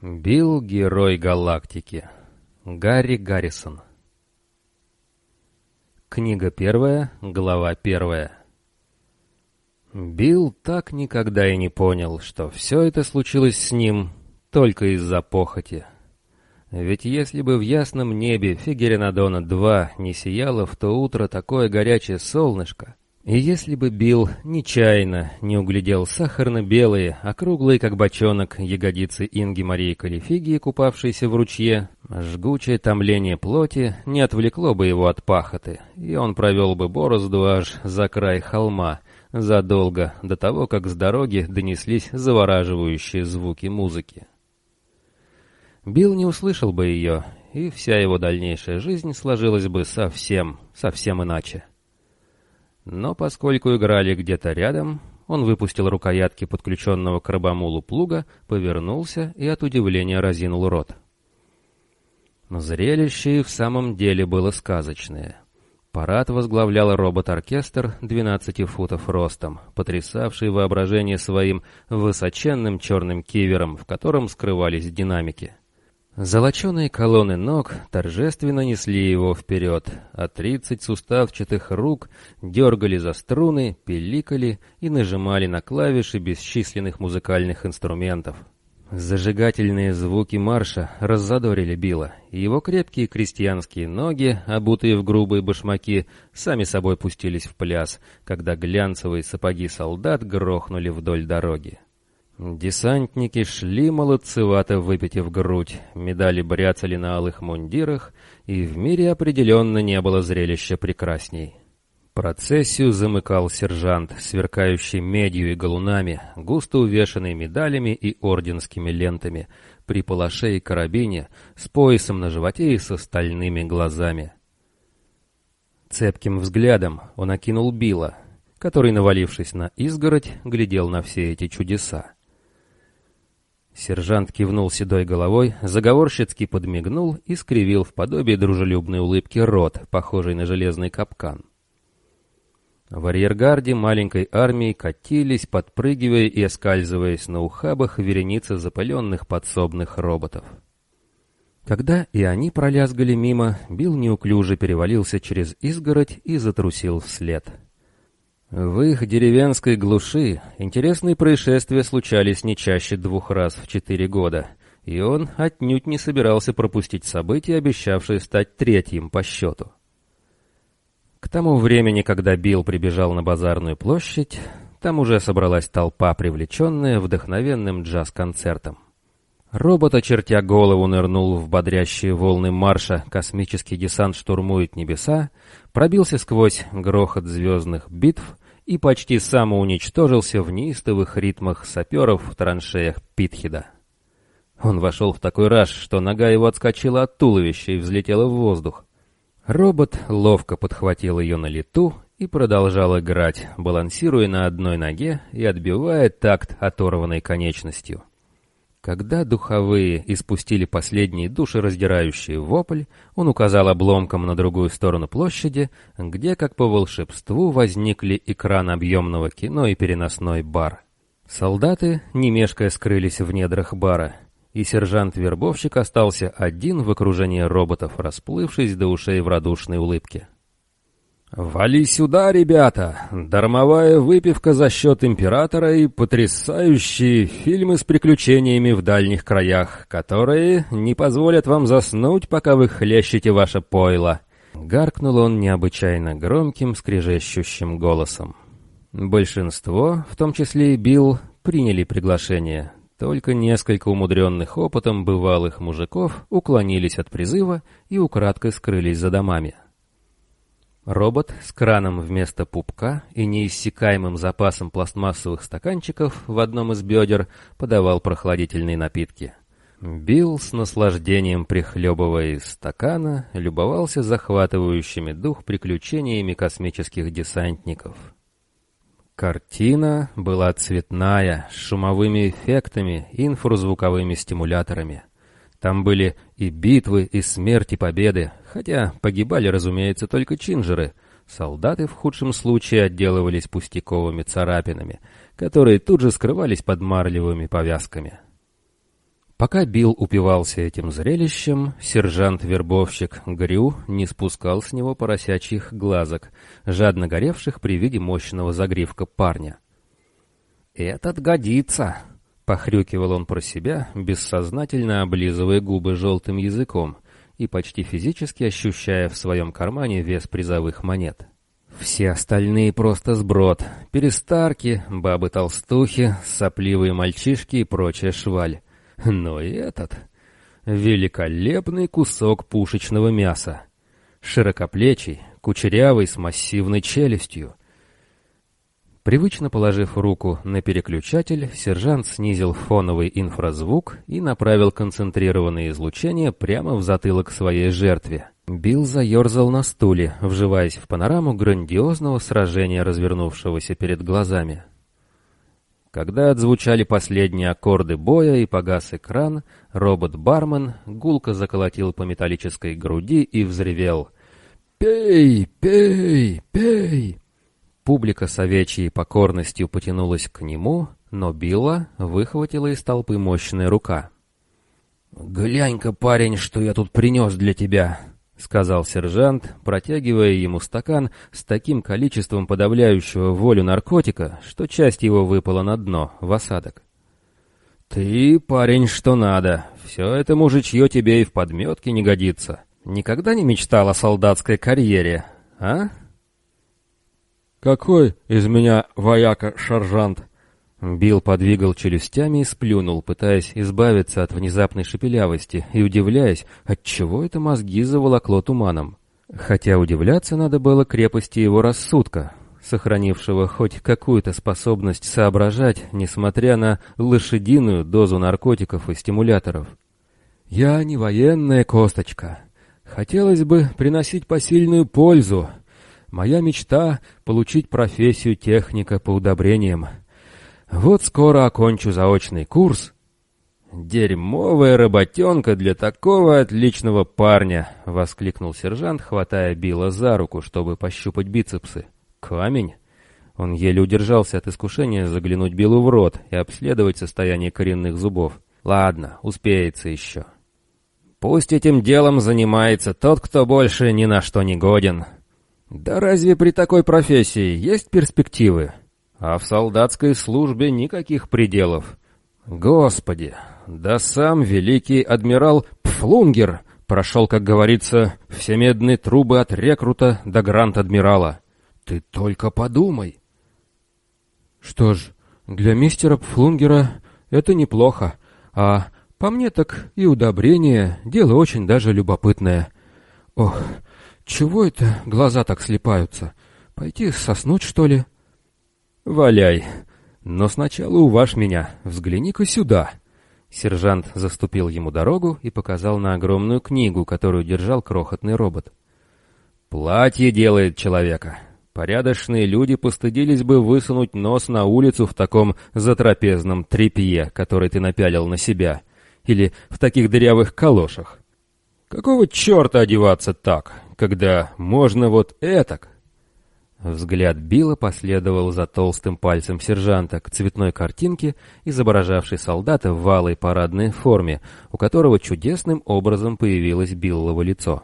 Билл — герой галактики. Гарри Гаррисон. Книга первая, глава первая. Билл так никогда и не понял, что все это случилось с ним только из-за похоти. Ведь если бы в ясном небе Фигеринадона-2 не сияло в то утро такое горячее солнышко, и если бы Билл нечаянно не углядел сахарно-белые, округлые, как бочонок, ягодицы Инги Марии Калифигии, купавшейся в ручье, жгучее томление плоти не отвлекло бы его от пахоты, и он провел бы борозду аж за край холма, задолго до того, как с дороги донеслись завораживающие звуки музыки. Билл не услышал бы ее, и вся его дальнейшая жизнь сложилась бы совсем, совсем иначе. Но поскольку играли где-то рядом, он выпустил рукоятки подключенного к рыбомулу плуга, повернулся и от удивления разинул рот. Зрелище и в самом деле было сказочное. Парад возглавлял робот-оркестр 12 футов ростом, потрясавший воображение своим высоченным черным кивером, в котором скрывались динамики. Золоченые колонны ног торжественно несли его вперед, а тридцать суставчатых рук дергали за струны, пиликали и нажимали на клавиши бесчисленных музыкальных инструментов. Зажигательные звуки марша раззадорили Билла, и его крепкие крестьянские ноги, обутые в грубые башмаки, сами собой пустились в пляс, когда глянцевые сапоги солдат грохнули вдоль дороги. Десантники шли молодцевато выпитив грудь, медали бряцали на алых мундирах, и в мире определенно не было зрелища прекрасней. Процессию замыкал сержант, сверкающий медью и галунами, густо увешанный медалями и орденскими лентами, при палаше и карабине, с поясом на животе и со стальными глазами. Цепким взглядом он окинул Билла, который, навалившись на изгородь, глядел на все эти чудеса. Сержант кивнул седой головой, заговорщицки подмигнул и скривил в подобие дружелюбной улыбки рот, похожий на железный капкан. В арьергарде маленькой армии катились, подпрыгивая и оскальзываясь на ухабах вереницы запыленных подсобных роботов. Когда и они пролязгали мимо, Билл неуклюже перевалился через изгородь и затрусил вслед. В их деревенской глуши интересные происшествия случались не чаще двух раз в четыре года, и он отнюдь не собирался пропустить события, обещавшие стать третьим по счету. К тому времени, когда Билл прибежал на базарную площадь, там уже собралась толпа, привлеченная вдохновенным джаз-концертом. Робот, очертя голову, нырнул в бодрящие волны марша «Космический десант штурмует небеса», пробился сквозь грохот звездных битв и почти самоуничтожился в неистовых ритмах саперов в траншеях Питхида. Он вошел в такой раж, что нога его отскочила от туловища и взлетела в воздух. Робот ловко подхватил ее на лету и продолжал играть, балансируя на одной ноге и отбивая такт оторванной конечностью. Когда духовые испустили последний душераздирающий вопль, он указал обломком на другую сторону площади, где, как по волшебству, возникли экран объемного кино и переносной бар. Солдаты, не мешкая, скрылись в недрах бара, и сержант-вербовщик остался один в окружении роботов, расплывшись до ушей в радушной улыбке. «Вали сюда, ребята! Дармовая выпивка за счет императора и потрясающие фильмы с приключениями в дальних краях, которые не позволят вам заснуть, пока вы хлещете ваше пойло!» Гаркнул он необычайно громким, скрежещущим голосом. Большинство, в том числе и Билл, приняли приглашение. Только несколько умудренных опытом бывалых мужиков уклонились от призыва и украдкой скрылись за домами. Робот с краном вместо пупка и неиссякаемым запасом пластмассовых стаканчиков в одном из бедер подавал прохладительные напитки. Билл с наслаждением прихлебывая из стакана, любовался захватывающими дух приключениями космических десантников. Картина была цветная, с шумовыми эффектами и инфразвуковыми стимуляторами. Там были и битвы, и смерти, победы, хотя погибали, разумеется, только чинжеры. Солдаты в худшем случае отделывались пустяковыми царапинами, которые тут же скрывались под марлевыми повязками. Пока Билл упивался этим зрелищем, сержант-вербовщик Грю не спускал с него поросячьих глазок, жадно горевших при виде мощного загривка парня. «Этот годится!» — похрюкивал он про себя, бессознательно облизывая губы желтым языком и почти физически ощущая в своем кармане вес призовых монет. Все остальные просто сброд, перестарки, бабы-толстухи, сопливые мальчишки и прочая шваль. Но и этот — великолепный кусок пушечного мяса. Широкоплечий, кучерявый, с массивной челюстью. Привычно положив руку на переключатель, сержант снизил фоновый инфразвук и направил концентрированное излучение прямо в затылок своей жертве. Билл заерзал на стуле, вживаясь в панораму грандиозного сражения, развернувшегося перед глазами. Когда отзвучали последние аккорды боя и погас экран, робот-бармен гулко заколотил по металлической груди и взревел «Пей, пей, пей!». Публика с овечьей покорностью потянулась к нему, но Билла выхватила из толпы мощная рука. «Глянь-ка, парень, что я тут принес для тебя!» — сказал сержант, протягивая ему стакан с таким количеством подавляющего волю наркотика, что часть его выпала на дно, в осадок. «Ты, парень, что надо. Все это мужичье тебе и в подметке не годится. Никогда не мечтал о солдатской карьере, а?» «Какой из меня вояка-шаржант?» Билл подвигал челюстями и сплюнул, пытаясь избавиться от внезапной шепелявости и удивляясь, отчего это мозги заволокло туманом. Хотя удивляться надо было крепости его рассудка, сохранившего хоть какую-то способность соображать, несмотря на лошадиную дозу наркотиков и стимуляторов. «Я не военная косточка. Хотелось бы приносить посильную пользу. Моя мечта — получить профессию техника по удобрениям». Вот скоро окончу заочный курс. Дерьмовая работенка для такого отличного парня, воскликнул сержант, хватая Билла за руку, чтобы пощупать бицепсы. Камень. Он еле удержался от искушения заглянуть Биллу в рот и обследовать состояние коренных зубов. Ладно, успеется еще. Пусть этим делом занимается тот, кто больше ни на что не годен. Да разве при такой профессии есть перспективы? А в солдатской службе никаких пределов. Господи, да сам великий адмирал Пфлунгер прошел, как говорится, все медные трубы от рекрута до грант-адмирала. Ты только подумай. Что ж, для мистера Пфлунгера это неплохо, а по мне так и удобрение — дело очень даже любопытное. Ох, чего это глаза так слепаются? Пойти соснуть, что ли?» «Валяй! Но сначала уважь меня, взгляни-ка сюда!» Сержант заступил ему дорогу и показал на огромную книгу, которую держал крохотный робот. «Платье делает человека. Порядочные люди постыдились бы высунуть нос на улицу в таком затрапезном тряпье, который ты напялил на себя, или в таких дырявых калошах. Какого черта одеваться так, когда можно вот этак?» Взгляд Билла последовал за толстым пальцем сержанта к цветной картинке, изображавшей солдата в валой парадной форме, у которого чудесным образом появилось Биллово лицо.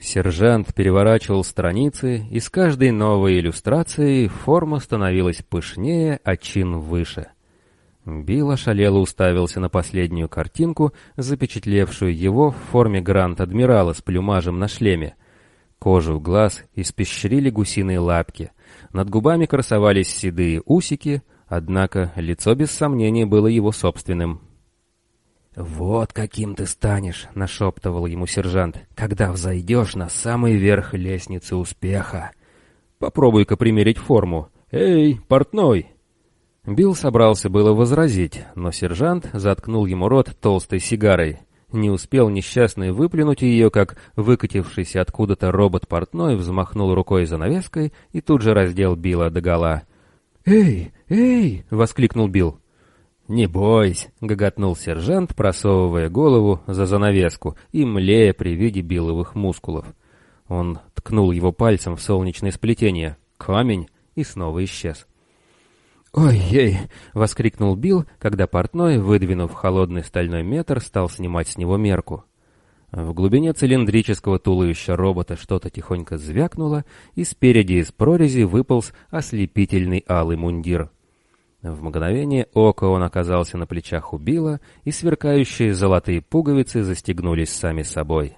Сержант переворачивал страницы, и с каждой новой иллюстрацией форма становилась пышнее, а чин выше. Билл ошалело уставился на последнюю картинку, запечатлевшую его в форме грант-адмирала с плюмажем на шлеме, Кожу глаз испещрили гусиные лапки. Над губами красовались седые усики, однако лицо без сомнения было его собственным. «Вот каким ты станешь», — нашептывал ему сержант, — «когда взойдешь на самый верх лестницы успеха. Попробуй-ка примерить форму. Эй, портной!» Билл собрался было возразить, но сержант заткнул ему рот толстой сигарой. Не успел несчастный выплюнуть ее, как выкатившийся откуда-то робот-портной взмахнул рукой занавеской и тут же раздел Билла догола. «Эй, эй!» — воскликнул Билл. «Не бойся!» — гоготнул сержант, просовывая голову за занавеску и млея при виде Билловых мускулов. Он ткнул его пальцем в солнечное сплетение. Камень и снова исчез. «Ой-ей!» — воскликнул Билл, когда портной, выдвинув холодный стальной метр, стал снимать с него мерку. В глубине цилиндрического туловища робота что-то тихонько звякнуло, и спереди из прорези выполз ослепительный алый мундир. В мгновение ока он оказался на плечах у Билла, и сверкающие золотые пуговицы застегнулись сами собой.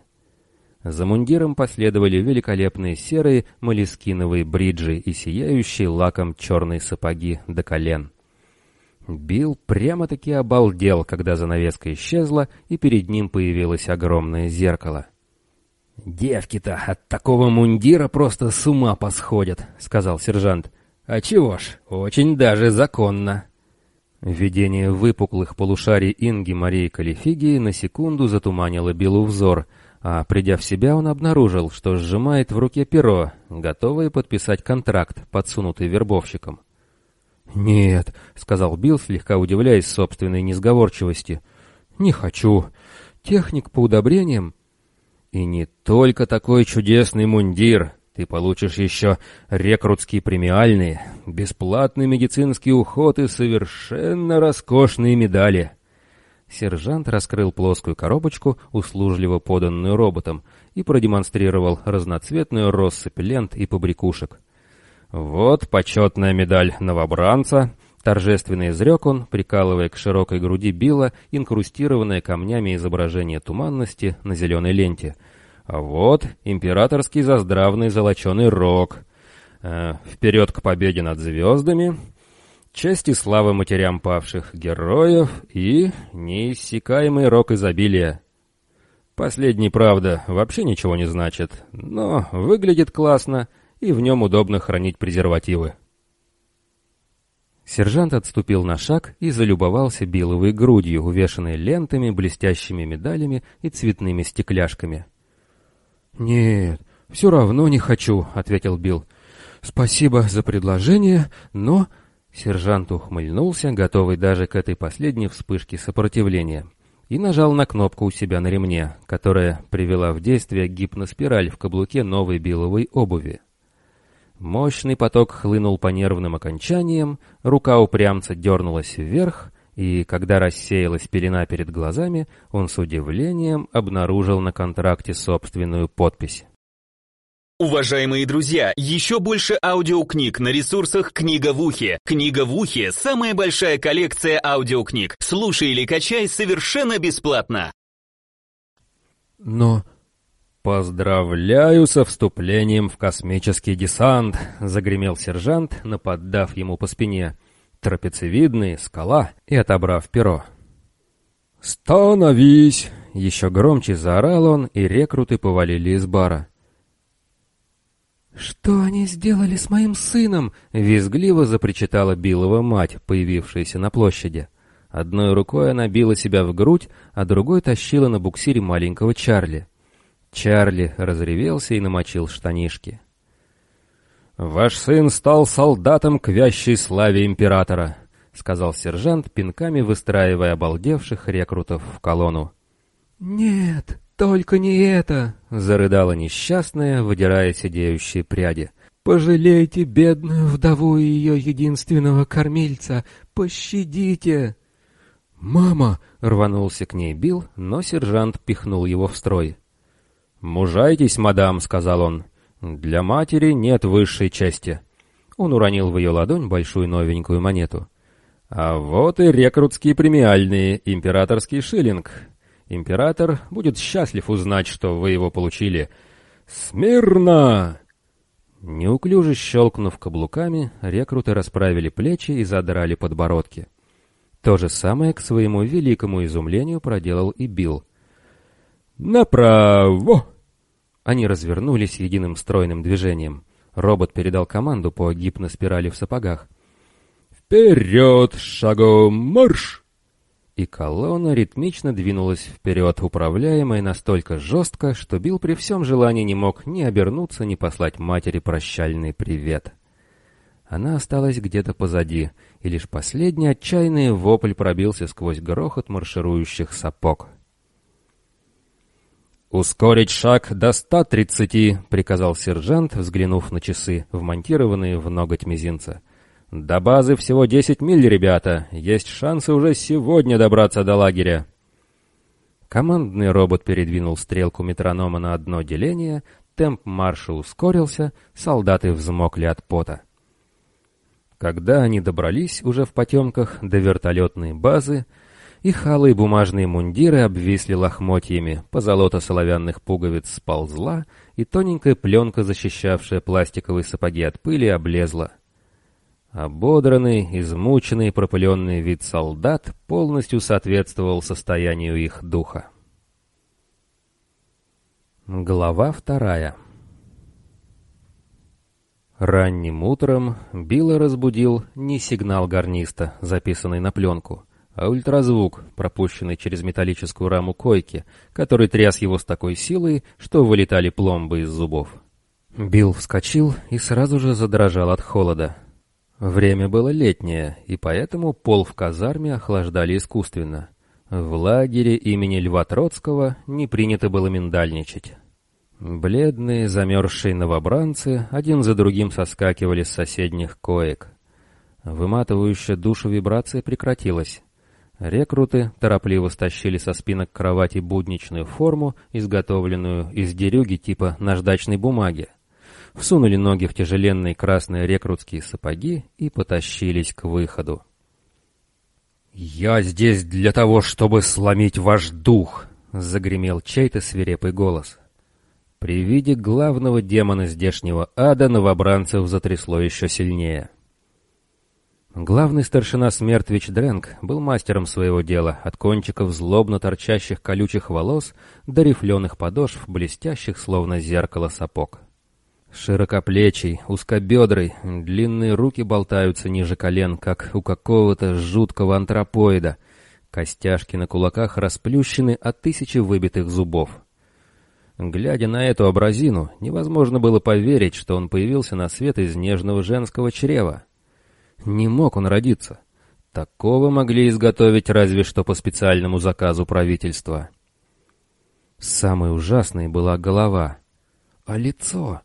За мундиром последовали великолепные серые молескиновые бриджи и сияющие лаком черные сапоги до колен. Билл прямо-таки обалдел, когда занавеска исчезла, и перед ним появилось огромное зеркало. «Девки-то от такого мундира просто с ума посходят», — сказал сержант. «А чего ж, очень даже законно». Видение выпуклых полушарий Инги Марии Калифигии на секунду затуманило Биллу взор, а придя в себя, он обнаружил, что сжимает в руке перо, готовое подписать контракт, подсунутый вербовщиком. «Нет», — сказал Билл, слегка удивляясь собственной несговорчивости. «Не хочу. Техник по удобрениям». «И не только такой чудесный мундир. Ты получишь еще рекрутские премиальные, бесплатный медицинский уход и совершенно роскошные медали». Сержант раскрыл плоскую коробочку, услужливо поданную роботом, и продемонстрировал разноцветную россыпь лент и побрякушек. «Вот почетная медаль новобранца», — торжественно изрек он, прикалывая к широкой груди Билла инкрустированное камнями изображение туманности на зеленой ленте. «А вот императорский заздравный золоченый рог. Э, вперед к победе над звездами!» Честь и слава матерям павших героев и неиссякаемый рок изобилия. Последний, правда, вообще ничего не значит, но выглядит классно — и в нем удобно хранить презервативы. Сержант отступил на шаг и залюбовался беловой грудью, увешанной лентами, блестящими медалями и цветными стекляшками. «Нет, все равно не хочу», — ответил Билл. «Спасибо за предложение, но...» Сержант ухмыльнулся, готовый даже к этой последней вспышке сопротивления, и нажал на кнопку у себя на ремне, которая привела в действие гипноспираль в каблуке новой беловой обуви. Мощный поток хлынул по нервным окончаниям, рука упрямца дернулась вверх, и когда рассеялась пелена перед глазами, он с удивлением обнаружил на контракте собственную подпись. Уважаемые друзья, еще больше аудиокниг на ресурсах «Книга в ухе». «Книга в ухе» — самая большая коллекция аудиокниг. Слушай или качай совершенно бесплатно. Но «Поздравляю со вступлением в космический десант!» — загремел сержант, наподдав ему по спине. Трапециевидный, скала, и отобрав перо. «Становись!» — еще громче заорал он, и рекруты повалили из бара. «Что они сделали с моим сыном?» — визгливо запричитала Биллова мать, появившаяся на площади. Одной рукой она била себя в грудь, а другой тащила на буксире маленького Чарли. Чарли разревелся и намочил штанишки. «Ваш сын стал солдатом к вящей славе императора», — сказал сержант, пинками выстраивая обалдевших рекрутов в колонну. «Нет, только не это!» — зарыдала несчастная, выдирая сидеющие пряди. «Пожалейте бедную вдову и ее единственного кормильца! Пощадите!» «Мама!» — рванулся к ней Билл, но сержант пихнул его в строй. «Мужайтесь, мадам», — сказал он. «Для матери нет высшей чести». Он уронил в ее ладонь большую новенькую монету. «А вот и рекрутские премиальные, императорский шиллинг. Император будет счастлив узнать, что вы его получили. Смирно!» Неуклюже щелкнув каблуками, рекруты расправили плечи и задрали подбородки. То же самое, к своему великому изумлению, проделал и Билл. «Направо!» Они развернулись единым стройным движением. Робот передал команду по гипноспирали в сапогах. «Вперед, шагом марш!» И колонна ритмично двинулась вперед, управляемая настолько жестко, что Билл при всем желании не мог ни обернуться, ни послать матери прощальный привет. Она осталась где-то позади, и лишь последний отчаянный вопль пробился сквозь грохот марширующих сапог. «Ускорить шаг до 130», — приказал сержант, взглянув на часы, вмонтированные в ноготь мизинца. До базы всего 10 миль, ребята. Есть шансы уже сегодня добраться до лагеря. Командный робот передвинул стрелку метронома на одно деление, темп марша ускорился, солдаты взмокли от пота. Когда они добрались уже в потемках до вертолетной базы, их алые бумажные мундиры обвисли лохмотьями, позолота соловянных пуговиц сползла, и тоненькая пленка, защищавшая пластиковые сапоги от пыли, облезла. Ободранный, измученный, пропыленный вид солдат полностью соответствовал состоянию их духа. Глава вторая Ранним утром Билла разбудил не сигнал гарниста, записанный на пленку, а ультразвук, пропущенный через металлическую раму койки, который тряс его с такой силой, что вылетали пломбы из зубов. Билл вскочил и сразу же задрожал от холода. Время было летнее, и поэтому пол в казарме охлаждали искусственно. В лагере имени Льва Троцкого не принято было миндальничать. Бледные, замерзшие новобранцы один за другим соскакивали с соседних коек. Выматывающая душу вибрация прекратилась. Рекруты торопливо стащили со спинок кровати будничную форму, изготовленную из дерюги типа наждачной бумаги всунули ноги в тяжеленные красные рекрутские сапоги и потащились к выходу. «Я здесь для того, чтобы сломить ваш дух!» — загремел чей-то свирепый голос. При виде главного демона здешнего ада новобранцев затрясло еще сильнее. Главный старшина Смертвич Дрэнк был мастером своего дела, от кончиков злобно торчащих колючих волос до рифленых подошв, блестящих словно зеркало сапог. Широкоплечий, узкобедрый, длинные руки болтаются ниже колен, как у какого-то жуткого антропоида. Костяшки на кулаках расплющены от тысячи выбитых зубов. Глядя на эту образину, невозможно было поверить, что он появился на свет из нежного женского чрева. Не мог он родиться. Такого могли изготовить разве что по специальному заказу правительства. Самой ужасной была голова. А лицо?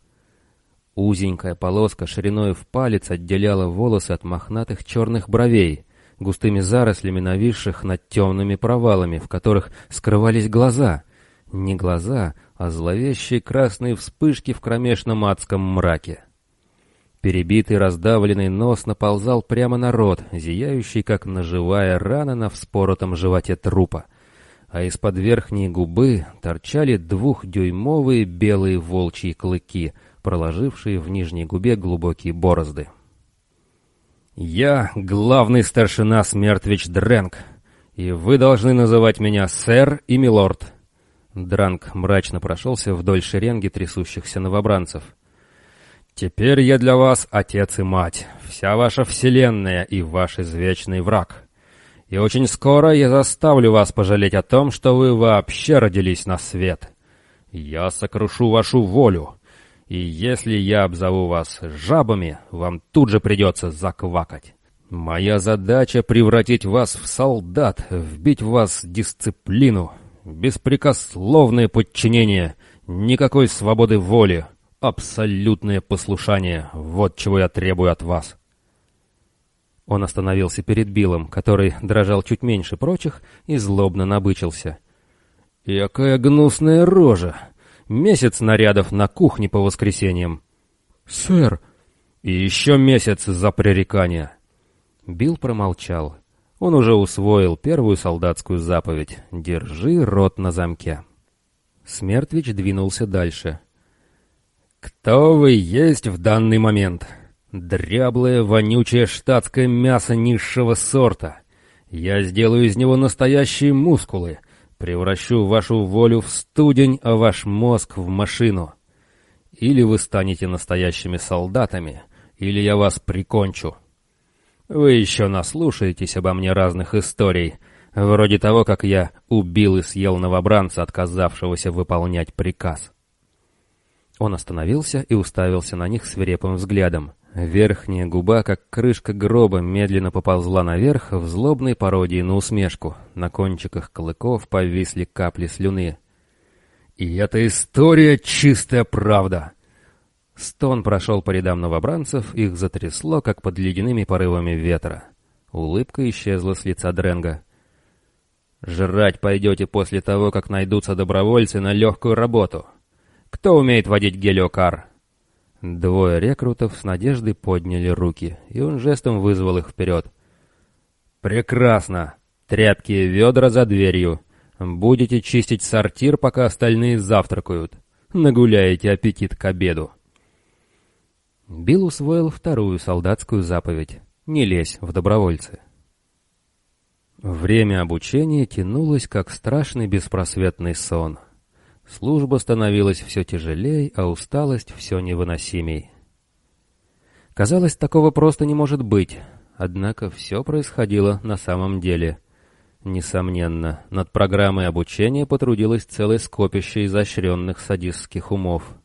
Узенькая полоска шириной в палец отделяла волосы от мохнатых черных бровей, густыми зарослями нависших над темными провалами, в которых скрывались глаза. Не глаза, а зловещие красные вспышки в кромешном адском мраке. Перебитый раздавленный нос наползал прямо на рот, зияющий, как ножевая рана на вспоротом животе трупа, а из-под верхней губы торчали двухдюймовые белые волчьи клыки — проложившие в нижней губе глубокие борозды. «Я главный старшина Смертвич Дрэнк, и вы должны называть меня сэр и милорд». Дранг мрачно прошелся вдоль шеренги трясущихся новобранцев. «Теперь я для вас отец и мать, вся ваша вселенная и ваш извечный враг. И очень скоро я заставлю вас пожалеть о том, что вы вообще родились на свет. Я сокрушу вашу волю, и если я обзову вас жабами, вам тут же придется заквакать. Моя задача — превратить вас в солдат, вбить в вас дисциплину, беспрекословное подчинение, никакой свободы воли, абсолютное послушание. Вот чего я требую от вас. Он остановился перед Биллом, который дрожал чуть меньше прочих и злобно набычился. «Какая гнусная рожа! Месяц нарядов на кухне по воскресеньям. «Сэр!» «И еще месяц за пререкания». Билл промолчал. Он уже усвоил первую солдатскую заповедь «Держи рот на замке». Смертвич двинулся дальше. «Кто вы есть в данный момент? Дряблое, вонючее штатское мясо низшего сорта. Я сделаю из него настоящие мускулы, Превращу вашу волю в студень, а ваш мозг в машину. Или вы станете настоящими солдатами, или я вас прикончу. Вы еще наслушаетесь обо мне разных историй, вроде того, как я убил и съел новобранца, отказавшегося выполнять приказ. Он остановился и уставился на них свирепым взглядом. Верхняя губа, как крышка гроба, медленно поползла наверх в злобной пародии на усмешку. На кончиках клыков повисли капли слюны. «И эта история чистая правда!» Стон прошел по рядам новобранцев, их затрясло, как под ледяными порывами ветра. Улыбка исчезла с лица Дренга. «Жрать пойдете после того, как найдутся добровольцы на легкую работу. Кто умеет водить гелиокар?» Двое рекрутов с надеждой подняли руки, и он жестом вызвал их вперед. «Прекрасно! Тряпки и ведра за дверью. Будете чистить сортир, пока остальные завтракают. Нагуляете аппетит к обеду». Билл усвоил вторую солдатскую заповедь «Не лезь в добровольцы». Время обучения тянулось, как страшный беспросветный сон. Служба становилась все тяжелее, а усталость все невыносимей. Казалось, такого просто не может быть, однако все происходило на самом деле. Несомненно, над программой обучения потрудилось целое скопище изощренных садистских умов —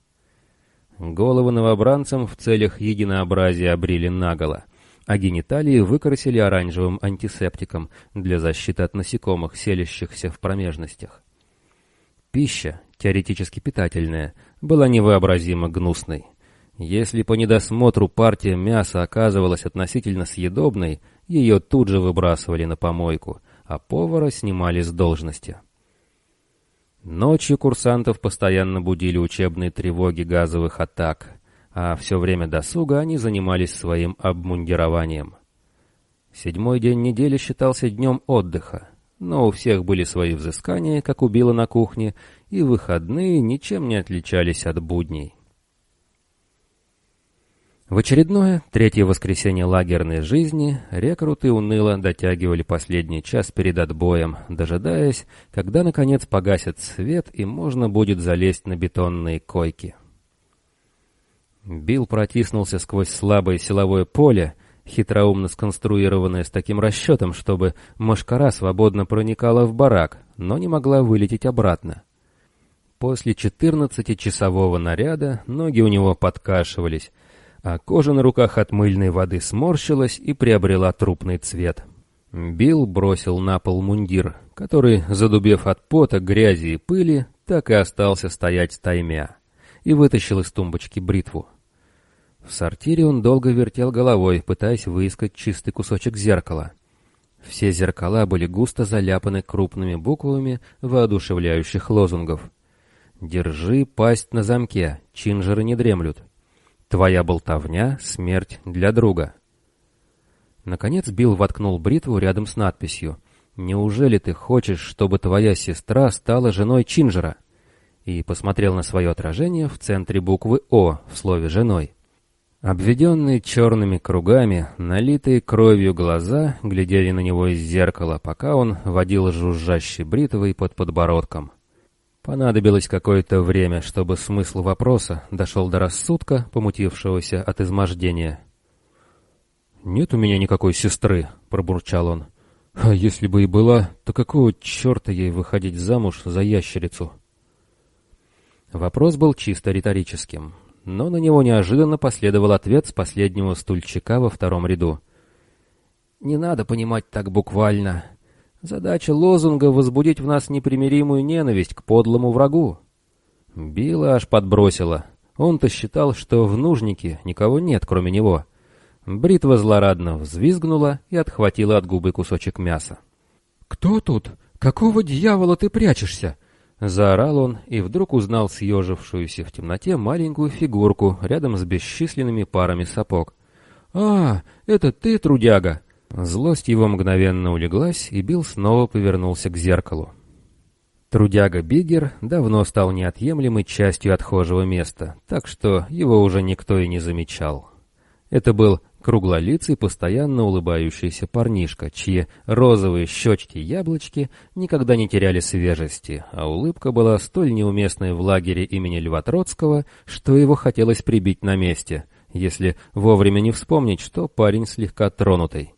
Головы новобранцам в целях единообразия обрили наголо, а гениталии выкрасили оранжевым антисептиком для защиты от насекомых, селящихся в промежностях. Пища, теоретически питательная, была невообразимо гнусной. Если по недосмотру партия мяса оказывалась относительно съедобной, ее тут же выбрасывали на помойку, а повара снимали с должности. Ночью курсантов постоянно будили учебные тревоги газовых атак, а все время досуга они занимались своим обмундированием. Седьмой день недели считался днем отдыха, но у всех были свои взыскания, как у Билла на кухне, и выходные ничем не отличались от будней. В очередное, третье воскресенье лагерной жизни, рекруты уныло дотягивали последний час перед отбоем, дожидаясь, когда, наконец, погасит свет и можно будет залезть на бетонные койки. Билл протиснулся сквозь слабое силовое поле, хитроумно сконструированное с таким расчетом, чтобы мошкара свободно проникала в барак, но не могла вылететь обратно. После четырнадцатичасового наряда ноги у него подкашивались, а кожа на руках от мыльной воды сморщилась и приобрела трупный цвет. Билл бросил на пол мундир, который, задубев от пота, грязи и пыли, так и остался стоять таймя, и вытащил из тумбочки бритву. В сортире он долго вертел головой, пытаясь выискать чистый кусочек зеркала. Все зеркала были густо заляпаны крупными буквами воодушевляющих лозунгов. «Держи пасть на замке, чинжеры не дремлют», Твоя болтовня — смерть для друга. Наконец Билл воткнул бритву рядом с надписью «Неужели ты хочешь, чтобы твоя сестра стала женой Чинджера?» и посмотрел на свое отражение в центре буквы «О» в слове «женой». Обведенные черными кругами, налитые кровью глаза глядели на него из зеркала, пока он водил жужжащей бритвой под подбородком. Понадобилось какое-то время, чтобы смысл вопроса дошел до рассудка, помутившегося от измождения. «Нет у меня никакой сестры», — пробурчал он. «А если бы и была, то какого черта ей выходить замуж за ящерицу?» Вопрос был чисто риторическим, но на него неожиданно последовал ответ с последнего стульчика во втором ряду. «Не надо понимать так буквально. Задача лозунга — возбудить в нас непримиримую ненависть к подлому врагу. Билла аж подбросила. Он-то считал, что в нужнике никого нет, кроме него. Бритва злорадно взвизгнула и отхватила от губы кусочек мяса. «Кто тут? Какого дьявола ты прячешься?» Заорал он и вдруг узнал съежившуюся в темноте маленькую фигурку рядом с бесчисленными парами сапог. «А, это ты, трудяга!» Злость его мгновенно улеглась, и Билл снова повернулся к зеркалу. Трудяга Биггер давно стал неотъемлемой частью отхожего места, так что его уже никто и не замечал. Это был круглолицый, постоянно улыбающийся парнишка, чьи розовые щечки-яблочки никогда не теряли свежести, а улыбка была столь неуместной в лагере имени Льва Троцкого, что его хотелось прибить на месте, если вовремя не вспомнить, что парень слегка тронутый.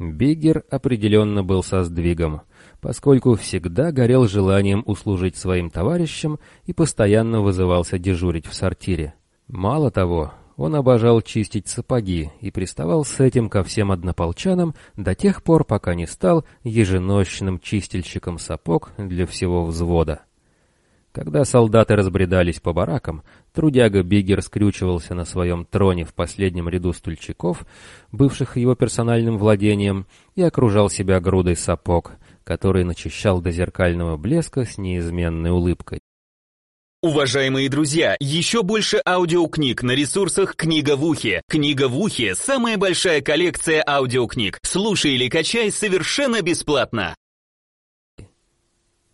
Биггер определенно был со сдвигом, поскольку всегда горел желанием услужить своим товарищам и постоянно вызывался дежурить в сортире. Мало того, он обожал чистить сапоги и приставал с этим ко всем однополчанам до тех пор, пока не стал еженощным чистильщиком сапог для всего взвода. Когда солдаты разбредались по баракам, трудяга Биггер скрючивался на своем троне в последнем ряду стульчиков, бывших его персональным владением, и окружал себя грудой сапог, который начищал до зеркального блеска с неизменной улыбкой. Уважаемые друзья, еще больше аудиокниг на ресурсах «Книга в ухе». «Книга в ухе» — самая большая коллекция аудиокниг. Слушай или качай совершенно бесплатно.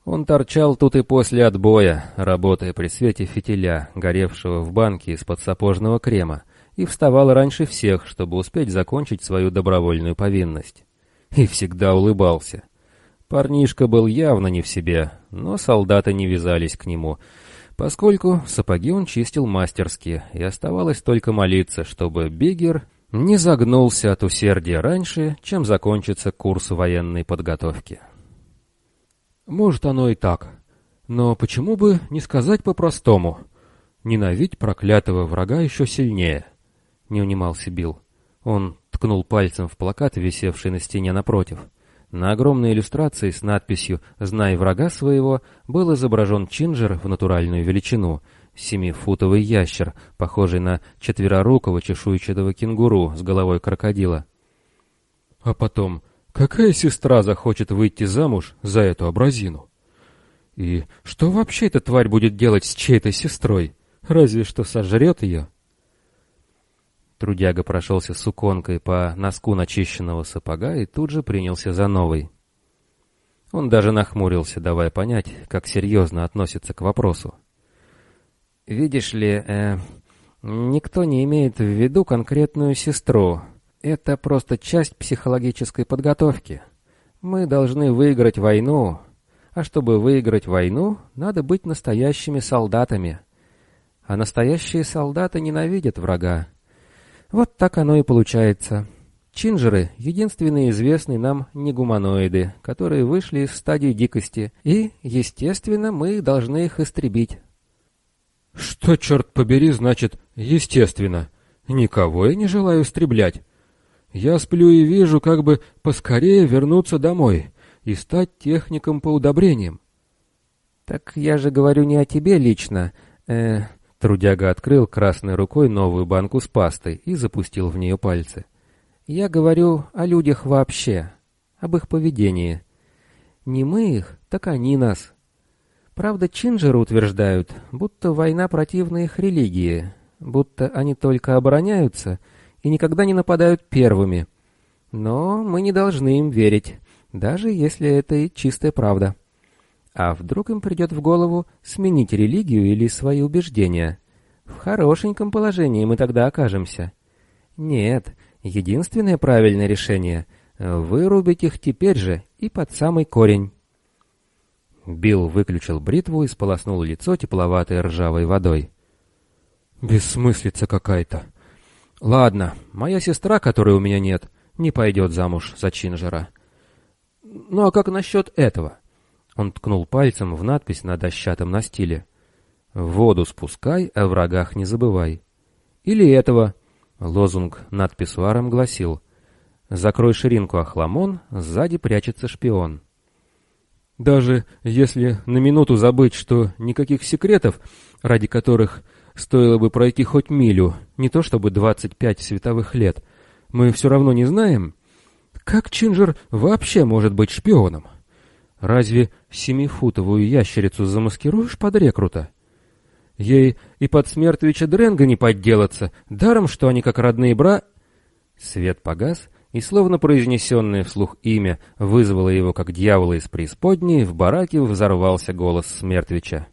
Он торчал тут и после отбоя, работая при свете фитиля, горевшего в банке из-под сапожного крема, и вставал раньше всех, чтобы успеть закончить свою добровольную повинность. И всегда улыбался. Парнишка был явно не в себе, но солдаты не вязались к нему, поскольку сапоги он чистил мастерски, и оставалось только молиться, чтобы Биггер не загнулся от усердия раньше, чем закончится курс военной подготовки. Может, оно и так. Но почему бы не сказать по-простому? Ненавидь проклятого врага еще сильнее. Не унимался Билл. Он ткнул пальцем в плакат, висевший на стене напротив. На огромной иллюстрации с надписью «Знай врага своего» был изображен Чинджер в натуральную величину, семифутовый ящер, похожий на четверорукого чешуйчатого кенгуру с головой крокодила. А потом Какая сестра захочет выйти замуж за эту образину? И что вообще эта тварь будет делать с чьей-то сестрой? Разве что сожрет ее? Трудяга прошелся суконкой по носку начищенного сапога и тут же принялся за новый. Он даже нахмурился, давая понять, как серьезно относится к вопросу. «Видишь ли, э, никто не имеет в виду конкретную сестру», это просто часть психологической подготовки. Мы должны выиграть войну, а чтобы выиграть войну, надо быть настоящими солдатами. А настоящие солдаты ненавидят врага. Вот так оно и получается. Чинджеры — единственные известные нам негуманоиды, которые вышли из стадии дикости, и, естественно, мы должны их истребить. Что, черт побери, значит «естественно»? Никого я не желаю истреблять. Я сплю и вижу, как бы поскорее вернуться домой и стать техником по удобрениям. Так я же говорю не о тебе лично. Э, трудяга открыл красной рукой новую банку с пастой и запустил в нее пальцы. Я говорю о людях вообще, об их поведении. Не мы их, так они нас. Правда, чинджеры утверждают, будто война противна их религии, будто они только обороняются — и никогда не нападают первыми. Но мы не должны им верить, даже если это и чистая правда. А вдруг им придет в голову сменить религию или свои убеждения? В хорошеньком положении мы тогда окажемся. Нет, единственное правильное решение — вырубить их теперь же и под самый корень. Билл выключил бритву и сполоснул лицо тепловатой ржавой водой. «Бессмыслица какая-то», Ладно, моя сестра, которой у меня нет, не пойдет замуж за Чинжера. Ну а как насчет этого? Он ткнул пальцем в надпись на дощатом настиле. «Воду спускай, о врагах не забывай». Или этого. Лозунг над писсуаром гласил «Закрой ширинку охламон, сзади прячется шпион». Даже если на минуту забыть, что никаких секретов, ради которых Стоило бы пройти хоть милю, не то чтобы 25 световых лет. Мы все равно не знаем, как Чинджер вообще может быть шпионом. Разве семифутовую ящерицу замаскируешь под рекрута? Ей и под смертвича Дренга не подделаться, даром, что они как родные бра... Свет погас, и словно произнесенное вслух имя вызвало его как дьявола из преисподней, в бараке взорвался голос смертвича.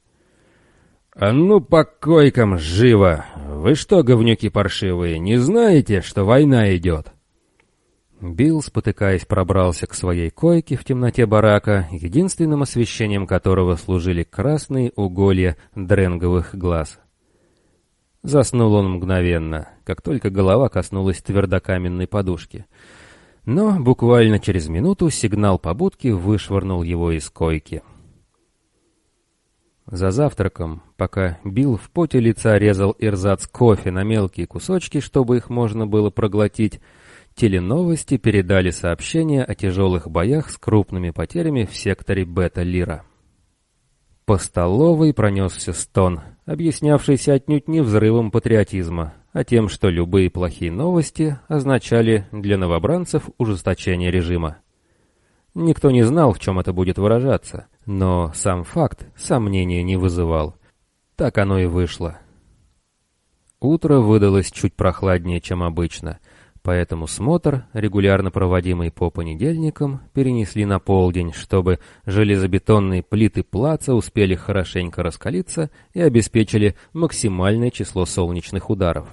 «А ну по койкам, живо! Вы что, говнюки паршивые, не знаете, что война идет?» Билл, спотыкаясь, пробрался к своей койке в темноте барака, единственным освещением которого служили красные уголья дренговых глаз. Заснул он мгновенно, как только голова коснулась твердокаменной подушки. Но буквально через минуту сигнал побудки вышвырнул его из койки. За завтраком, пока Билл в поте лица резал ирзац кофе на мелкие кусочки, чтобы их можно было проглотить, теленовости передали сообщение о тяжелых боях с крупными потерями в секторе Бета-Лира. По столовой пронесся стон, объяснявшийся отнюдь не взрывом патриотизма, а тем, что любые плохие новости означали для новобранцев ужесточение режима. Никто не знал, в чем это будет выражаться, но сам факт сомнения не вызывал. Так оно и вышло. Утро выдалось чуть прохладнее, чем обычно, поэтому смотр, регулярно проводимый по понедельникам, перенесли на полдень, чтобы железобетонные плиты плаца успели хорошенько раскалиться и обеспечили максимальное число солнечных ударов.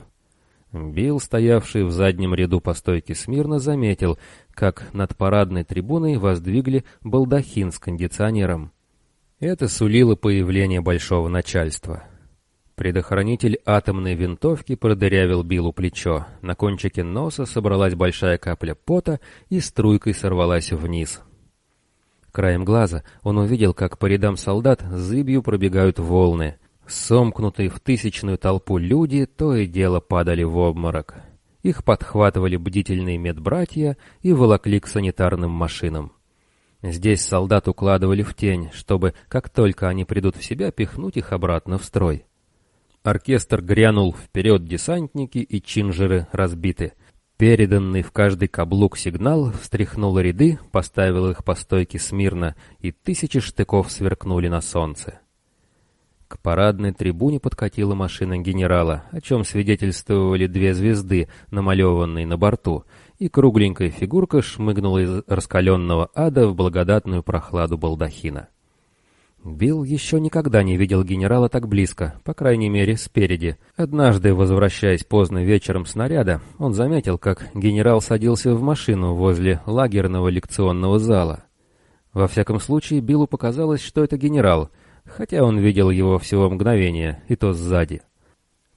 Билл, стоявший в заднем ряду по стойке смирно, заметил, как над парадной трибуной воздвигли балдахин с кондиционером. Это сулило появление большого начальства. Предохранитель атомной винтовки продырявил Биллу плечо. На кончике носа собралась большая капля пота и струйкой сорвалась вниз. Краем глаза он увидел, как по рядам солдат зыбью пробегают волны. Сомкнутые в тысячную толпу люди то и дело падали в обморок. Их подхватывали бдительные медбратья и волокли к санитарным машинам. Здесь солдат укладывали в тень, чтобы, как только они придут в себя, пихнуть их обратно в строй. Оркестр грянул вперед десантники и чинжеры разбиты. Переданный в каждый каблук сигнал встряхнул ряды, поставил их по стойке смирно, и тысячи штыков сверкнули на солнце. К парадной трибуне подкатила машина генерала, о чем свидетельствовали две звезды, намалеванные на борту, и кругленькая фигурка шмыгнула из раскаленного ада в благодатную прохладу балдахина. Билл еще никогда не видел генерала так близко, по крайней мере, спереди. Однажды, возвращаясь поздно вечером с наряда, он заметил, как генерал садился в машину возле лагерного лекционного зала. Во всяком случае, Биллу показалось, что это генерал, хотя он видел его всего мгновение, и то сзади.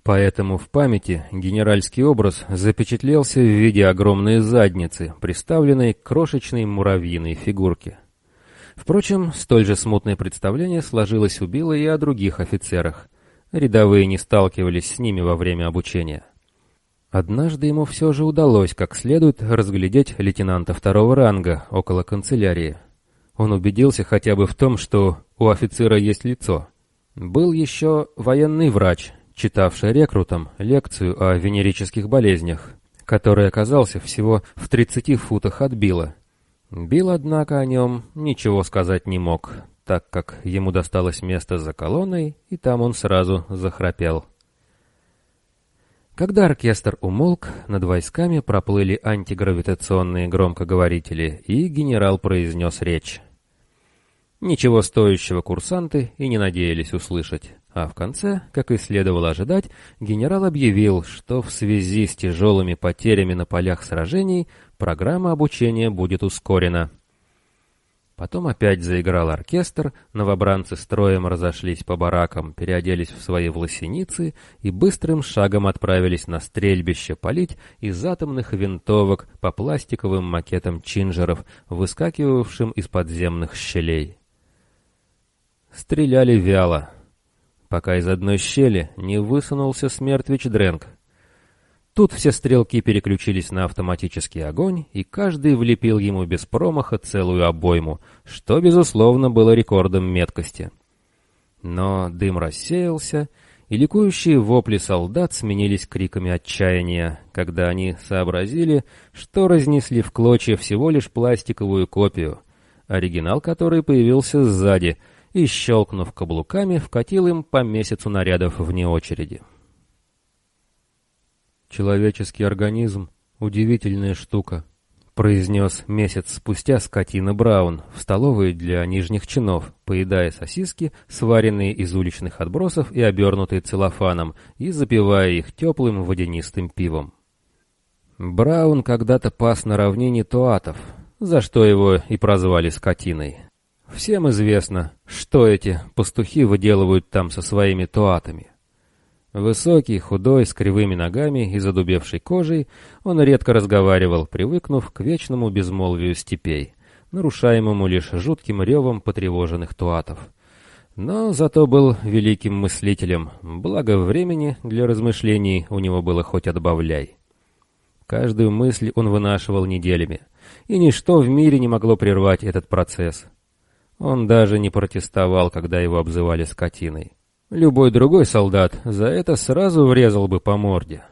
Поэтому в памяти генеральский образ запечатлелся в виде огромной задницы, приставленной к крошечной муравьиной фигурке. Впрочем, столь же смутное представление сложилось у Билла и о других офицерах. Рядовые не сталкивались с ними во время обучения. Однажды ему все же удалось как следует разглядеть лейтенанта второго ранга около канцелярии. Он убедился хотя бы в том, что у офицера есть лицо. Был еще военный врач, читавший рекрутам лекцию о венерических болезнях, который оказался всего в 30 футах от Билла Билл, однако, о нем ничего сказать не мог, так как ему досталось место за колонной, и там он сразу захрапел. Когда оркестр умолк, над войсками проплыли антигравитационные громкоговорители, и генерал произнес речь. Ничего стоящего курсанты и не надеялись услышать. А в конце, как и следовало ожидать, генерал объявил, что в связи с тяжелыми потерями на полях сражений программа обучения будет ускорена. Потом опять заиграл оркестр, новобранцы строем разошлись по баракам, переоделись в свои власеницы и быстрым шагом отправились на стрельбище полить из атомных винтовок по пластиковым макетам чинжеров, выскакивавшим из подземных щелей. Стреляли вяло, пока из одной щели не высунулся смертвич Дрэнк. Тут все стрелки переключились на автоматический огонь, и каждый влепил ему без промаха целую обойму, что, безусловно, было рекордом меткости. Но дым рассеялся, и ликующие вопли солдат сменились криками отчаяния, когда они сообразили, что разнесли в клочья всего лишь пластиковую копию, оригинал которой появился сзади — и, щелкнув каблуками, вкатил им по месяцу нарядов вне очереди. «Человеческий организм — удивительная штука», — произнес месяц спустя скотина Браун в столовой для нижних чинов, поедая сосиски, сваренные из уличных отбросов и обернутые целлофаном, и запивая их теплым водянистым пивом. Браун когда-то пас на равнине туатов, за что его и прозвали скотиной. Всем известно, что эти пастухи выделывают там со своими туатами. Высокий, худой, с кривыми ногами и задубевшей кожей, он редко разговаривал, привыкнув к вечному безмолвию степей, нарушаемому лишь жутким ревом потревоженных туатов. Но зато был великим мыслителем, благо времени для размышлений у него было хоть отбавляй. Каждую мысль он вынашивал неделями, и ничто в мире не могло прервать этот процесс — Он даже не протестовал, когда его обзывали скотиной. Любой другой солдат за это сразу врезал бы по морде.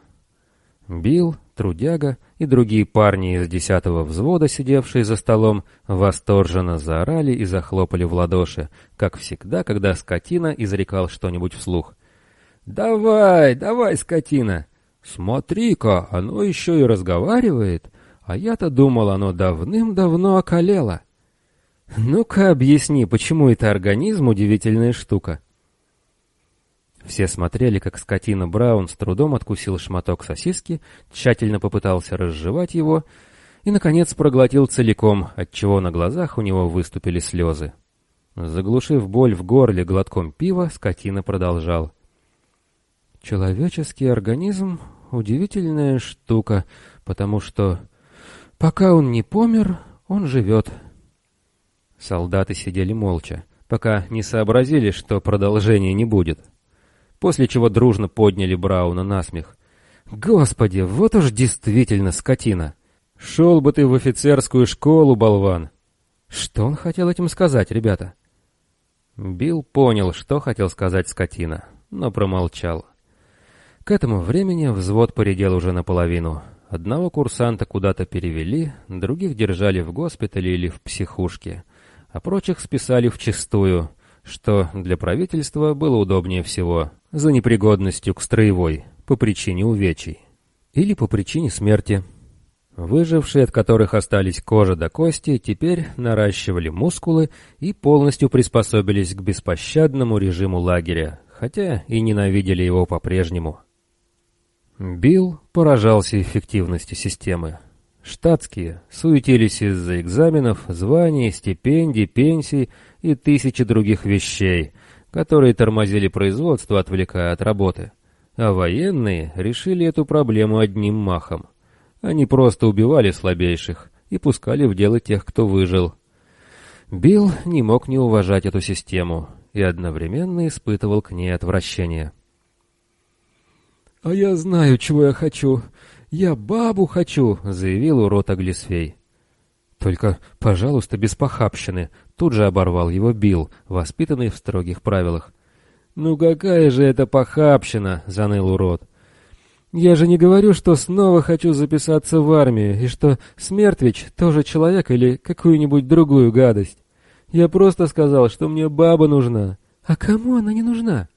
Бил, трудяга и другие парни из десятого взвода, сидевшие за столом, восторженно заорали и захлопали в ладоши, как всегда, когда скотина изрекал что-нибудь вслух. «Давай, давай, скотина! Смотри-ка, оно еще и разговаривает, а я-то думал, оно давным-давно околело. Ну-ка объясни, почему это организм удивительная штука?» Все смотрели, как скотина Браун с трудом откусил шматок сосиски, тщательно попытался разжевать его и, наконец, проглотил целиком, отчего на глазах у него выступили слезы. Заглушив боль в горле глотком пива, скотина продолжал. «Человеческий организм — удивительная штука, потому что, пока он не помер, он живет». Солдаты сидели молча, пока не сообразили, что продолжения не будет после чего дружно подняли Брауна на смех. «Господи, вот уж действительно скотина! Шел бы ты в офицерскую школу, болван!» Что он хотел этим сказать, ребята? Билл понял, что хотел сказать скотина, но промолчал. К этому времени взвод поредел уже наполовину. Одного курсанта куда-то перевели, других держали в госпитале или в психушке, а прочих списали в чистую, что для правительства было удобнее всего за непригодностью к строевой по причине увечий или по причине смерти. Выжившие, от которых остались кожа до кости, теперь наращивали мускулы и полностью приспособились к беспощадному режиму лагеря, хотя и ненавидели его по-прежнему. Билл поражался эффективности системы. Штатские суетились из-за экзаменов, званий, стипендий, пенсий и тысячи других вещей, которые тормозили производство, отвлекая от работы. А военные решили эту проблему одним махом. Они просто убивали слабейших и пускали в дело тех, кто выжил. Билл не мог не уважать эту систему и одновременно испытывал к ней отвращение. «А я знаю, чего я хочу. Я бабу хочу», — заявил урод Аглисфей. «Только, пожалуйста, без похабщины», — тут же оборвал его Билл, воспитанный в строгих правилах. «Ну какая же это похабщина!» — заныл урод. «Я же не говорю, что снова хочу записаться в армию, и что Смертвич тоже человек или какую-нибудь другую гадость. Я просто сказал, что мне баба нужна. А кому она не нужна?»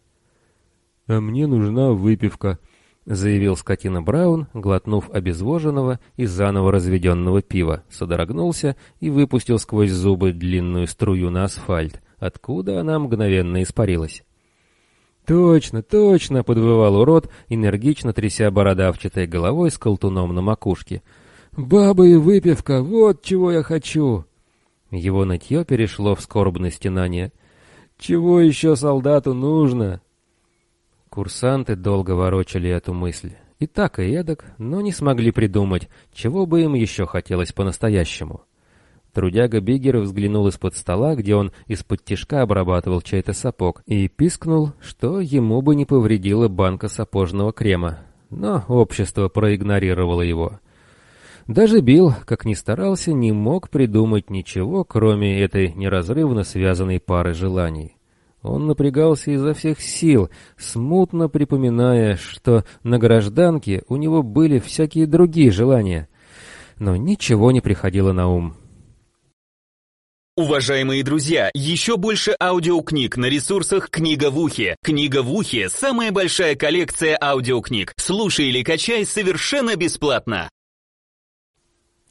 «А мне нужна выпивка», — заявил скотина Браун, глотнув обезвоженного и заново разведенного пива, содрогнулся и выпустил сквозь зубы длинную струю на асфальт, откуда она мгновенно испарилась. «Точно, точно!» — подвывал урод, энергично тряся бородавчатой головой с колтуном на макушке. «Бабы и выпивка, вот чего я хочу!» Его нытье перешло в скорбное стенание. «Чего еще солдату нужно?» Курсанты долго ворочали эту мысль. И так, и эдак, но не смогли придумать, чего бы им еще хотелось по-настоящему. Трудяга Биггер взглянул из-под стола, где он из-под тишка обрабатывал чей-то сапог, и пискнул, что ему бы не повредила банка сапожного крема. Но общество проигнорировало его. Даже Билл, как ни старался, не мог придумать ничего, кроме этой неразрывно связанной пары желаний. Он напрягался изо всех сил, смутно припоминая, что на гражданке у него были всякие другие желания. Но ничего не приходило на ум. Уважаемые друзья, еще больше аудиокниг на ресурсах «Книга в ухе». «Книга в ухе» — самая большая коллекция аудиокниг. Слушай или качай совершенно бесплатно.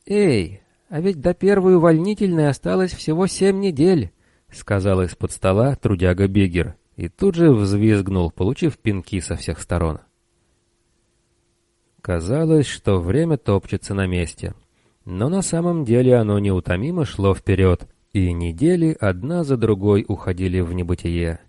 Эй, а ведь до первой увольнительной осталось всего семь недель. — сказал из-под стола трудяга Бегер, и тут же взвизгнул, получив пинки со всех сторон. Казалось, что время топчется на месте, но на самом деле оно неутомимо шло вперед, и недели одна за другой уходили в небытие.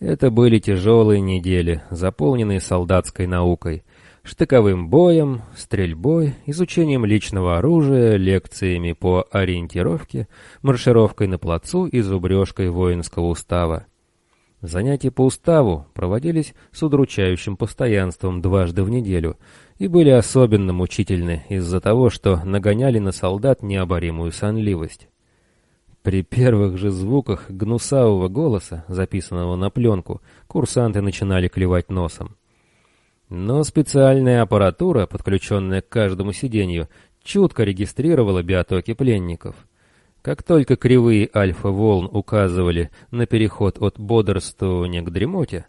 Это были тяжелые недели, заполненные солдатской наукой, штыковым боем, стрельбой, изучением личного оружия, лекциями по ориентировке, маршировкой на плацу и зубрежкой воинского устава. Занятия по уставу проводились с удручающим постоянством дважды в неделю и были особенно мучительны из-за того, что нагоняли на солдат необоримую сонливость. При первых же звуках гнусавого голоса, записанного на пленку, курсанты начинали клевать носом. Но специальная аппаратура, подключенная к каждому сиденью, чутко регистрировала биотоки пленников. Как только кривые альфа-волн указывали на переход от бодрствования к дремоте,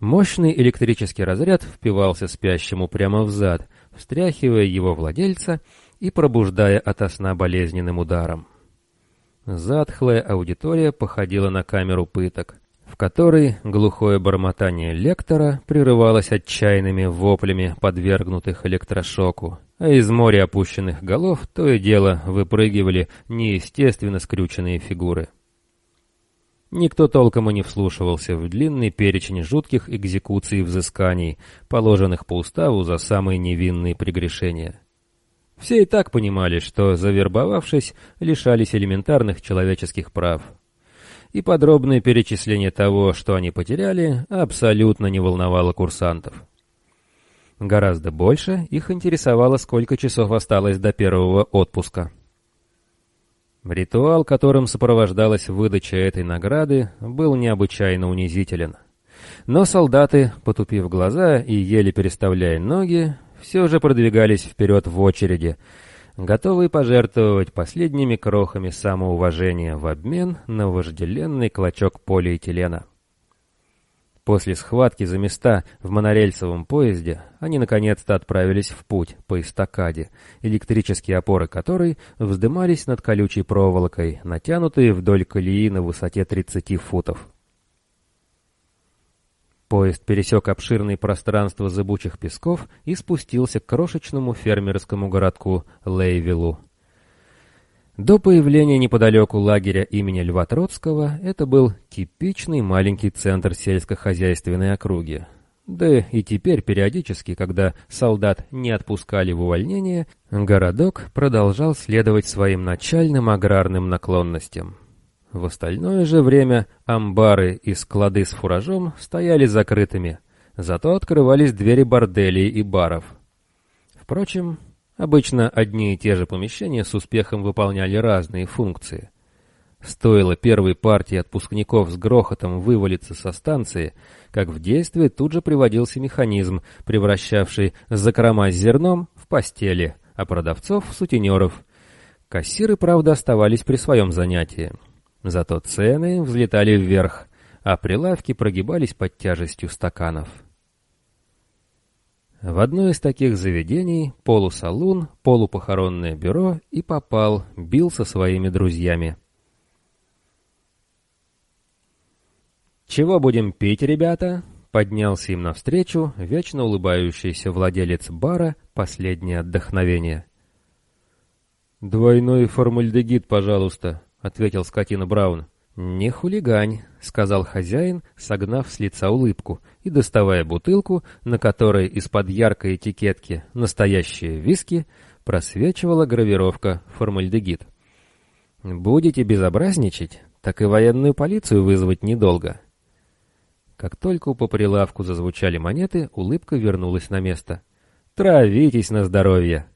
мощный электрический разряд впивался спящему прямо в зад, встряхивая его владельца и пробуждая ото сна болезненным ударом. Затхлая аудитория походила на камеру пыток в которой глухое бормотание лектора прерывалось отчаянными воплями подвергнутых электрошоку, а из моря опущенных голов то и дело выпрыгивали неестественно скрюченные фигуры. Никто толком и не вслушивался в длинный перечень жутких экзекуций и взысканий, положенных по уставу за самые невинные прегрешения. Все и так понимали, что, завербовавшись, лишались элементарных человеческих прав — и подробное перечисление того, что они потеряли, абсолютно не волновало курсантов. Гораздо больше их интересовало, сколько часов осталось до первого отпуска. Ритуал, которым сопровождалась выдача этой награды, был необычайно унизителен. Но солдаты, потупив глаза и еле переставляя ноги, все же продвигались вперед в очереди, готовые пожертвовать последними крохами самоуважения в обмен на вожделенный клочок полиэтилена. После схватки за места в монорельсовом поезде они наконец-то отправились в путь по эстакаде, электрические опоры которой вздымались над колючей проволокой, натянутые вдоль колеи на высоте 30 футов. Поезд пересек обширные пространства зыбучих песков и спустился к крошечному фермерскому городку Лейвиллу. До появления неподалеку лагеря имени Льва Троцкого это был типичный маленький центр сельскохозяйственной округи. Да и теперь периодически, когда солдат не отпускали в увольнение, городок продолжал следовать своим начальным аграрным наклонностям. В остальное же время амбары и склады с фуражом стояли закрытыми, зато открывались двери борделей и баров. Впрочем, обычно одни и те же помещения с успехом выполняли разные функции. Стоило первой партии отпускников с грохотом вывалиться со станции, как в действие тут же приводился механизм, превращавший закрома с зерном в постели, а продавцов в сутенеров. Кассиры, правда, оставались при своем занятии. Зато цены взлетали вверх, а прилавки прогибались под тяжестью стаканов. В одно из таких заведений полусалун, полупохоронное бюро и попал, бил со своими друзьями. «Чего будем пить, ребята?» Поднялся им навстречу вечно улыбающийся владелец бара «Последнее отдохновение». «Двойной формальдегид, пожалуйста», — ответил скотина Браун. «Не хулигань», — сказал хозяин, согнав с лица улыбку и доставая бутылку, на которой из-под яркой этикетки «Настоящие виски» просвечивала гравировка «Формальдегид». «Будете безобразничать, так и военную полицию вызвать недолго». Как только по прилавку зазвучали монеты, улыбка вернулась на место. «Травитесь на здоровье!»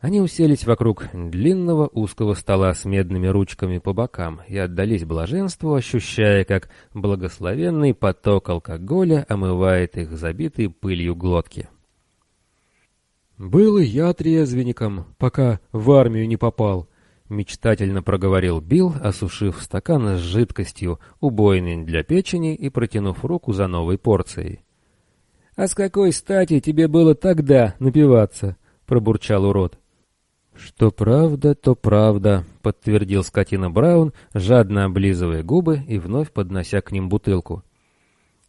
Они уселись вокруг длинного узкого стола с медными ручками по бокам и отдались блаженству, ощущая, как благословенный поток алкоголя омывает их забитые пылью глотки. «Был и я трезвенником, пока в армию не попал», — мечтательно проговорил Билл, осушив стакан с жидкостью, убойной для печени и протянув руку за новой порцией. «А с какой стати тебе было тогда напиваться?» — пробурчал урод. «Что правда, то правда», — подтвердил скотина Браун, жадно облизывая губы и вновь поднося к ним бутылку.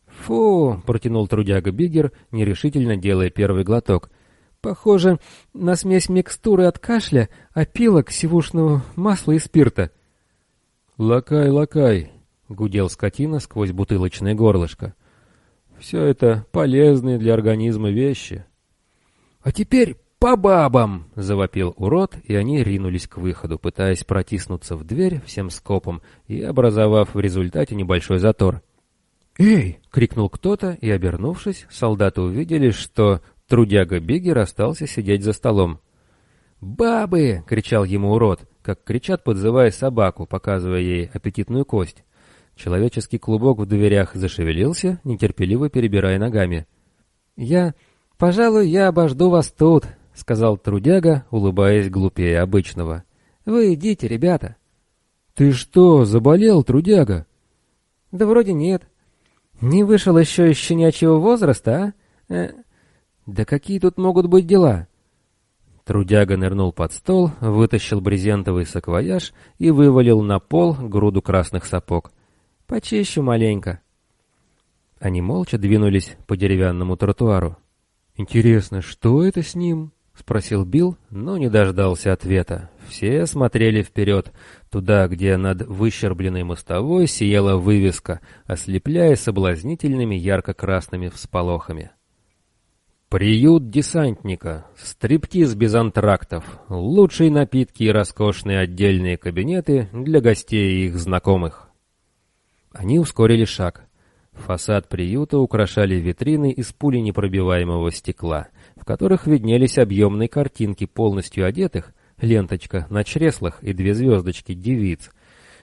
«Фу!» — протянул трудяга Бигер, нерешительно делая первый глоток. «Похоже на смесь микстуры от кашля, опилок, сивушного масла и спирта». «Лакай, лакай!» — гудел скотина сквозь бутылочное горлышко. «Все это полезные для организма вещи». «А теперь «По бабам!» — завопил урод, и они ринулись к выходу, пытаясь протиснуться в дверь всем скопом и образовав в результате небольшой затор. «Эй!» — крикнул кто-то, и, обернувшись, солдаты увидели, что трудяга Биггер остался сидеть за столом. «Бабы!» — кричал ему урод, как кричат, подзывая собаку, показывая ей аппетитную кость. Человеческий клубок в дверях зашевелился, нетерпеливо перебирая ногами. «Я... пожалуй, я обожду вас тут», — сказал трудяга, улыбаясь глупее обычного. «Вы идите, ребята». «Ты что, заболел, трудяга?» «Да вроде нет. Не вышел еще из щенячьего возраста, а? Э, да какие тут могут быть дела?» Трудяга нырнул под стол, вытащил брезентовый саквояж и вывалил на пол груду красных сапог. «Почищу маленько». Они молча двинулись по деревянному тротуару. «Интересно, что это с ним?» — спросил Билл, но не дождался ответа. Все смотрели вперед, туда, где над выщербленной мостовой сияла вывеска, ослепляя соблазнительными ярко-красными всполохами. Приют десантника, стриптиз без антрактов, лучшие напитки и роскошные отдельные кабинеты для гостей и их знакомых. Они ускорили шаг. Фасад приюта украшали витрины из пули непробиваемого стекла, которых виднелись объемные картинки полностью одетых, ленточка на чреслах и две звездочки девиц,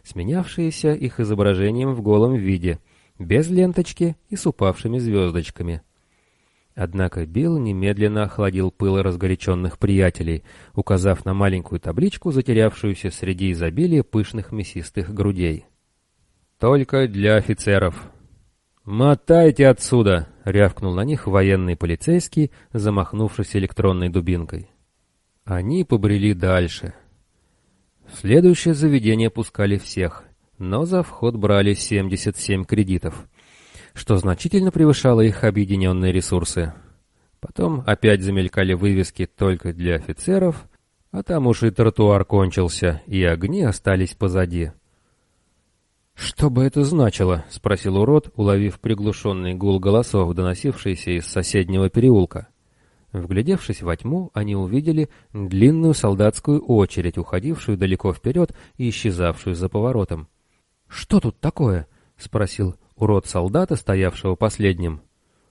сменявшиеся их изображением в голом виде, без ленточки и с упавшими звездочками. Однако Билл немедленно охладил пыл разгоряченных приятелей, указав на маленькую табличку, затерявшуюся среди изобилия пышных мясистых грудей. «Только для офицеров», «Мотайте отсюда!» — рявкнул на них военный полицейский, замахнувшись электронной дубинкой. Они побрели дальше. В следующее заведение пускали всех, но за вход брали 77 кредитов, что значительно превышало их объединенные ресурсы. Потом опять замелькали вывески только для офицеров, а там уж и тротуар кончился, и огни остались позади. «Что бы это значило?» — спросил урод, уловив приглушенный гул голосов, доносившийся из соседнего переулка. Вглядевшись во тьму, они увидели длинную солдатскую очередь, уходившую далеко вперед и исчезавшую за поворотом. «Что тут такое?» — спросил урод солдата, стоявшего последним.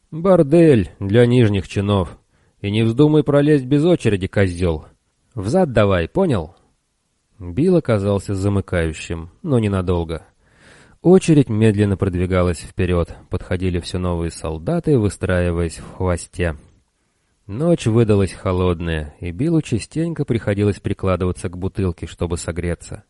«Бордель для нижних чинов. И не вздумай пролезть без очереди, козел. Взад давай, понял?» Билл оказался замыкающим, но ненадолго. Очередь медленно продвигалась вперед, подходили все новые солдаты, выстраиваясь в хвосте. Ночь выдалась холодная, и Биллу частенько приходилось прикладываться к бутылке, чтобы согреться.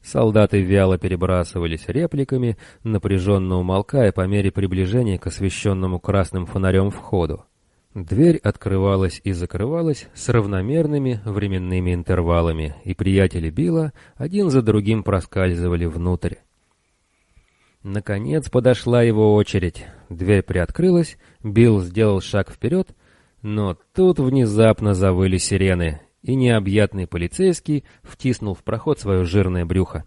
Солдаты вяло перебрасывались репликами, напряженно умолкая по мере приближения к освещенному красным фонарем входу. Дверь открывалась и закрывалась с равномерными временными интервалами, и приятели Билла один за другим проскальзывали внутрь. Наконец подошла его очередь. Дверь приоткрылась, Билл сделал шаг вперед, но тут внезапно завыли сирены, и необъятный полицейский втиснул в проход свое жирное брюхо.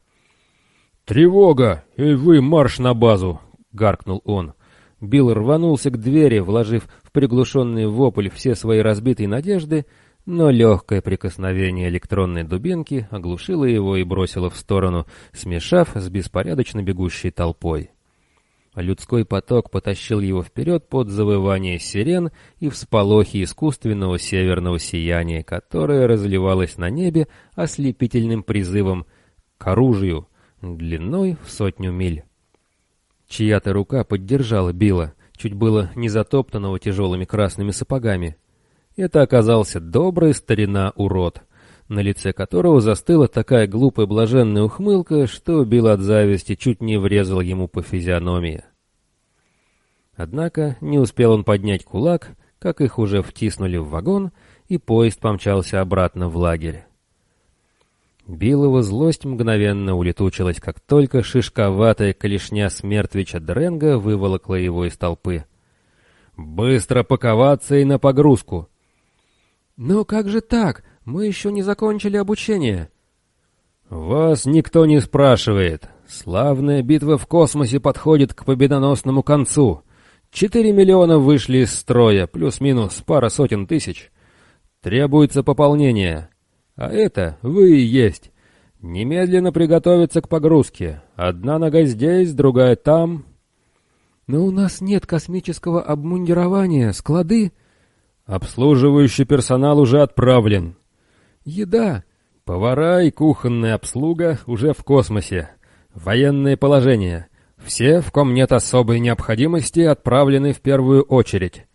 «Тревога! И вы марш на базу!» — гаркнул он. Билл рванулся к двери, вложив в приглушенный вопль все свои разбитые надежды, но легкое прикосновение электронной дубинки оглушило его и бросило в сторону, смешав с беспорядочно бегущей толпой. Людской поток потащил его вперед под завывание сирен и всполохи искусственного северного сияния, которое разливалось на небе ослепительным призывом к оружию длиной в сотню миль. Чья-то рука поддержала Билла, чуть было не затоптанного тяжелыми красными сапогами, это оказался добрый старина-урод, на лице которого застыла такая глупая блаженная ухмылка, что Билл от зависти чуть не врезал ему по физиономии. Однако не успел он поднять кулак, как их уже втиснули в вагон, и поезд помчался обратно в лагерь. Биллова злость мгновенно улетучилась, как только шишковатая клешня смертвича Дренга выволокла его из толпы. «Быстро паковаться и на погрузку!» «Но как же так? Мы еще не закончили обучение». «Вас никто не спрашивает. Славная битва в космосе подходит к победоносному концу. Четыре миллиона вышли из строя, плюс-минус пара сотен тысяч. Требуется пополнение. А это вы и есть. Немедленно приготовиться к погрузке. Одна нога здесь, другая там». «Но у нас нет космического обмундирования, склады...» Обслуживающий персонал уже отправлен. Еда. Повара и кухонная обслуга уже в космосе. Военное положение. Все, в ком нет особой необходимости, отправлены в первую очередь.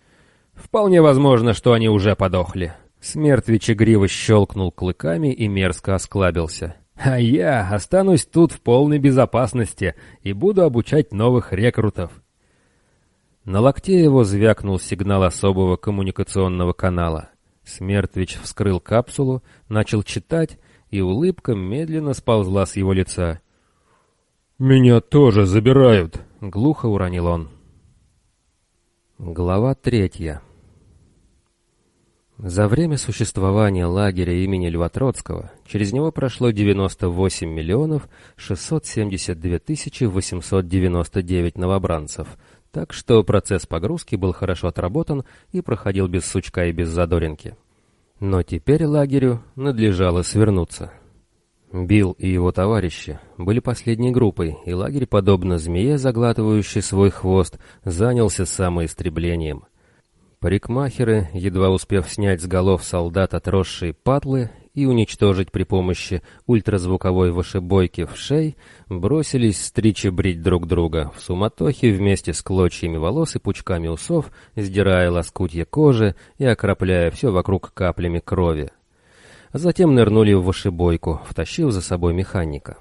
Вполне возможно, что они уже подохли. Смертвич игриво щелкнул клыками и мерзко осклабился. А я останусь тут в полной безопасности и буду обучать новых рекрутов. На локте его звякнул сигнал особого коммуникационного канала. Смертвич вскрыл капсулу, начал читать, и улыбка медленно сползла с его лица. «Меня тоже забирают», — глухо уронил он. Глава третья. За время существования лагеря имени Льва Троцкого через него прошло 98 миллионов 672 тысячи 899 новобранцев, так что процесс погрузки был хорошо отработан и проходил без сучка и без задоринки. Но теперь лагерю надлежало свернуться. Билл и его товарищи были последней группой, и лагерь, подобно змее, заглатывающей свой хвост, занялся самоистреблением — Парикмахеры, едва успев снять с голов солдат отросшие патлы и уничтожить при помощи ультразвуковой вышибойки в шей, бросились стричь и брить друг друга, в суматохе вместе с клочьями волос и пучками усов, сдирая лоскутья кожи и окропляя все вокруг каплями крови. Затем нырнули в вышибойку, втащив за собой механика.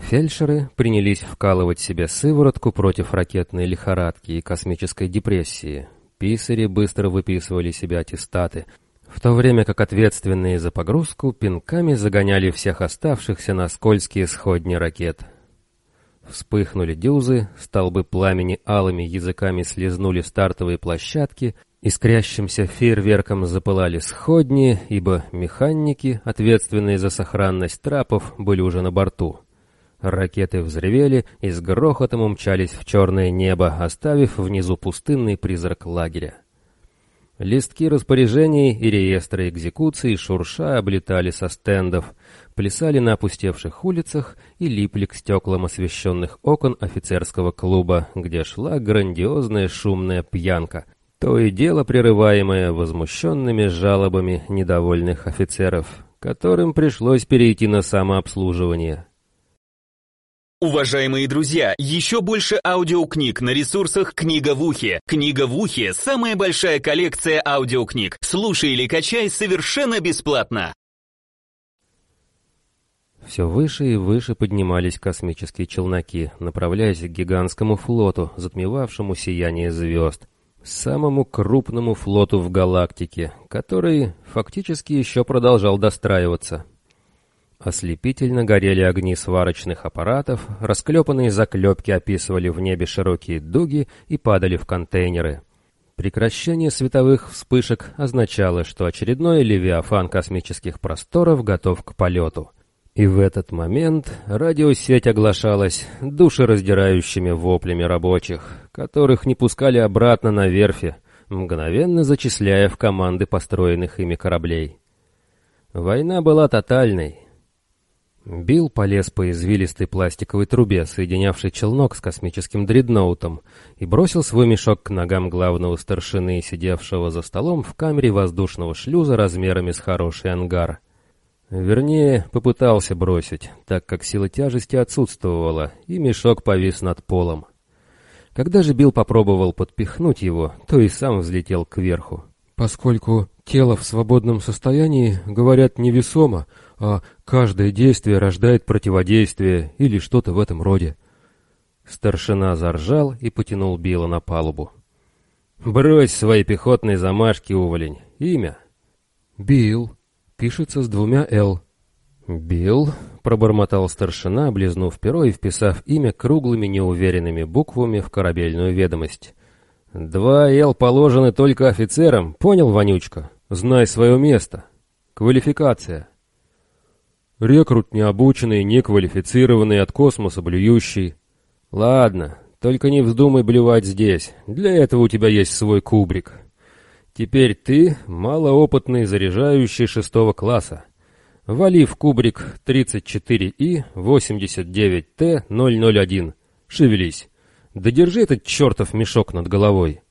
Фельдшеры принялись вкалывать себе сыворотку против ракетной лихорадки и космической депрессии — Писари быстро выписывали себе аттестаты, в то время как ответственные за погрузку пинками загоняли всех оставшихся на скользкие сходни ракет. Вспыхнули дюзы, столбы пламени алыми языками слезнули стартовые площадки, искрящимся фейерверком запылали сходни, ибо механики, ответственные за сохранность трапов, были уже на борту. Ракеты взревели и с грохотом умчались в черное небо, оставив внизу пустынный призрак лагеря. Листки распоряжений и реестры экзекуций шурша облетали со стендов, плясали на опустевших улицах и липли к стеклам освещенных окон офицерского клуба, где шла грандиозная шумная пьянка, то и дело прерываемое возмущенными жалобами недовольных офицеров, которым пришлось перейти на самообслуживание. Уважаемые друзья, еще больше аудиокниг на ресурсах «Книга в ухе». «Книга в ухе» — самая большая коллекция аудиокниг. Слушай или качай совершенно бесплатно. Все выше и выше поднимались космические челноки, направляясь к гигантскому флоту, затмевавшему сияние звезд. Самому крупному флоту в галактике, который фактически еще продолжал достраиваться. Ослепительно горели огни сварочных аппаратов, расклепанные заклепки описывали в небе широкие дуги и падали в контейнеры. Прекращение световых вспышек означало, что очередной левиафан космических просторов готов к полету. И в этот момент радиосеть оглашалась душераздирающими воплями рабочих, которых не пускали обратно на верфи, мгновенно зачисляя в команды построенных ими кораблей. Война была тотальной, Билл полез по извилистой пластиковой трубе, соединявшей челнок с космическим дредноутом, и бросил свой мешок к ногам главного старшины, сидевшего за столом в камере воздушного шлюза размерами с хороший ангар. Вернее, попытался бросить, так как сила тяжести отсутствовала, и мешок повис над полом. Когда же Билл попробовал подпихнуть его, то и сам взлетел кверху. Поскольку тело в свободном состоянии, говорят, невесомо, а каждое действие рождает противодействие или что-то в этом роде. Старшина заржал и потянул Билла на палубу. «Брось свои пехотные замашки, уволень. Имя?» «Билл. Пишется с двумя «Л». «Билл», — пробормотал старшина, облизнув перо и вписав имя круглыми неуверенными буквами в корабельную ведомость. «Два «Л» положены только офицерам, понял, Вонючка? Знай свое место. Квалификация». Рекрут необученный, неквалифицированный, от космоса блюющий. Ладно, только не вздумай блювать здесь. Для этого у тебя есть свой кубрик. Теперь ты малоопытный заряжающий шестого класса. Вали в кубрик 34И 89Т001. Шевелись. Да держи этот чертов мешок над головой.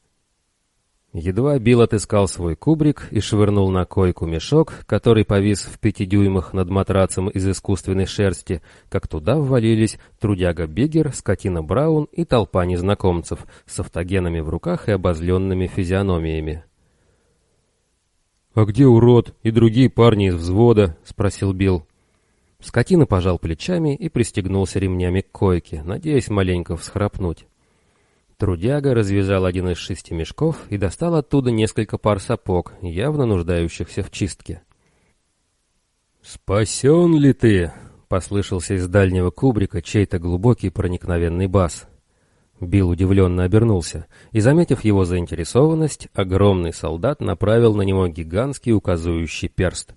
Едва Билл отыскал свой кубрик и швырнул на койку мешок, который повис в пяти дюймах над матрацем из искусственной шерсти, как туда ввалились трудяга Биггер, скотина Браун и толпа незнакомцев с автогенами в руках и обозленными физиономиями. «А где урод и другие парни из взвода?» — спросил Билл. Скотина пожал плечами и пристегнулся ремнями к койке, надеясь маленько всхрапнуть. Трудяга развязал один из шести мешков и достал оттуда несколько пар сапог, явно нуждающихся в чистке. «Спасен ли ты?» — послышался из дальнего кубрика чей-то глубокий проникновенный бас. Билл удивленно обернулся, и, заметив его заинтересованность, огромный солдат направил на него гигантский указывающий перст.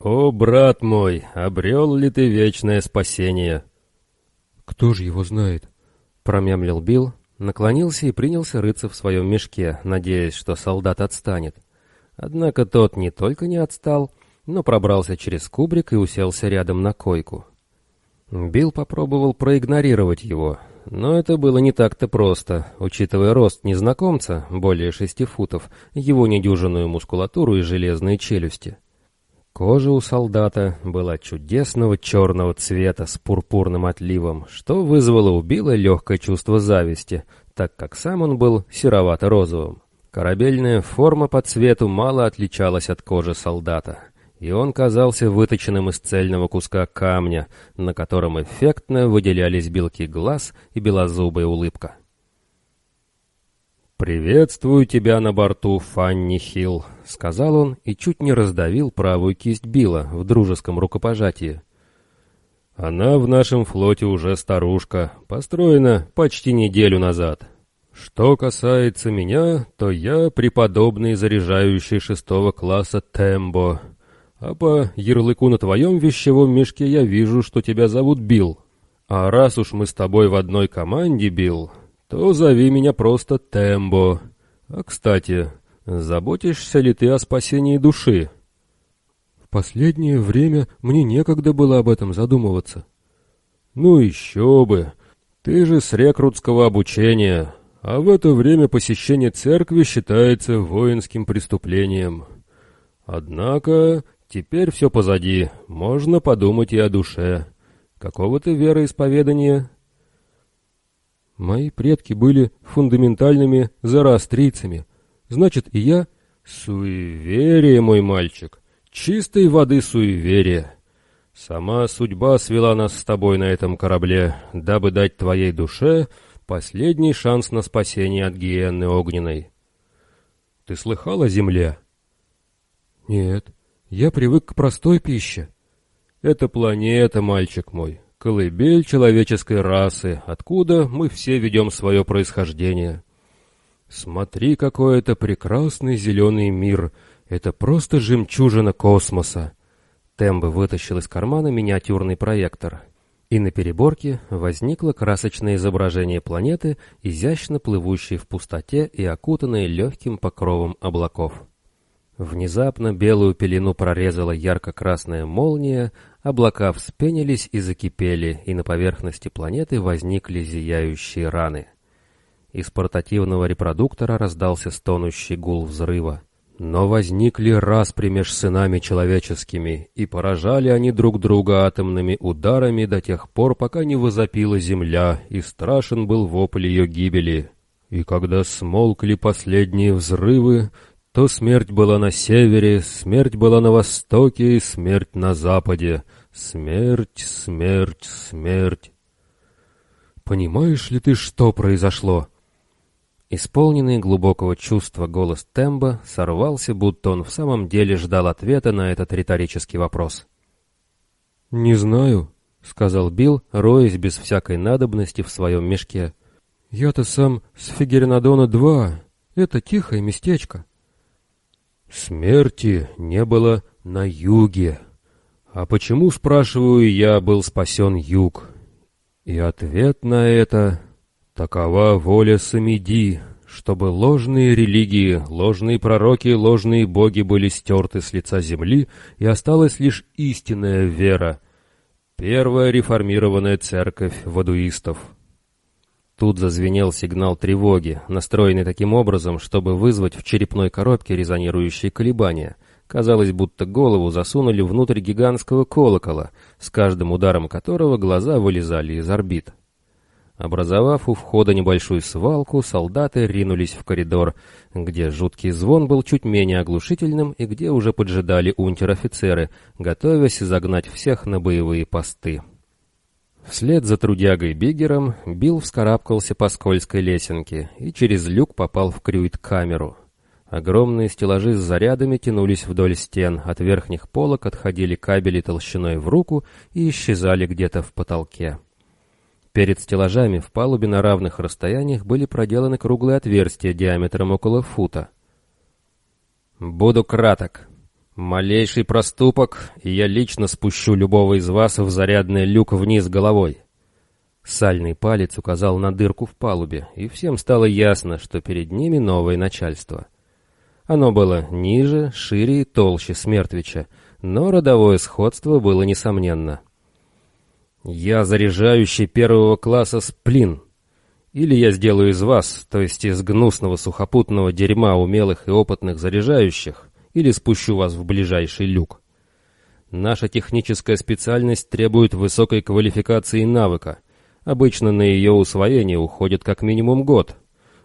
«О, брат мой, обрел ли ты вечное спасение?» «Кто же его знает?» — промямлил Билл, наклонился и принялся рыться в своем мешке, надеясь, что солдат отстанет. Однако тот не только не отстал, но пробрался через кубрик и уселся рядом на койку. Билл попробовал проигнорировать его, но это было не так-то просто, учитывая рост незнакомца, более шести футов, его недюжинную мускулатуру и железные челюсти. Кожа у солдата была чудесного черного цвета с пурпурным отливом, что вызвало у Билла легкое чувство зависти, так как сам он был серовато-розовым. Корабельная форма по цвету мало отличалась от кожи солдата, и он казался выточенным из цельного куска камня, на котором эффектно выделялись белки глаз и белозубая улыбка. «Приветствую тебя на борту, Фанни Хилл», — сказал он и чуть не раздавил правую кисть Билла в дружеском рукопожатии. «Она в нашем флоте уже старушка, построена почти неделю назад. Что касается меня, то я преподобный заряжающий шестого класса Тембо, а по ярлыку на твоем вещевом мешке я вижу, что тебя зовут Билл. А раз уж мы с тобой в одной команде, Билл, то зови меня просто Тембо. А, кстати, заботишься ли ты о спасении души?» «В последнее время мне некогда было об этом задумываться». «Ну еще бы! Ты же с рекрутского обучения, а в это время посещение церкви считается воинским преступлением. Однако теперь все позади, можно подумать и о душе. Какого ты вероисповедания?» Мои предки были фундаментальными зороастрийцами. Значит, и я... Суеверие, мой мальчик. Чистой воды суеверие. Сама судьба свела нас с тобой на этом корабле, дабы дать твоей душе последний шанс на спасение от гиенны огненной. Ты слыхал о земле? Нет, я привык к простой пище. Это планета, мальчик мой, колыбель человеческой расы, откуда мы все ведем свое происхождение. Смотри, какой это прекрасный зеленый мир, это просто жемчужина космоса. Тембо вытащил из кармана миниатюрный проектор, и на переборке возникло красочное изображение планеты, изящно плывущей в пустоте и окутанной легким покровом облаков. Внезапно белую пелену прорезала ярко-красная молния, облака вспенились и закипели, и на поверхности планеты возникли зияющие раны. Из портативного репродуктора раздался стонущий гул взрыва. Но возникли распри меж сынами человеческими, и поражали они друг друга атомными ударами до тех пор, пока не возопила земля, и страшен был вопль ее гибели. И когда смолкли последние взрывы, то смерть была на севере, смерть была на востоке и смерть на западе. Смерть, смерть, смерть. Понимаешь ли ты, что произошло? Исполненный глубокого чувства голос Темба сорвался, будто он в самом деле ждал ответа на этот риторический вопрос. «Не знаю», — сказал Билл, роясь без всякой надобности в своем мешке. «Я-то сам с Фигернадона-2. Это тихое местечко». Смерти не было на юге. А почему, спрашиваю, я был спасен юг? И ответ на это — такова воля Самиди, чтобы ложные религии, ложные пророки, ложные боги были стерты с лица земли, и осталась лишь истинная вера, первая реформированная церковь вадуистов. Тут зазвенел сигнал тревоги, настроенный таким образом, чтобы вызвать в черепной коробке резонирующие колебания. Казалось, будто голову засунули внутрь гигантского колокола, с каждым ударом которого глаза вылезали из орбит. Образовав у входа небольшую свалку, солдаты ринулись в коридор, где жуткий звон был чуть менее оглушительным и где уже поджидали унтер-офицеры, готовясь загнать всех на боевые посты. Вслед за трудягой Биггером Билл вскарабкался по скользкой лесенке и через люк попал в крюит-камеру. Огромные стеллажи с зарядами тянулись вдоль стен, от верхних полок отходили кабели толщиной в руку и исчезали где-то в потолке. Перед стеллажами в палубе на равных расстояниях были проделаны круглые отверстия диаметром около фута. «Буду краток», Малейший проступок, и я лично спущу любого из вас в зарядный люк вниз головой. Сальный палец указал на дырку в палубе, и всем стало ясно, что перед ними новое начальство. Оно было ниже, шире и толще Смертвича, но родовое сходство было несомненно. «Я заряжающий первого класса сплин. Или я сделаю из вас, то есть из гнусного сухопутного дерьма умелых и опытных заряжающих, или спущу вас в ближайший люк. Наша техническая специальность требует высокой квалификации и навыка. Обычно на ее усвоение уходит как минимум год.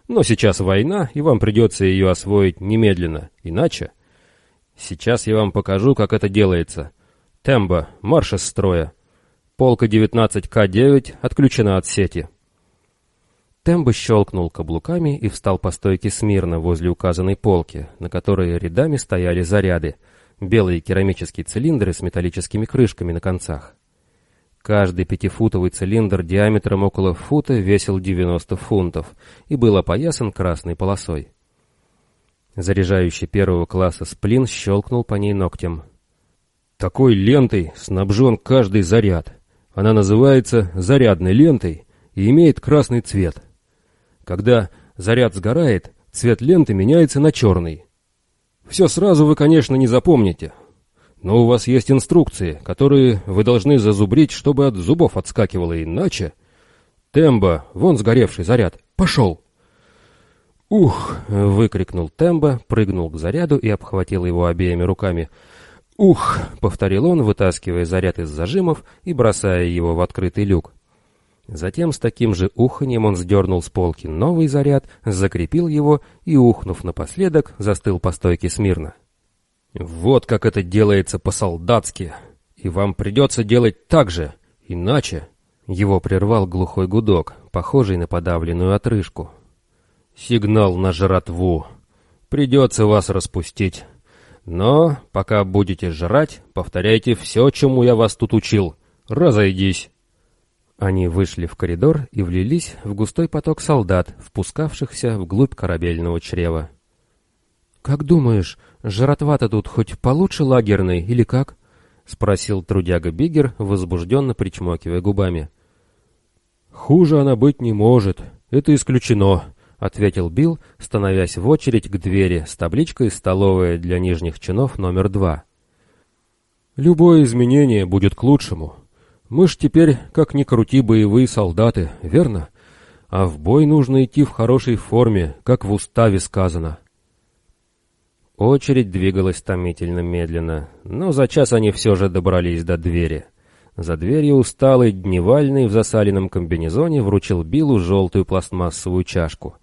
Но сейчас война, и вам придется ее освоить немедленно, иначе... Сейчас я вам покажу, как это делается. Тембо, марш из строя. Полка 19К9 отключена от сети. Тембо щелкнул каблуками и встал по стойке смирно возле указанной полки, на которой рядами стояли заряды, белые керамические цилиндры с металлическими крышками на концах. Каждый пятифутовый цилиндр диаметром около фута весил 90 фунтов и был опоясан красной полосой. Заряжающий первого класса сплин щелкнул по ней ногтем. Такой лентой снабжен каждый заряд. Она называется зарядной лентой и имеет красный цвет. Когда заряд сгорает, цвет ленты меняется на черный. Все сразу вы, конечно, не запомните, но у вас есть инструкции, которые вы должны зазубрить, чтобы от зубов отскакивало, иначе... Тембо, вон сгоревший заряд, пошел! «Ух!» — выкрикнул Тембо, прыгнул к заряду и обхватил его обеими руками. «Ух!» — повторил он, вытаскивая заряд из зажимов и бросая его в открытый люк. Затем с таким же уханьем он сдернул с полки новый заряд, закрепил его и, ухнув напоследок, застыл по стойке смирно. «Вот как это делается по-солдатски, и вам придется делать так же, иначе...» Его прервал глухой гудок, похожий на подавленную отрыжку. «Сигнал на жратву. Придется вас распустить. Но, пока будете жрать, повторяйте все, чему я вас тут учил. Разойдись». Они вышли в коридор и влились в густой поток солдат, впускавшихся вглубь корабельного чрева. «Как думаешь, жратва-то тут хоть получше лагерной или как?» — спросил трудяга Биггер, возбужденно причмокивая губами. «Хуже она быть не может, это исключено», — ответил Билл, становясь в очередь к двери с табличкой «Столовая для нижних чинов номер два». «Любое изменение будет к лучшему». Мы ж теперь, как ни крути, боевые солдаты, верно? А в бой нужно идти в хорошей форме, как в уставе сказано. Очередь двигалась томительно медленно, но за час они все же добрались до двери. За дверью усталый дневальный в засаленном комбинезоне вручил Биллу желтую пластмассовую чашку.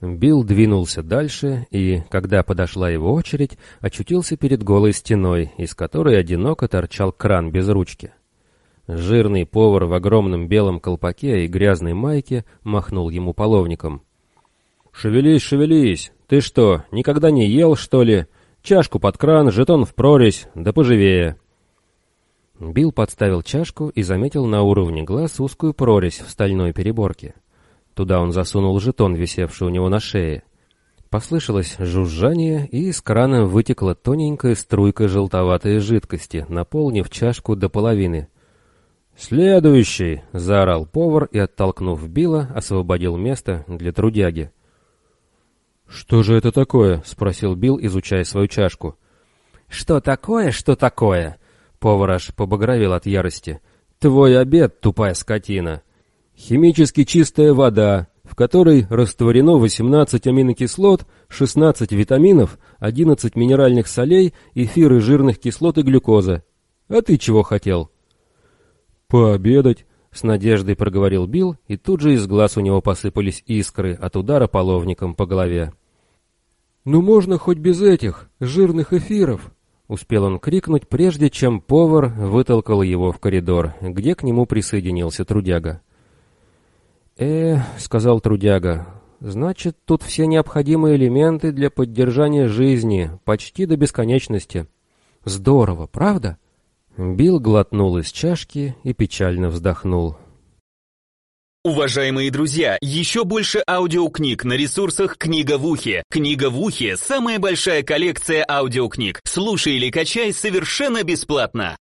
Билл двинулся дальше и, когда подошла его очередь, очутился перед голой стеной, из которой одиноко торчал кран без ручки. Жирный повар в огромном белом колпаке и грязной майке махнул ему половником. «Шевелись, шевелись! Ты что, никогда не ел, что ли? Чашку под кран, жетон в прорезь, да поживее!» Билл подставил чашку и заметил на уровне глаз узкую прорезь в стальной переборке. Туда он засунул жетон, висевший у него на шее. Послышалось жужжание, и из крана вытекла тоненькая струйка желтоватой жидкости, наполнив чашку до половины. «Следующий!» — заорал повар и, оттолкнув Билла, освободил место для трудяги. «Что же это такое?» — спросил Билл, изучая свою чашку. «Что такое, что такое?» Повар аж побагровел от ярости. «Твой обед, тупая скотина! Химически чистая вода, в которой растворено 18 аминокислот, 16 витаминов, 11 минеральных солей, эфиры жирных кислот и глюкоза. А ты чего хотел? Пообедать, с надеждой проговорил Билл, и тут же из глаз у него посыпались искры от удара половником по голове. «Ну можно хоть без этих жирных эфиров!» Успел он крикнуть, прежде чем повар вытолкал его в коридор, где к нему присоединился трудяга. «Э, — сказал трудяга, — значит, тут все необходимые элементы для поддержания жизни, почти до бесконечности. Здорово, правда?» Билл глотнул из чашки и печально вздохнул. Уважаемые друзья, еще больше аудиокниг на ресурсах «Книга в ухе». «Книга в ухе» — самая большая коллекция аудиокниг. Слушай или качай совершенно бесплатно.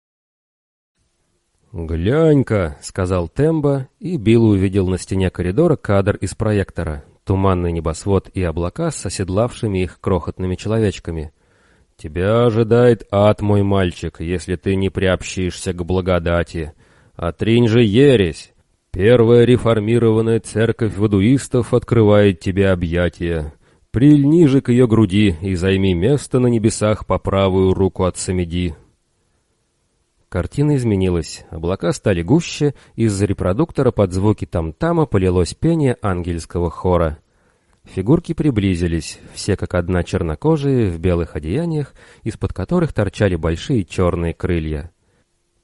«Глянь-ка», — сказал Тембо, и Билл увидел на стене коридора кадр из проектора. Туманный небосвод и облака с оседлавшими их крохотными человечками. «Тебя ожидает ад, мой мальчик, если ты не приобщишься к благодати. Отринь же ересь! Первая реформированная церковь вадуистов открывает тебе объятия. Прильни же к ее груди и займи место на небесах по правую руку от Самеди». Картина изменилась, облака стали гуще, из-за репродуктора под звуки там-тама полилось пение ангельского хора — Фигурки приблизились, все как одна чернокожие, в белых одеяниях, из-под которых торчали большие черные крылья.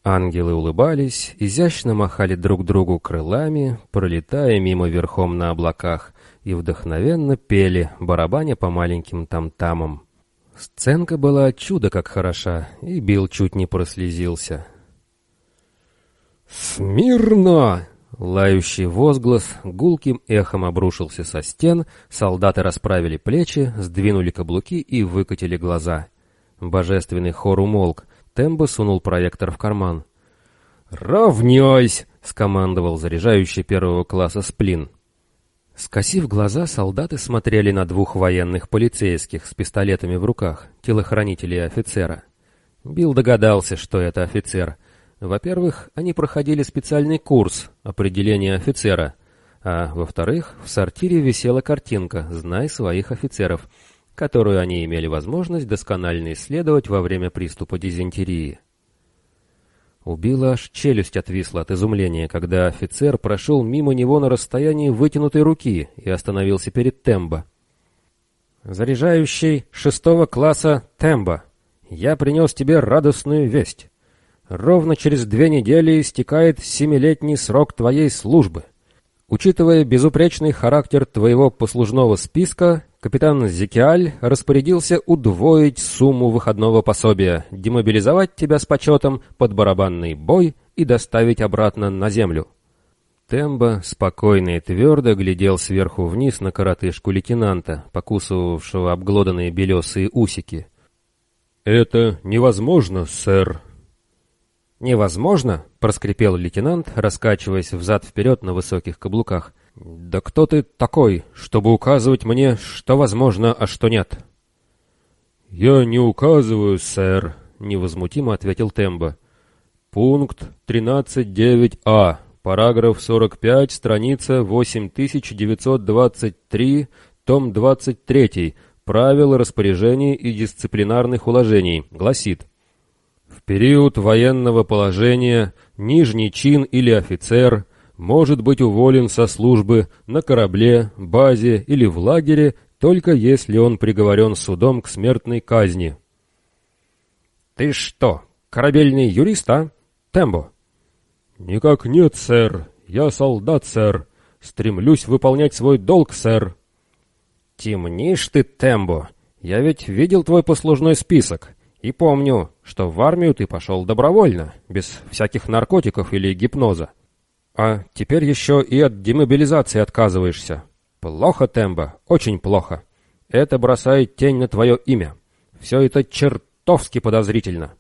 Ангелы улыбались, изящно махали друг другу крылами, пролетая мимо верхом на облаках, и вдохновенно пели, барабаня по маленьким там-тамам. Сценка была чудо как хороша, и Билл чуть не прослезился. «Смирно!» Лающий возглас гулким эхом обрушился со стен, солдаты расправили плечи, сдвинули каблуки и выкатили глаза. Божественный хор умолк, Тембо сунул проектор в карман. «Равняйсь!» — скомандовал заряжающий первого класса сплин. Скосив глаза, солдаты смотрели на двух военных полицейских с пистолетами в руках, телохранителей офицера. Билл догадался, что это офицер — во-первых, они проходили специальный курс определения офицера, а во-вторых, в сортире висела картинка «Знай своих офицеров», которую они имели возможность досконально исследовать во время приступа дизентерии. Убила аж челюсть отвисла от изумления, когда офицер прошел мимо него на расстоянии вытянутой руки и остановился перед Тембо. «Заряжающий шестого класса Тембо, я принес тебе радостную весть. Ровно через две недели истекает семилетний срок твоей службы. Учитывая безупречный характер твоего послужного списка, капитан Зикиаль распорядился удвоить сумму выходного пособия, демобилизовать тебя с почетом под барабанный бой и доставить обратно на землю. Тембо спокойно и твердо глядел сверху вниз на коротышку лейтенанта, покусывавшего обглоданные белесые усики. «Это невозможно, сэр», «Невозможно», — проскрипел лейтенант, раскачиваясь взад-вперед на высоких каблуках. «Да кто ты такой, чтобы указывать мне, что возможно, а что нет?» «Я не указываю, сэр», — невозмутимо ответил Тембо. «Пункт 13.9а, параграф 45, страница 8923, том 23, правил распоряжений и дисциплинарных уложений, гласит — в период военного положения нижний чин или офицер может быть уволен со службы на корабле, базе или в лагере, только если он приговорен судом к смертной казни. «Ты что, корабельный юрист, а? Тембо?» «Никак нет, сэр. Я солдат, сэр. Стремлюсь выполнять свой долг, сэр». «Темнишь ты, Тембо. Я ведь видел твой послужной список. И помню, что в армию ты пошел добровольно, без всяких наркотиков или гипноза. А теперь еще и от демобилизации отказываешься. Плохо, Тембо, очень плохо. Это бросает тень на твое имя. Все это чертовски подозрительно.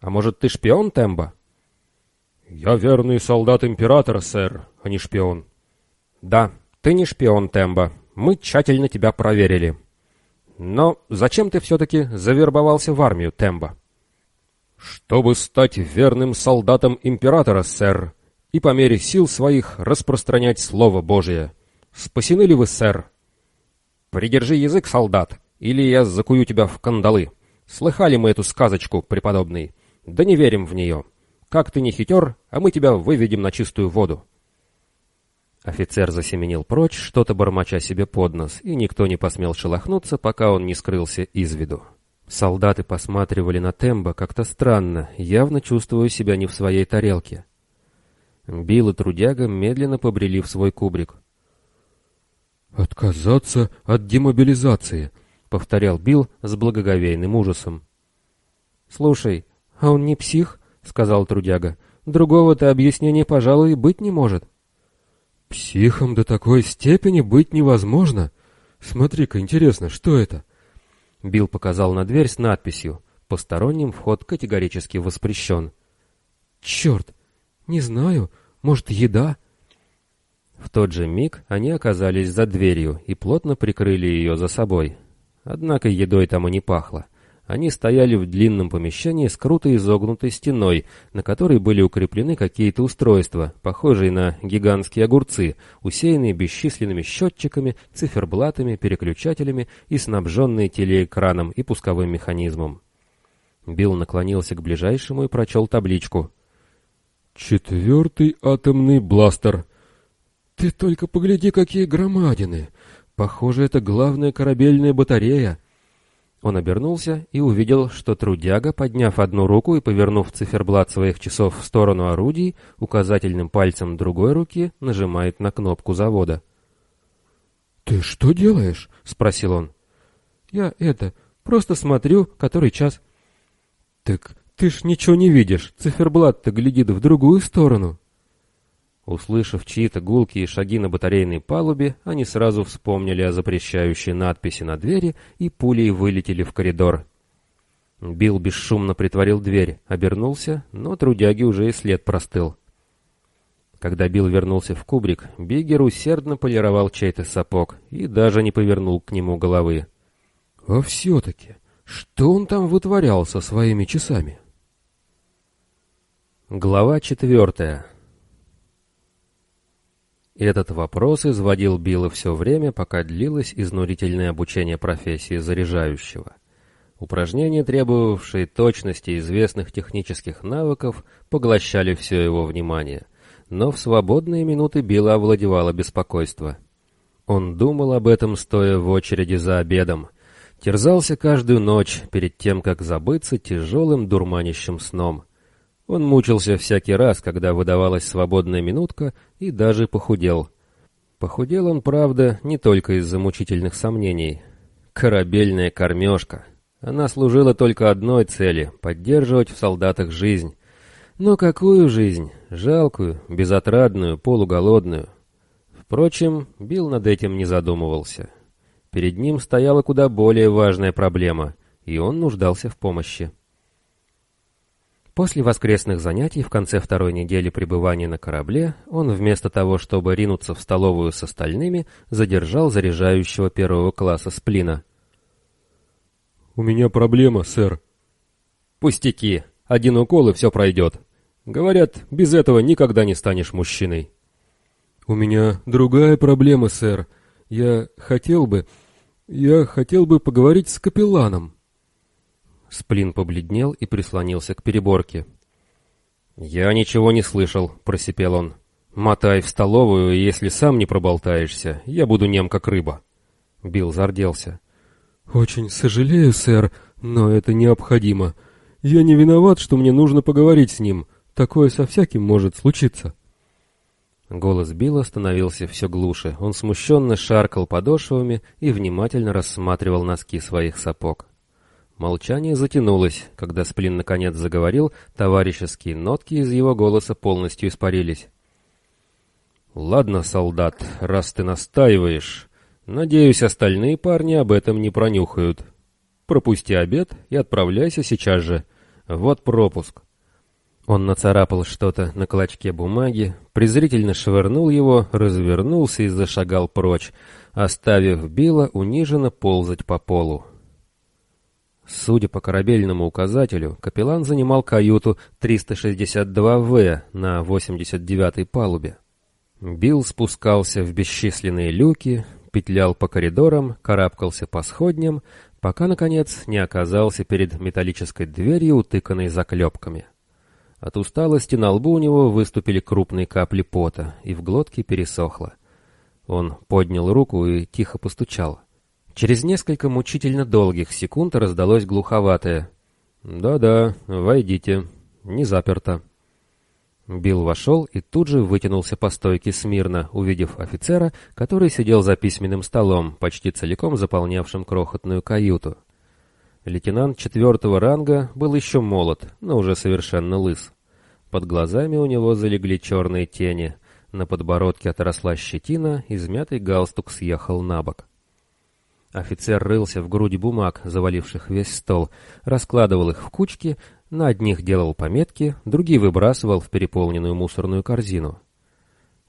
А может, ты шпион, Тембо? Я верный солдат императора, сэр, а не шпион. Да, ты не шпион, Тембо. Мы тщательно тебя проверили. Но зачем ты все-таки завербовался в армию, Тембо? Чтобы стать верным солдатом императора, сэр, и по мере сил своих распространять Слово Божие. спасены ли вы, сэр?» «Придержи язык, солдат, или я закую тебя в кандалы. Слыхали мы эту сказочку, преподобный? Да не верим в нее. Как ты не хитер, а мы тебя выведем на чистую воду». Офицер засеменил прочь, что-то бормоча себе под нос, и никто не посмел шелохнуться, пока он не скрылся из виду. Солдаты посматривали на Тембо как-то странно, явно чувствуя себя не в своей тарелке. Билл и Трудяга медленно побрели в свой кубрик. «Отказаться от демобилизации», — повторял Билл с благоговейным ужасом. «Слушай, а он не псих?» — сказал Трудяга. «Другого-то объяснения, пожалуй, быть не может». «Психом до такой степени быть невозможно. Смотри-ка, интересно, что это?» Билл показал на дверь с надписью «Посторонним вход категорически воспрещен». «Черт! Не знаю. Может, еда?» В тот же миг они оказались за дверью и плотно прикрыли ее за собой. Однако едой там и не пахло. Они стояли в длинном помещении с круто изогнутой стеной, на которой были укреплены какие-то устройства, похожие на гигантские огурцы, усеянные бесчисленными счетчиками, циферблатами, переключателями и снабженные телеэкраном и пусковым механизмом. Билл наклонился к ближайшему и прочел табличку. «Четвертый атомный бластер. Ты только погляди, какие громадины! Похоже, это главная корабельная батарея». Он обернулся и увидел, что трудяга, подняв одну руку и повернув циферблат своих часов в сторону орудий, указательным пальцем другой руки нажимает на кнопку завода. «Ты что делаешь?» — спросил он. «Я это, просто смотрю, который час». «Так ты ж ничего не видишь, циферблат-то глядит в другую сторону». Услышав чьи-то гулкие шаги на батарейной палубе, они сразу вспомнили о запрещающей надписи на двери и пулей вылетели в коридор. Билл бесшумно притворил дверь, обернулся, но трудяги уже и след простыл. Когда Билл вернулся в кубрик, Биггер усердно полировал чей-то сапог и даже не повернул к нему головы. «А все-таки, что он там вытворял со своими часами?» Глава четвертая этот вопрос изводил Билла все время, пока длилось изнурительное обучение профессии заряжающего. Упражнения, требовавшие точности известных технических навыков, поглощали все его внимание. Но в свободные минуты Билла овладевало беспокойство. Он думал об этом, стоя в очереди за обедом. Терзался каждую ночь перед тем, как забыться тяжелым дурманящим сном — он мучился всякий раз, когда выдавалась свободная минутка, и даже похудел. Похудел он, правда, не только из-за мучительных сомнений. Корабельная кормежка. Она служила только одной цели — поддерживать в солдатах жизнь. Но какую жизнь? Жалкую, безотрадную, полуголодную. Впрочем, Билл над этим не задумывался. Перед ним стояла куда более важная проблема, и он нуждался в помощи. После воскресных занятий в конце второй недели пребывания на корабле он вместо того, чтобы ринуться в столовую с остальными, задержал заряжающего первого класса сплина. «У меня проблема, сэр». «Пустяки. Один укол и все пройдет. Говорят, без этого никогда не станешь мужчиной». «У меня другая проблема, сэр. Я хотел бы... Я хотел бы поговорить с капелланом». Сплин побледнел и прислонился к переборке. «Я ничего не слышал», — просипел он. «Мотай в столовую, и если сам не проболтаешься, я буду нем как рыба». Билл зарделся. «Очень сожалею, сэр, но это необходимо. Я не виноват, что мне нужно поговорить с ним. Такое со всяким может случиться». Голос Билла становился все глуше. Он смущенно шаркал подошвами и внимательно рассматривал носки своих сапог. Молчание затянулось. Когда Сплин наконец заговорил, товарищеские нотки из его голоса полностью испарились. «Ладно, солдат, раз ты настаиваешь. Надеюсь, остальные парни об этом не пронюхают. Пропусти обед и отправляйся сейчас же. Вот пропуск». Он нацарапал что-то на клочке бумаги, презрительно швырнул его, развернулся и зашагал прочь, оставив Билла униженно ползать по полу. Судя по корабельному указателю, капеллан занимал каюту 362В на 89-й палубе. Билл спускался в бесчисленные люки, петлял по коридорам, карабкался по сходням, пока, наконец, не оказался перед металлической дверью, утыканной заклепками. От усталости на лбу у него выступили крупные капли пота, и в глотке пересохло. Он поднял руку и тихо постучал. Через несколько мучительно долгих секунд раздалось глуховатое «Да-да, войдите, не заперто». Билл вошел и тут же вытянулся по стойке смирно, увидев офицера, который сидел за письменным столом, почти целиком заполнявшим крохотную каюту. Лейтенант четвертого ранга был еще молод, но уже совершенно лыс. Под глазами у него залегли черные тени, на подбородке отросла щетина, измятый галстук съехал на бок. Офицер рылся в груди бумаг, заваливших весь стол, раскладывал их в кучки, на одних делал пометки, другие выбрасывал в переполненную мусорную корзину.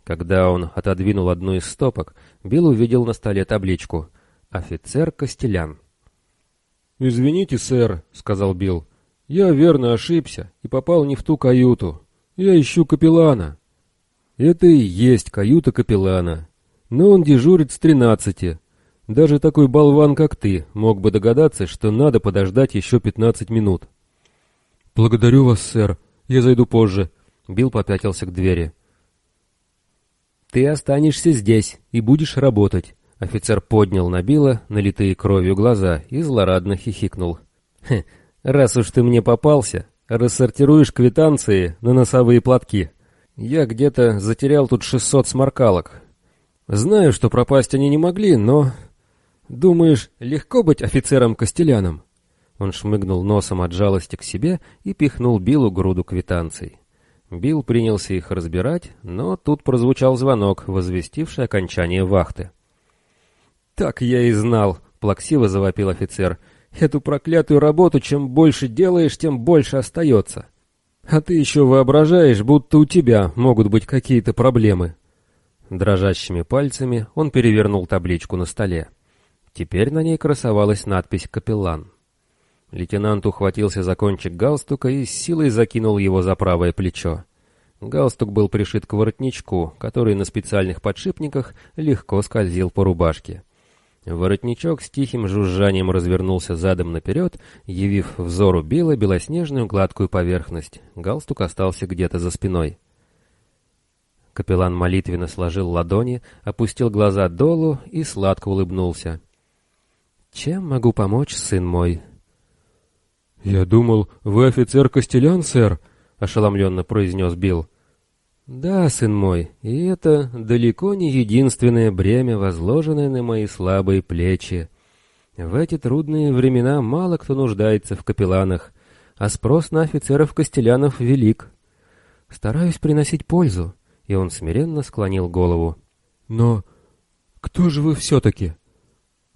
Когда он отодвинул одну из стопок, Билл увидел на столе табличку «Офицер Костелян». «Извините, сэр», — сказал Билл, — «я верно ошибся и попал не в ту каюту. Я ищу капеллана». «Это и есть каюта капеллана, но он дежурит с тринадцати. Даже такой болван, как ты, мог бы догадаться, что надо подождать еще пятнадцать минут». «Благодарю вас, сэр. Я зайду позже». Билл попятился к двери. «Ты останешься здесь и будешь работать». Офицер поднял на Билла налитые кровью глаза и злорадно хихикнул. «Хе, раз уж ты мне попался, рассортируешь квитанции на носовые платки. Я где-то затерял тут шестьсот сморкалок. Знаю, что пропасть они не могли, но... Думаешь, легко быть офицером-костеляном?» Он шмыгнул носом от жалости к себе и пихнул Биллу груду квитанций. Билл принялся их разбирать, но тут прозвучал звонок, возвестивший окончание вахты. «Так я и знал», — плаксиво завопил офицер. «Эту проклятую работу чем больше делаешь, тем больше остается. А ты еще воображаешь, будто у тебя могут быть какие-то проблемы». Дрожащими пальцами он перевернул табличку на столе. Теперь на ней красовалась надпись «Капеллан». Лейтенант ухватился за кончик галстука и с силой закинул его за правое плечо. Галстук был пришит к воротничку, который на специальных подшипниках легко скользил по рубашке. Воротничок с тихим жужжанием развернулся задом наперед, явив взору Билла белоснежную гладкую поверхность. Галстук остался где-то за спиной. Капеллан молитвенно сложил ладони, опустил глаза долу и сладко улыбнулся. «Чем могу помочь, сын мой?» «Я думал, вы офицер Костелян, сэр», — ошеломленно произнес Билл. «Да, сын мой, и это далеко не единственное бремя, возложенное на мои слабые плечи. В эти трудные времена мало кто нуждается в капелланах, а спрос на офицеров-костелянов велик. Стараюсь приносить пользу», — и он смиренно склонил голову. «Но кто же вы все-таки?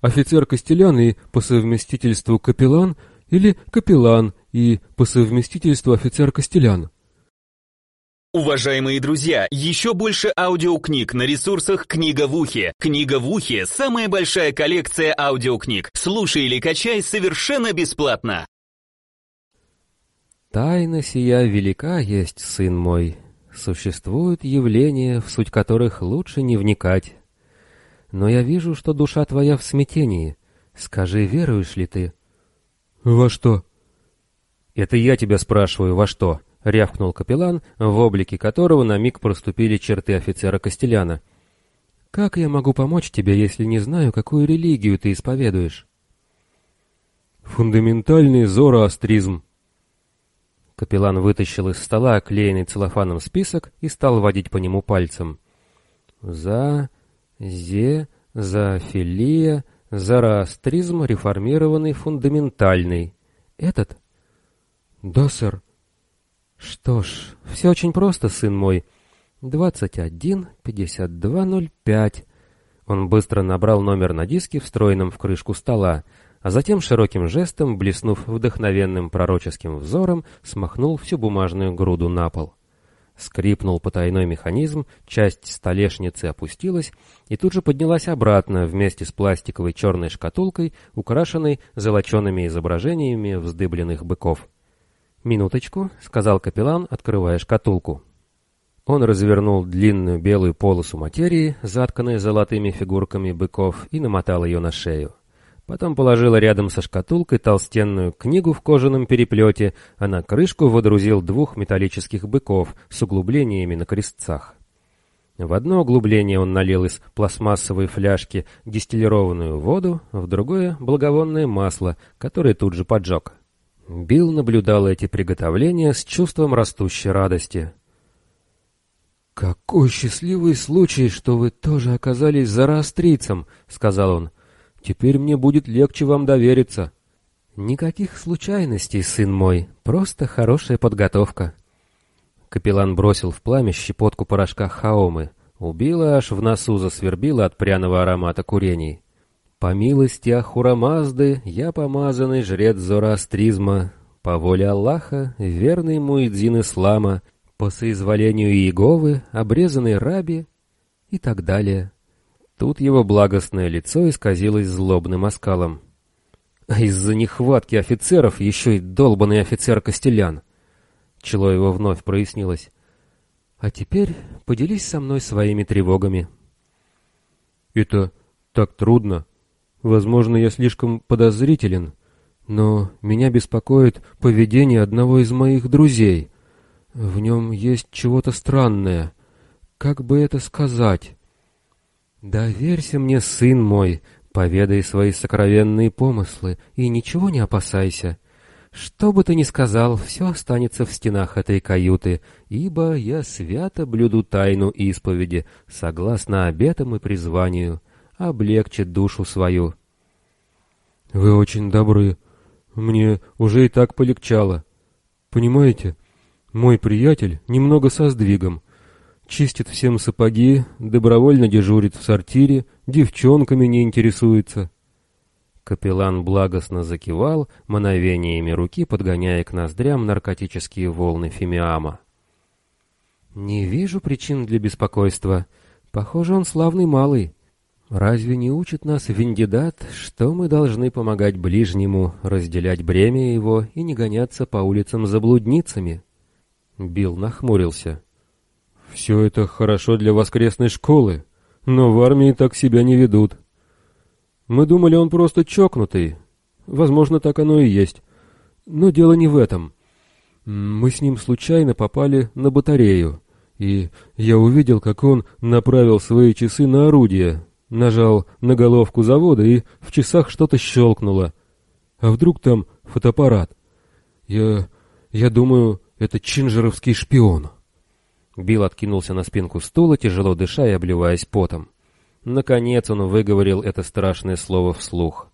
Офицер-костелян и по совместительству капеллан — или капеллан и по совместительству офицер-костелян. Уважаемые друзья, еще больше аудиокниг на ресурсах «Книга в ухе». «Книга в ухе» — самая большая коллекция аудиокниг. Слушай или качай совершенно бесплатно. «Тайна сия велика есть, сын мой. Существуют явления, в суть которых лучше не вникать. Но я вижу, что душа твоя в смятении. Скажи, веруешь ли ты?» «Во что?» «Это я тебя спрашиваю, во что?» — рявкнул капеллан, в облике которого на миг проступили черты офицера Костеляна. «Как я могу помочь тебе, если не знаю, какую религию ты исповедуешь?» «Фундаментальный зороастризм». Капеллан вытащил из стола оклеенный целлофаном список и стал водить по нему пальцем. «За... Зе... Зоофилия... Зороастризм реформированный фундаментальный. Этот? Да, сэр. Что ж, все очень просто, сын мой. Двадцать один, пятьдесят два, ноль пять. Он быстро набрал номер на диске, встроенном в крышку стола, а затем широким жестом, блеснув вдохновенным пророческим взором, смахнул всю бумажную груду на пол. Скрипнул потайной механизм, часть столешницы опустилась и тут же поднялась обратно вместе с пластиковой черной шкатулкой, украшенной золочеными изображениями вздыбленных быков. «Минуточку», — сказал капеллан, открывая шкатулку. Он развернул длинную белую полосу материи, затканной золотыми фигурками быков, и намотал ее на шею. Потом положил рядом со шкатулкой толстенную книгу в кожаном переплете, а на крышку водрузил двух металлических быков с углублениями на крестцах. В одно углубление он налил из пластмассовой фляжки дистиллированную воду, в другое — благовонное масло, которое тут же поджег. Билл наблюдал эти приготовления с чувством растущей радости. «Какой счастливый случай, что вы тоже оказались зороастрийцем», — сказал он. «Теперь мне будет легче вам довериться». «Никаких случайностей, сын мой, просто хорошая подготовка». Капеллан бросил в пламя щепотку порошка хаомы. Убила аж в носу засвербила от пряного аромата курений. «По милости Ахурамазды я помазанный жрец зороастризма, по воле Аллаха верный муэдзин ислама, по соизволению Иеговы обрезанный раби» и так далее. Тут его благостное лицо исказилось злобным оскалом. А из-за нехватки офицеров еще и долбанный офицер Костелян. Чело его вновь прояснилось. «А теперь поделись со мной своими тревогами». «Это так трудно. Возможно, я слишком подозрителен, но меня беспокоит поведение одного из моих друзей. В нем есть чего-то странное. Как бы это сказать?» «Доверься мне, сын мой, поведай свои сокровенные помыслы и ничего не опасайся». Что бы ты ни сказал, все останется в стенах этой каюты, ибо я свято блюду тайну исповеди, согласно обетам и призванию, облегчит душу свою. Вы очень добры. Мне уже и так полегчало. Понимаете, мой приятель немного со сдвигом. Чистит всем сапоги, добровольно дежурит в сортире, девчонками не интересуется. Капеллан благостно закивал, мановениями руки подгоняя к ноздрям наркотические волны фимиама. «Не вижу причин для беспокойства. Похоже, он славный малый. Разве не учит нас Вендидат, что мы должны помогать ближнему, разделять бремя его и не гоняться по улицам за блудницами?» Билл нахмурился. «Все это хорошо для воскресной школы, но в армии так себя не ведут». Мы думали, он просто чокнутый. Возможно, так оно и есть. Но дело не в этом. Мы с ним случайно попали на батарею, и я увидел, как он направил свои часы на орудие, нажал на головку завода, и в часах что-то щелкнуло. А вдруг там фотоаппарат? Я... я думаю, это чинжеровский шпион. Билл откинулся на спинку стула, тяжело дыша и обливаясь потом. Наконец он выговорил это страшное слово вслух.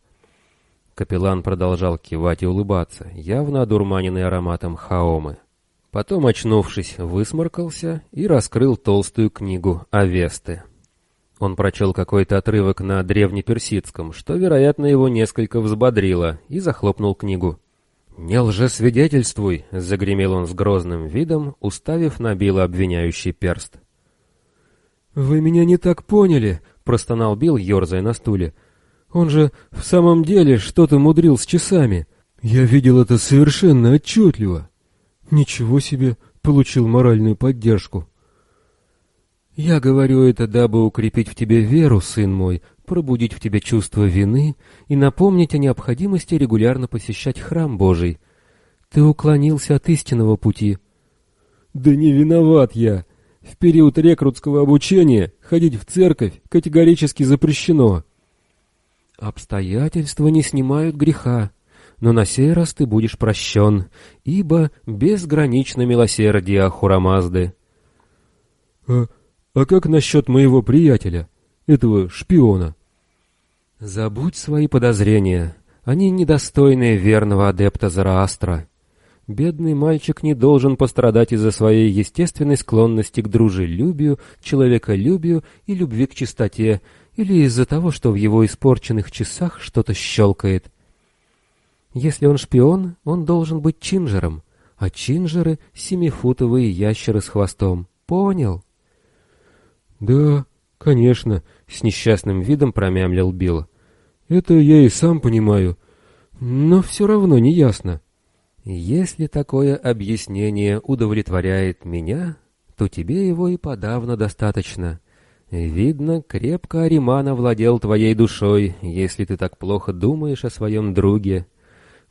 Капеллан продолжал кивать и улыбаться, явно одурманенный ароматом хаомы. Потом, очнувшись, высморкался и раскрыл толстую книгу «Авесты». Он прочел какой-то отрывок на древнеперсидском, что, вероятно, его несколько взбодрило, и захлопнул книгу. «Не лжесвидетельствуй!» — загремел он с грозным видом, уставив на Билла обвиняющий перст. «Вы меня не так поняли!» — простонал Билл, ерзая на стуле. «Он же в самом деле что-то мудрил с часами. Я видел это совершенно отчетливо. Ничего себе, получил моральную поддержку». «Я говорю это, дабы укрепить в тебе веру, сын мой, пробудить в тебе чувство вины и напомнить о необходимости регулярно посещать храм Божий. Ты уклонился от истинного пути». «Да не виноват я!» В период рекрутского обучения ходить в церковь категорически запрещено. Обстоятельства не снимают греха, но на сей раз ты будешь прощен, ибо безгранично милосердие Ахурамазды. А, а как насчет моего приятеля, этого шпиона? Забудь свои подозрения, они недостойны верного адепта Зараастра. Бедный мальчик не должен пострадать из-за своей естественной склонности к дружелюбию, человеколюбию и любви к чистоте, или из-за того, что в его испорченных часах что-то щелкает. Если он шпион, он должен быть чинжером, а чинжеры — семифутовые ящеры с хвостом. Понял? — Да, конечно, — с несчастным видом промямлил Билл. — Это я и сам понимаю, но все равно не ясно. — если такое объяснение удовлетворяет меня, то тебе его и подавно достаточно. Видно, крепко Ариман овладел твоей душой, если ты так плохо думаешь о своем друге.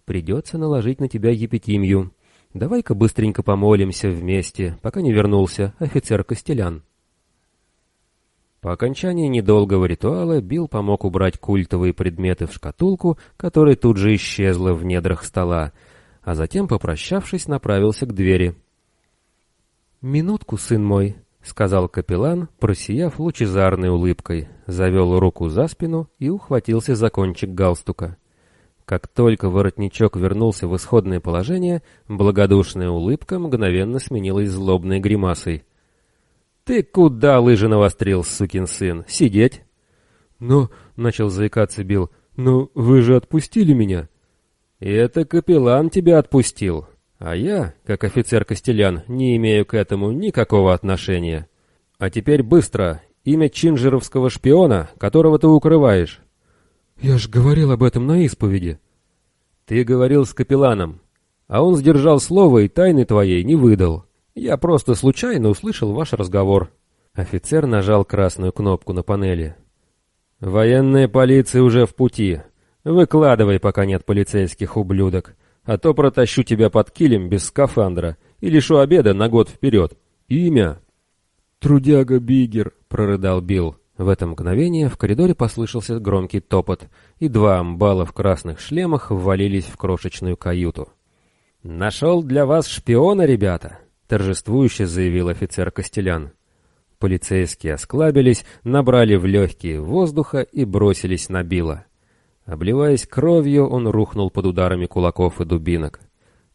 Придется наложить на тебя епитимию. Давай-ка быстренько помолимся вместе, пока не вернулся офицер Костелян. По окончании недолгого ритуала Билл помог убрать культовые предметы в шкатулку, которая тут же исчезла в недрах стола, а затем, попрощавшись, направился к двери. «Минутку, сын мой», — сказал капеллан, просияв лучезарной улыбкой, завел руку за спину и ухватился за кончик галстука. Как только воротничок вернулся в исходное положение, благодушная улыбка мгновенно сменилась злобной гримасой. «Ты куда лыжи навострил, сукин сын? Сидеть?» «Но...» — начал заикаться Билл. «Но вы же отпустили меня». «Это капеллан тебя отпустил, а я, как офицер-костелян, не имею к этому никакого отношения. А теперь быстро, имя чинжеровского шпиона, которого ты укрываешь». «Я ж говорил об этом на исповеди». «Ты говорил с капелланом, а он сдержал слово и тайны твоей не выдал». Я просто случайно услышал ваш разговор. Офицер нажал красную кнопку на панели. Военная полиция уже в пути. Выкладывай, пока нет полицейских ублюдок. А то протащу тебя под килем без скафандра и лишу обеда на год вперед. Имя? Трудяга Бигер, прорыдал Билл. В это мгновение в коридоре послышался громкий топот, и два амбала в красных шлемах ввалились в крошечную каюту. «Нашел для вас шпиона, ребята!» Торжествующе заявил офицер Костелян. Полицейские осклабились, набрали в легкие воздуха и бросились на Билла. Обливаясь кровью, он рухнул под ударами кулаков и дубинок.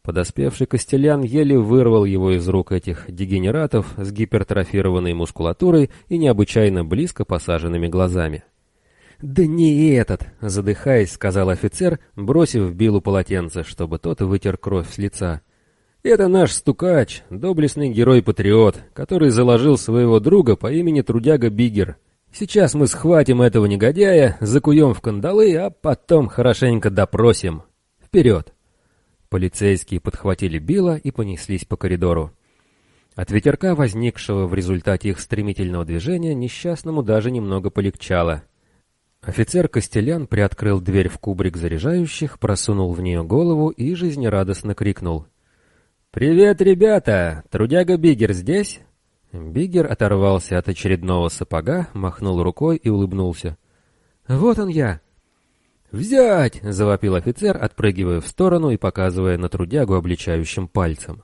Подоспевший Костелян еле вырвал его из рук этих дегенератов с гипертрофированной мускулатурой и необычайно близко посаженными глазами. «Да не этот!» — задыхаясь, сказал офицер, бросив Биллу полотенце, чтобы тот вытер кровь с лица. Это наш стукач, доблестный герой-патриот, который заложил своего друга по имени Трудяга Бигер. Сейчас мы схватим этого негодяя, закуем в кандалы, а потом хорошенько допросим. Вперед!» Полицейские подхватили Билла и понеслись по коридору. От ветерка, возникшего в результате их стремительного движения, несчастному даже немного полегчало. Офицер Костелян приоткрыл дверь в кубрик заряжающих, просунул в нее голову и жизнерадостно крикнул — «Привет, ребята! Трудяга Бигер здесь?» Бигер оторвался от очередного сапога, махнул рукой и улыбнулся. «Вот он я!» «Взять!» — завопил офицер, отпрыгивая в сторону и показывая на трудягу обличающим пальцем.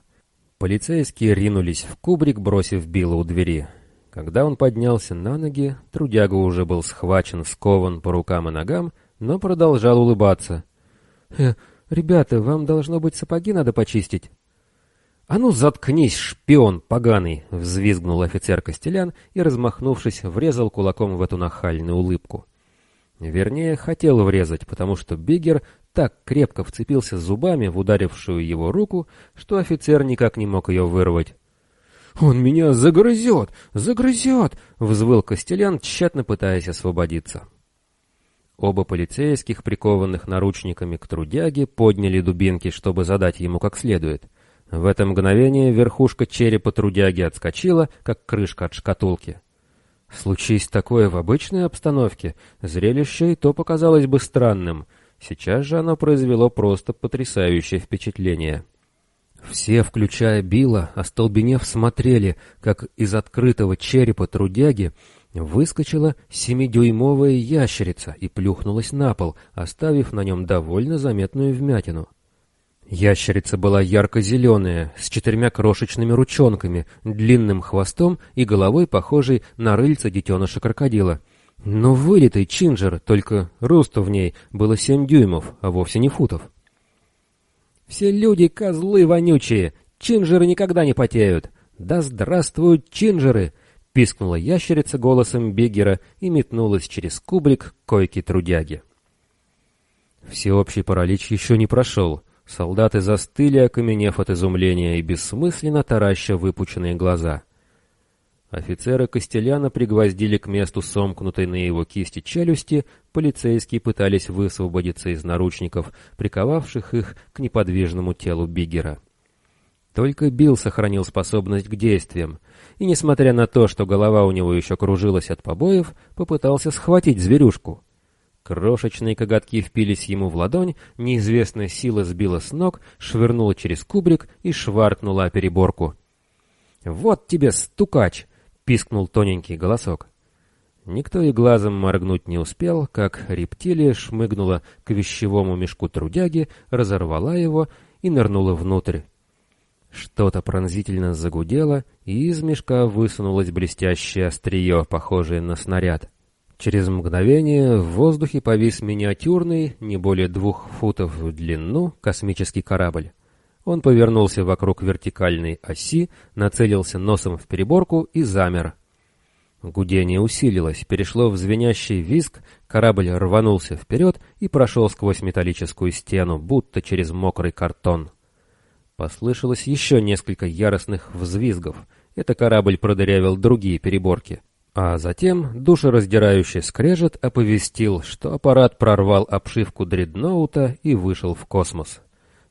Полицейские ринулись в кубрик, бросив Билла у двери. Когда он поднялся на ноги, трудяга уже был схвачен, скован по рукам и ногам, но продолжал улыбаться. «Э, ребята, вам должно быть сапоги надо почистить». «А ну заткнись, шпион поганый!» — взвизгнул офицер Костелян и, размахнувшись, врезал кулаком в эту нахальную улыбку. Вернее, хотел врезать, потому что Бигер так крепко вцепился зубами в ударившую его руку, что офицер никак не мог ее вырвать. «Он меня загрызет! Загрызет!» — взвыл Костелян, тщетно пытаясь освободиться. Оба полицейских, прикованных наручниками к трудяге, подняли дубинки, чтобы задать ему как следует — в это мгновение верхушка черепа трудяги отскочила, как крышка от шкатулки. Случись такое в обычной обстановке, зрелище и то показалось бы странным. Сейчас же оно произвело просто потрясающее впечатление. Все, включая Билла, остолбенев смотрели, как из открытого черепа трудяги выскочила семидюймовая ящерица и плюхнулась на пол, оставив на нем довольно заметную вмятину. Ящерица была ярко-зеленая, с четырьмя крошечными ручонками, длинным хвостом и головой, похожей на рыльца детеныша крокодила. Но вылитый чинджер, только росту в ней было семь дюймов, а вовсе не футов. «Все люди — козлы вонючие! Чинджеры никогда не потеют! Да здравствуют чинджеры!» — пискнула ящерица голосом Биггера и метнулась через кублик к койке трудяги. Всеобщий паралич еще не прошел — Солдаты застыли, окаменев от изумления и бессмысленно тараща выпученные глаза. Офицера Костеляна пригвоздили к месту сомкнутой на его кисти челюсти, полицейские пытались высвободиться из наручников, приковавших их к неподвижному телу Бигера. Только Билл сохранил способность к действиям, и, несмотря на то, что голова у него еще кружилась от побоев, попытался схватить зверюшку. Крошечные коготки впились ему в ладонь, неизвестная сила сбила с ног, швырнула через кубрик и шваркнула о переборку. «Вот тебе стукач!» — пискнул тоненький голосок. Никто и глазом моргнуть не успел, как рептилия шмыгнула к вещевому мешку трудяги, разорвала его и нырнула внутрь. Что-то пронзительно загудело, и из мешка высунулось блестящее острие, похожее на снаряд. Через мгновение в воздухе повис миниатюрный, не более двух футов в длину, космический корабль. Он повернулся вокруг вертикальной оси, нацелился носом в переборку и замер. Гудение усилилось, перешло в звенящий визг, корабль рванулся вперед и прошел сквозь металлическую стену, будто через мокрый картон. Послышалось еще несколько яростных взвизгов. Это корабль продырявил другие переборки. А затем душераздирающий скрежет оповестил, что аппарат прорвал обшивку дредноута и вышел в космос.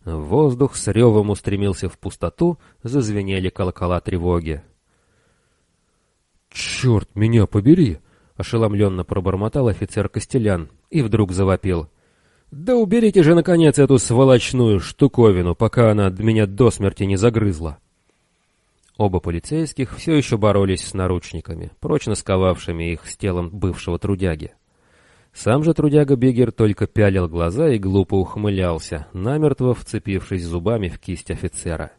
Воздух с ревом устремился в пустоту, зазвенели колокола тревоги. «Черт меня побери!» — ошеломленно пробормотал офицер Костелян и вдруг завопил. «Да уберите же, наконец, эту сволочную штуковину, пока она меня до смерти не загрызла!» Оба полицейских все еще боролись с наручниками, прочно сковавшими их с телом бывшего трудяги. Сам же трудяга Бигер только пялил глаза и глупо ухмылялся, намертво вцепившись зубами в кисть офицера.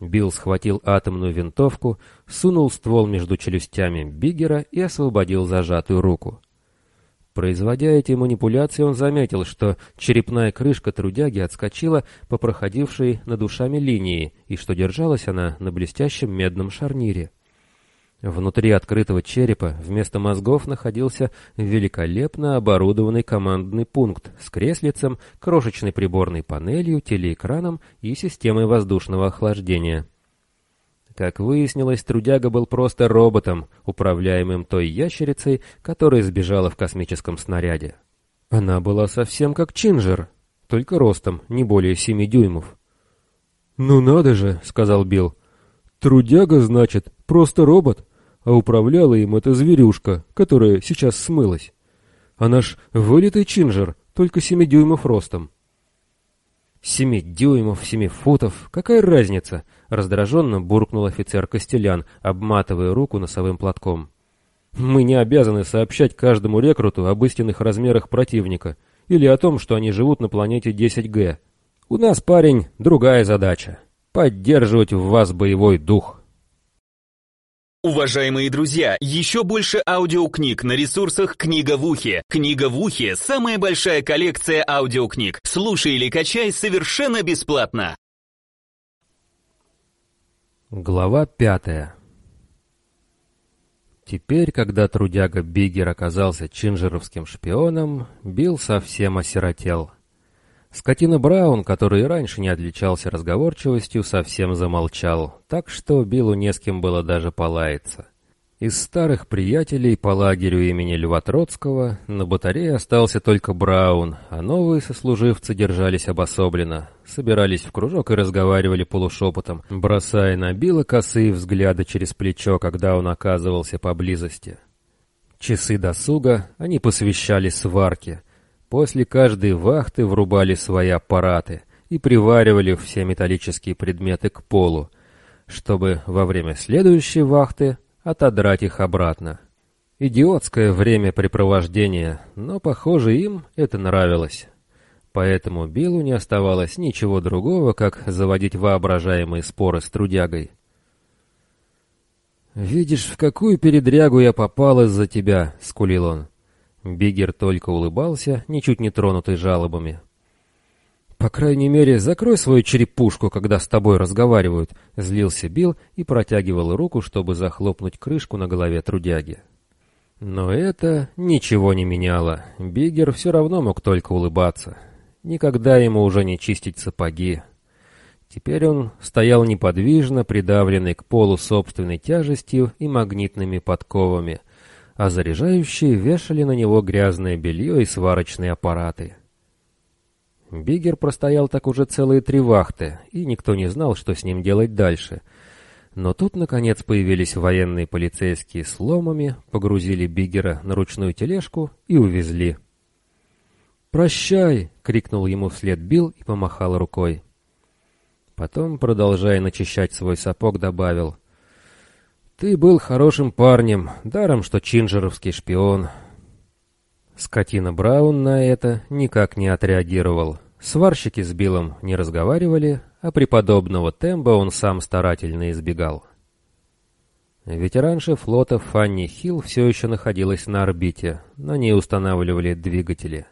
Билл схватил атомную винтовку, сунул ствол между челюстями Бигера и освободил зажатую руку. Производя эти манипуляции, он заметил, что черепная крышка трудяги отскочила по проходившей над ушами линии, и что держалась она на блестящем медном шарнире. Внутри открытого черепа вместо мозгов находился великолепно оборудованный командный пункт с креслицем, крошечной приборной панелью, телеэкраном и системой воздушного охлаждения. Как выяснилось, трудяга был просто роботом, управляемым той ящерицей, которая сбежала в космическом снаряде. Она была совсем как Чинджер, только ростом не более семи дюймов. «Ну надо же», — сказал Билл. «Трудяга, значит, просто робот, а управляла им эта зверюшка, которая сейчас смылась. Она ж вылитый Чинджер, только семи дюймов ростом». «Семи дюймов, семи футов, какая разница?» — раздраженно буркнул офицер Костелян, обматывая руку носовым платком. «Мы не обязаны сообщать каждому рекруту об истинных размерах противника или о том, что они живут на планете 10Г. У нас, парень, другая задача — поддерживать в вас боевой дух». Уважаемые друзья, еще больше аудиокниг на ресурсах «Книга в ухе». «Книга в ухе» — самая большая коллекция аудиокниг. Слушай или качай совершенно бесплатно. Глава пятая Теперь, когда трудяга Биггер оказался чинжеровским шпионом, Билл совсем осиротел. Скотина Браун, который и раньше не отличался разговорчивостью, совсем замолчал, так что Биллу не с кем было даже полаяться. Из старых приятелей по лагерю имени Льва Троцкого на батарее остался только Браун, а новые сослуживцы держались обособленно, собирались в кружок и разговаривали полушепотом, бросая на Билла косые взгляды через плечо, когда он оказывался поблизости. Часы досуга они посвящали сварке — После каждой вахты врубали свои аппараты и приваривали все металлические предметы к полу, чтобы во время следующей вахты отодрать их обратно. Идиотское времяпрепровождение, но, похоже, им это нравилось. Поэтому Биллу не оставалось ничего другого, как заводить воображаемые споры с трудягой. «Видишь, в какую передрягу я попал из-за тебя», — скулил он. Бигер только улыбался, ничуть не тронутый жалобами. «По крайней мере, закрой свою черепушку, когда с тобой разговаривают», — злился Билл и протягивал руку, чтобы захлопнуть крышку на голове трудяги. Но это ничего не меняло. Бигер все равно мог только улыбаться. Никогда ему уже не чистить сапоги. Теперь он стоял неподвижно, придавленный к полу собственной тяжестью и магнитными подковами, а заряжающие вешали на него грязное белье и сварочные аппараты. Бигер простоял так уже целые три вахты, и никто не знал, что с ним делать дальше. Но тут, наконец, появились военные полицейские с ломами, погрузили Бигера на ручную тележку и увезли. «Прощай!» — крикнул ему вслед Билл и помахал рукой. Потом, продолжая начищать свой сапог, добавил. «Ты был хорошим парнем, даром, что чинджеровский шпион». Скотина Браун на это никак не отреагировал. Сварщики с Биллом не разговаривали, а преподобного темба он сам старательно избегал. Ветеранша флота Фанни Хилл все еще находилась на орбите, на ней устанавливали двигатели.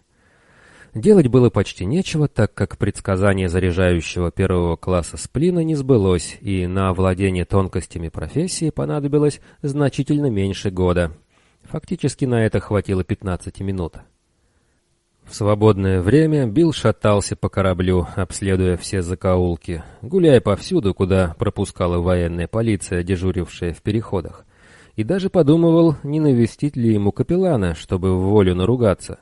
Делать было почти нечего, так как предсказание заряжающего первого класса сплина не сбылось, и на овладение тонкостями профессии понадобилось значительно меньше года. Фактически на это хватило 15 минут. В свободное время Билл шатался по кораблю, обследуя все закоулки, гуляя повсюду, куда пропускала военная полиция, дежурившая в переходах, и даже подумывал, не навестить ли ему капеллана, чтобы в волю наругаться.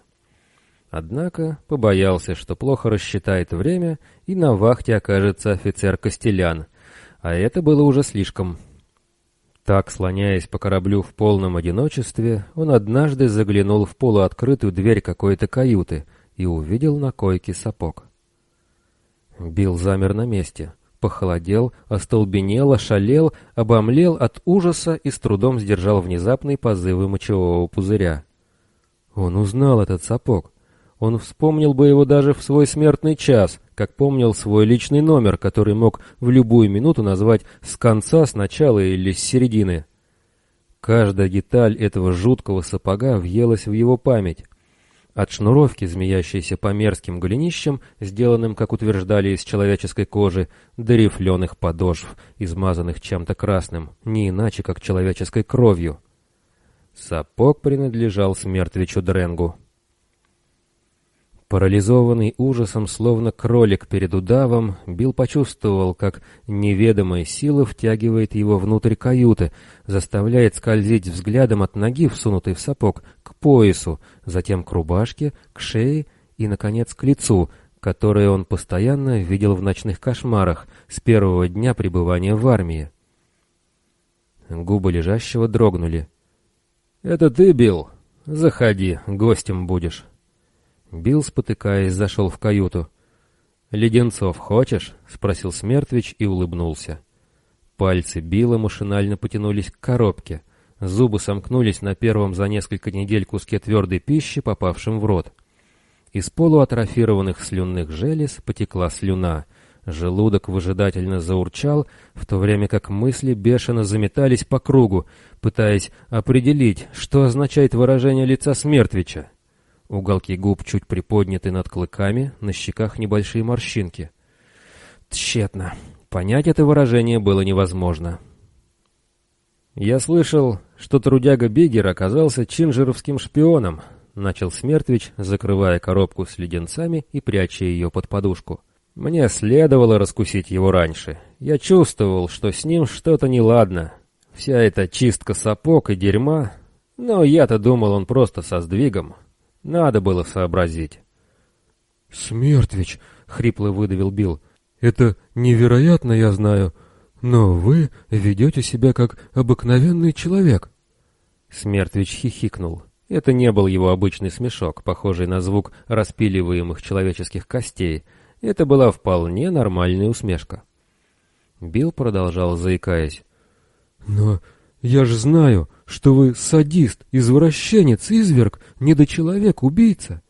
Однако побоялся, что плохо рассчитает время, и на вахте окажется офицер Костелян, а это было уже слишком. Так, слоняясь по кораблю в полном одиночестве, он однажды заглянул в полуоткрытую дверь какой-то каюты и увидел на койке сапог. Билл замер на месте, похолодел, остолбенел, ошалел, обомлел от ужаса и с трудом сдержал внезапные позывы мочевого пузыря. Он узнал этот сапог. Он вспомнил бы его даже в свой смертный час, как помнил свой личный номер, который мог в любую минуту назвать с конца, с начала или с середины. Каждая деталь этого жуткого сапога въелась в его память. От шнуровки, змеящейся по мерзким голенищам, сделанным, как утверждали, из человеческой кожи, до рифленых подошв, измазанных чем-то красным, не иначе, как человеческой кровью. Сапог принадлежал смертвичу Дренгу. Парализованный ужасом, словно кролик перед удавом, Билл почувствовал, как неведомая сила втягивает его внутрь каюты, заставляет скользить взглядом от ноги, всунутой в сапог, к поясу, затем к рубашке, к шее и, наконец, к лицу, которое он постоянно видел в ночных кошмарах с первого дня пребывания в армии. Губы лежащего дрогнули. «Это ты, Билл? Заходи, гостем будешь». Билл, спотыкаясь, зашел в каюту. «Леденцов хочешь?» — спросил Смертвич и улыбнулся. Пальцы Билла машинально потянулись к коробке. Зубы сомкнулись на первом за несколько недель куске твердой пищи, попавшем в рот. Из полуатрофированных слюнных желез потекла слюна. Желудок выжидательно заурчал, в то время как мысли бешено заметались по кругу, пытаясь определить, что означает выражение лица Смертвича. Уголки губ чуть приподняты над клыками, на щеках небольшие морщинки. Тщетно. Понять это выражение было невозможно. «Я слышал, что трудяга Бигер оказался чинжеровским шпионом», — начал Смертвич, закрывая коробку с леденцами и пряча ее под подушку. «Мне следовало раскусить его раньше. Я чувствовал, что с ним что-то неладно. Вся эта чистка сапог и дерьма. Но я-то думал, он просто со сдвигом. Надо было сообразить. «Смертвич!» — хрипло выдавил Билл. «Это невероятно, я знаю, но вы ведете себя как обыкновенный человек». Смертвич хихикнул. Это не был его обычный смешок, похожий на звук распиливаемых человеческих костей. Это была вполне нормальная усмешка. Билл продолжал, заикаясь. «Но я же знаю, что вы садист, извращенец, изверг, недочеловек, убийца.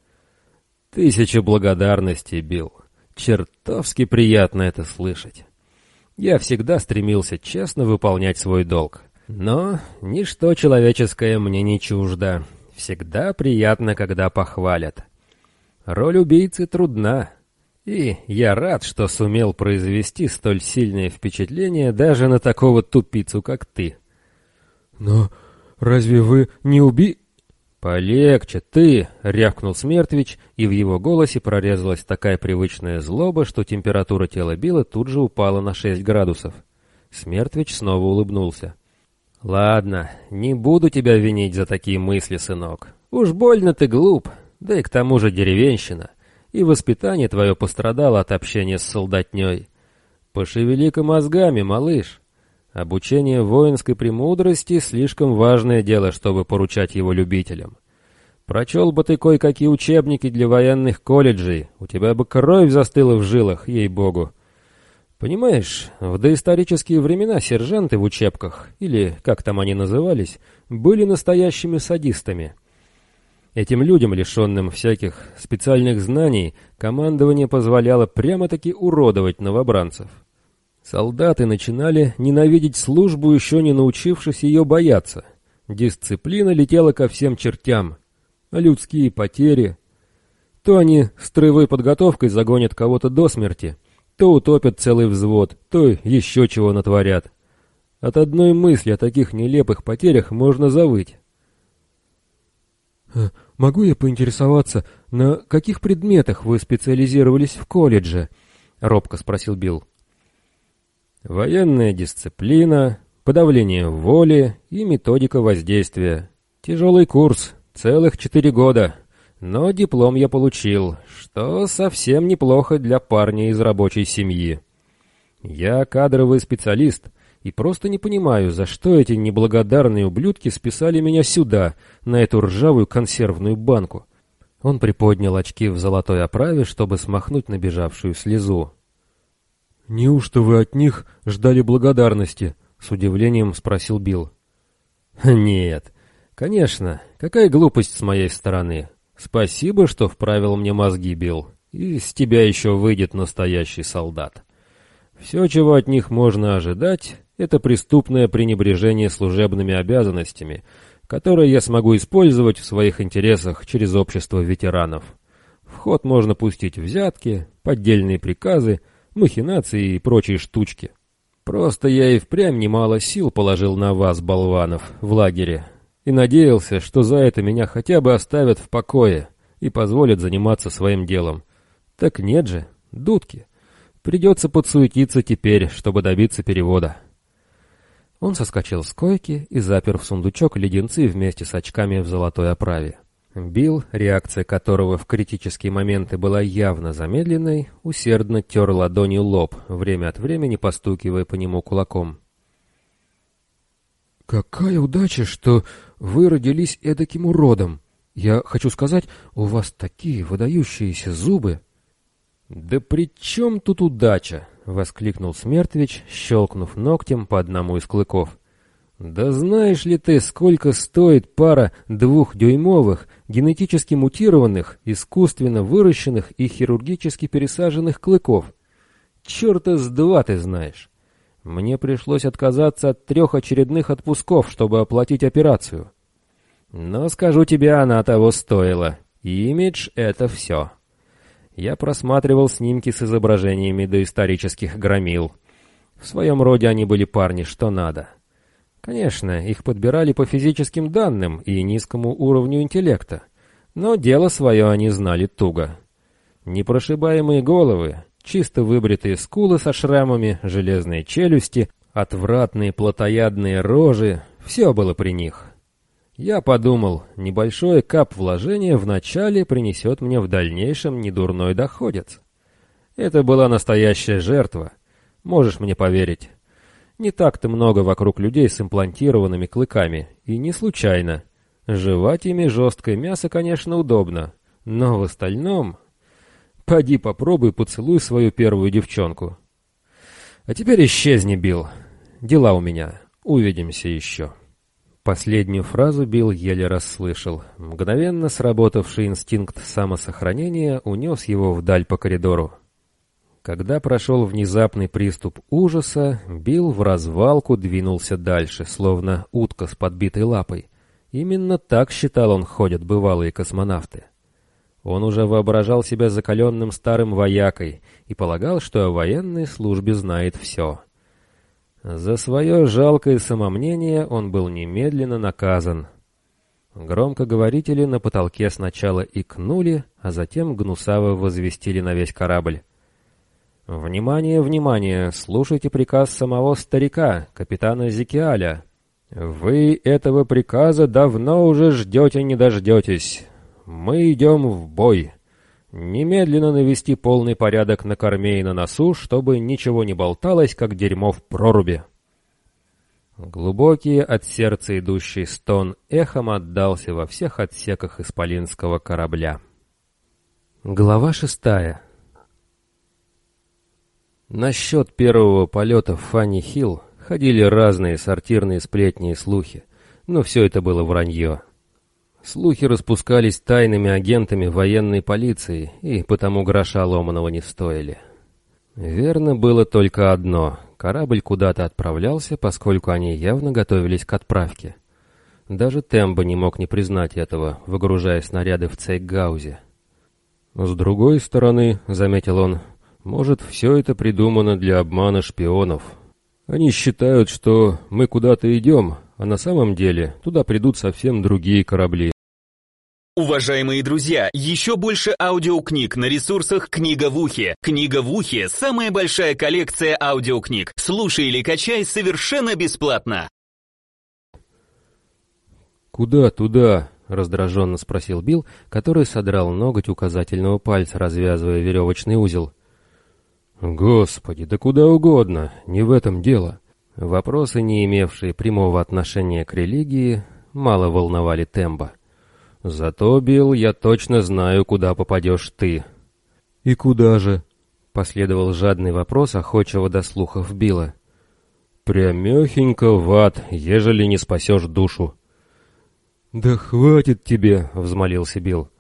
Тысяча благодарностей, Билл. Чертовски приятно это слышать. Я всегда стремился честно выполнять свой долг. Но ничто человеческое мне не чуждо. Всегда приятно, когда похвалят. Роль убийцы трудна. И я рад, что сумел произвести столь сильное впечатление даже на такого тупицу, как ты. Но Разве вы не уби...» «Полегче, ты!» — рявкнул Смертвич, и в его голосе прорезалась такая привычная злоба, что температура тела Билла тут же упала на 6 градусов. Смертвич снова улыбнулся. «Ладно, не буду тебя винить за такие мысли, сынок. Уж больно ты глуп, да и к тому же деревенщина. и воспитание твое пострадало от общения с солдатней. Пошевели-ка мозгами, малыш. Обучение воинской премудрости — слишком важное дело, чтобы поручать его любителям. Прочел бы ты кое-какие учебники для военных колледжей, у тебя бы кровь застыла в жилах, ей-богу. Понимаешь, в доисторические времена сержанты в учебках, или как там они назывались, были настоящими садистами. Этим людям, лишенным всяких специальных знаний, командование позволяло прямо-таки уродовать новобранцев. Солдаты начинали ненавидеть службу, еще не научившись ее бояться. Дисциплина летела ко всем чертям. А людские потери... То они строевой подготовкой загонят кого-то до смерти, то утопят целый взвод, то еще чего натворят. От одной мысли о таких нелепых потерях можно завыть. «Э, «Могу я поинтересоваться, на каких предметах вы специализировались в колледже?» — робко спросил Билл. «Военная дисциплина, подавление воли и методика воздействия. Тяжелый курс, целых четыре года, но диплом я получил, что совсем неплохо для парня из рабочей семьи. Я кадровый специалист и просто не понимаю, за что эти неблагодарные ублюдки списали меня сюда, на эту ржавую консервную банку. Он приподнял очки в золотой оправе, чтобы смахнуть набежавшую слезу. «Неужто вы от них ждали благодарности?» — с удивлением спросил Билл. «Нет, конечно, какая глупость с моей стороны. Спасибо, что вправил мне мозги, Билл. С тебя еще выйдет настоящий солдат. Все, чего от них можно ожидать, это преступное пренебрежение служебными обязанностями, которое я смогу использовать в своих интересах через общество ветеранов. В ход можно пустить взятки, поддельные приказы, махинации и прочие штучки. Просто я и впрямь немало сил положил на вас, болванов, в лагере, и надеялся, что за это меня хотя бы оставят в покое и позволят заниматься своим делом. Так нет же, дудки. Придется подсуетиться теперь, чтобы добиться перевода. Он соскочил с койки и запер в сундучок леденцы вместе с очками в золотой оправе. Билл, реакция которого в критические моменты была явно замедленной, усердно тер ладонью лоб, время от времени постукивая по нему кулаком. «Какая удача, что вы родились эдаким уродом! Я хочу сказать, у вас такие выдающиеся зубы!» «Да при чем тут удача?» — воскликнул Смертвич, щелкнув ногтем по одному из клыков. «Да знаешь ли ты, сколько стоит пара двухдюймовых, генетически мутированных, искусственно выращенных и хирургически пересаженных клыков? Черта с два ты знаешь!» Мне пришлось отказаться от трех очередных отпусков, чтобы оплатить операцию. Но скажу тебе, она того стоила. Имидж — это все. Я просматривал снимки с изображениями доисторических громил. В своем роде они были парни что надо. Конечно, их подбирали по физическим данным и низкому уровню интеллекта, но дело свое они знали туго. Непрошибаемые головы, Чисто выбритые скулы со шрамами, железные челюсти, отвратные плотоядные рожи — все было при них. Я подумал, небольшое кап вложения вначале принесет мне в дальнейшем недурной доходец. Это была настоящая жертва, можешь мне поверить. Не так-то много вокруг людей с имплантированными клыками, и не случайно. Жевать ими жесткое мясо, конечно, удобно, но в остальном Поди попробуй поцелуй свою первую девчонку. А теперь исчезни, Билл. Дела у меня. Увидимся еще. Последнюю фразу Билл еле расслышал. Мгновенно сработавший инстинкт самосохранения унес его вдаль по коридору. Когда прошел внезапный приступ ужаса, Билл в развалку двинулся дальше, словно утка с подбитой лапой. Именно так, считал он, ходят бывалые космонавты. Он уже воображал себя закаленным старым воякой и полагал, что о военной службе знает все. За свое жалкое самомнение он был немедленно наказан. Громкоговорители на потолке сначала икнули, а затем гнусаво возвестили на весь корабль. «Внимание, внимание! Слушайте приказ самого старика, капитана Зикиаля. Вы этого приказа давно уже ждете не дождетесь. Мы идем в бой. Немедленно навести полный порядок на корме и на носу, чтобы ничего не болталось, как дерьмо в проруби. Глубокий от сердца идущий стон эхом отдался во всех отсеках исполинского корабля. Глава шестая. Насчет первого полета в Фанни Хилл ходили разные сортирные сплетни и слухи, но все это было вранье. Слухи распускались тайными агентами военной полиции и потому гроша ломаного не стоили. Верно было только одно — корабль куда-то отправлялся, поскольку они явно готовились к отправке. Даже Тембо не мог не признать этого, выгружая снаряды в Цейгаузе. «С другой стороны, — заметил он, — может, все это придумано для обмана шпионов. Они считают, что мы куда-то идем, а на самом деле туда придут совсем другие корабли. Уважаемые друзья, еще больше аудиокниг на ресурсах «Книга в ухе». «Книга в ухе» — самая большая коллекция аудиокниг. Слушай или качай совершенно бесплатно. «Куда туда?» — раздраженно спросил Билл, который содрал ноготь указательного пальца, развязывая веревочный узел. «Господи, да куда угодно, не в этом дело». Вопросы, не имевшие прямого отношения к религии, мало волновали Темба. Зато, Билл, я точно знаю, куда попадешь ты. И куда же? Последовал жадный вопрос охочего до слухов Билла. Прямехенько в ад, ежели не спасешь душу. Да хватит тебе, взмолился Билл.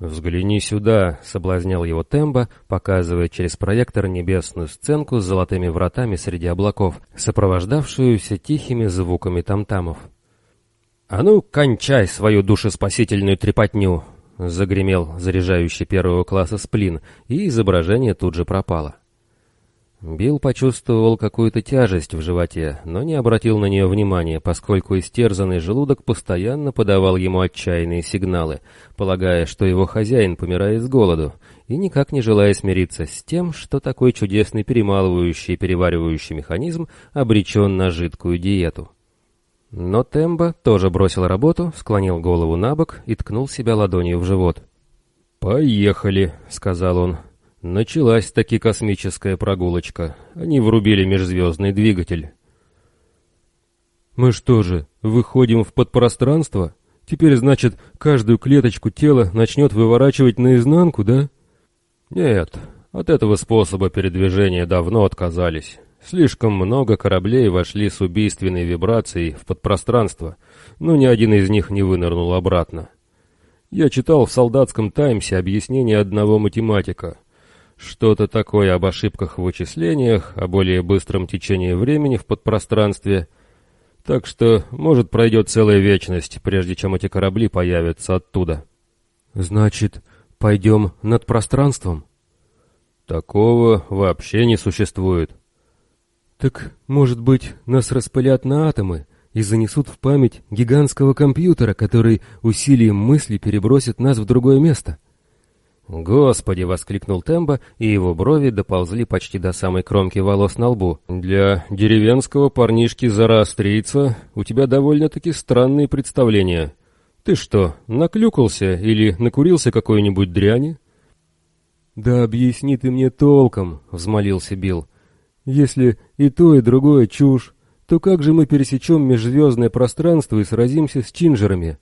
«Взгляни сюда», — соблазнял его Тембо, показывая через проектор небесную сценку с золотыми вратами среди облаков, сопровождавшуюся тихими звуками тамтамов. «А ну, кончай свою душеспасительную трепотню!» — загремел заряжающий первого класса сплин, и изображение тут же пропало. Билл почувствовал какую-то тяжесть в животе, но не обратил на нее внимания, поскольку истерзанный желудок постоянно подавал ему отчаянные сигналы, полагая, что его хозяин помирает с голоду, и никак не желая смириться с тем, что такой чудесный перемалывающий и переваривающий механизм обречен на жидкую диету. Но Тембо тоже бросил работу, склонил голову на бок и ткнул себя ладонью в живот. «Поехали», — сказал он. Началась таки космическая прогулочка. Они врубили межзвездный двигатель. «Мы что же, выходим в подпространство? Теперь, значит, каждую клеточку тела начнет выворачивать наизнанку, да?» «Нет, от этого способа передвижения давно отказались». Слишком много кораблей вошли с убийственной вибрацией в подпространство, но ни один из них не вынырнул обратно. Я читал в солдатском «Таймсе» объяснение одного математика. Что-то такое об ошибках в вычислениях, о более быстром течении времени в подпространстве. Так что, может, пройдет целая вечность, прежде чем эти корабли появятся оттуда. Значит, пойдем над пространством? Такого вообще не существует. Так, может быть, нас распылят на атомы и занесут в память гигантского компьютера, который усилием мысли перебросит нас в другое место? «Господи!» — воскликнул Тембо, и его брови доползли почти до самой кромки волос на лбу. «Для деревенского парнишки-зороастрийца у тебя довольно-таки странные представления. Ты что, наклюкался или накурился какой-нибудь дряни?» «Да объясни ты мне толком!» — взмолился Билл. Если и то, и другое чушь, то как же мы пересечем межзвездное пространство и сразимся с чинжерами?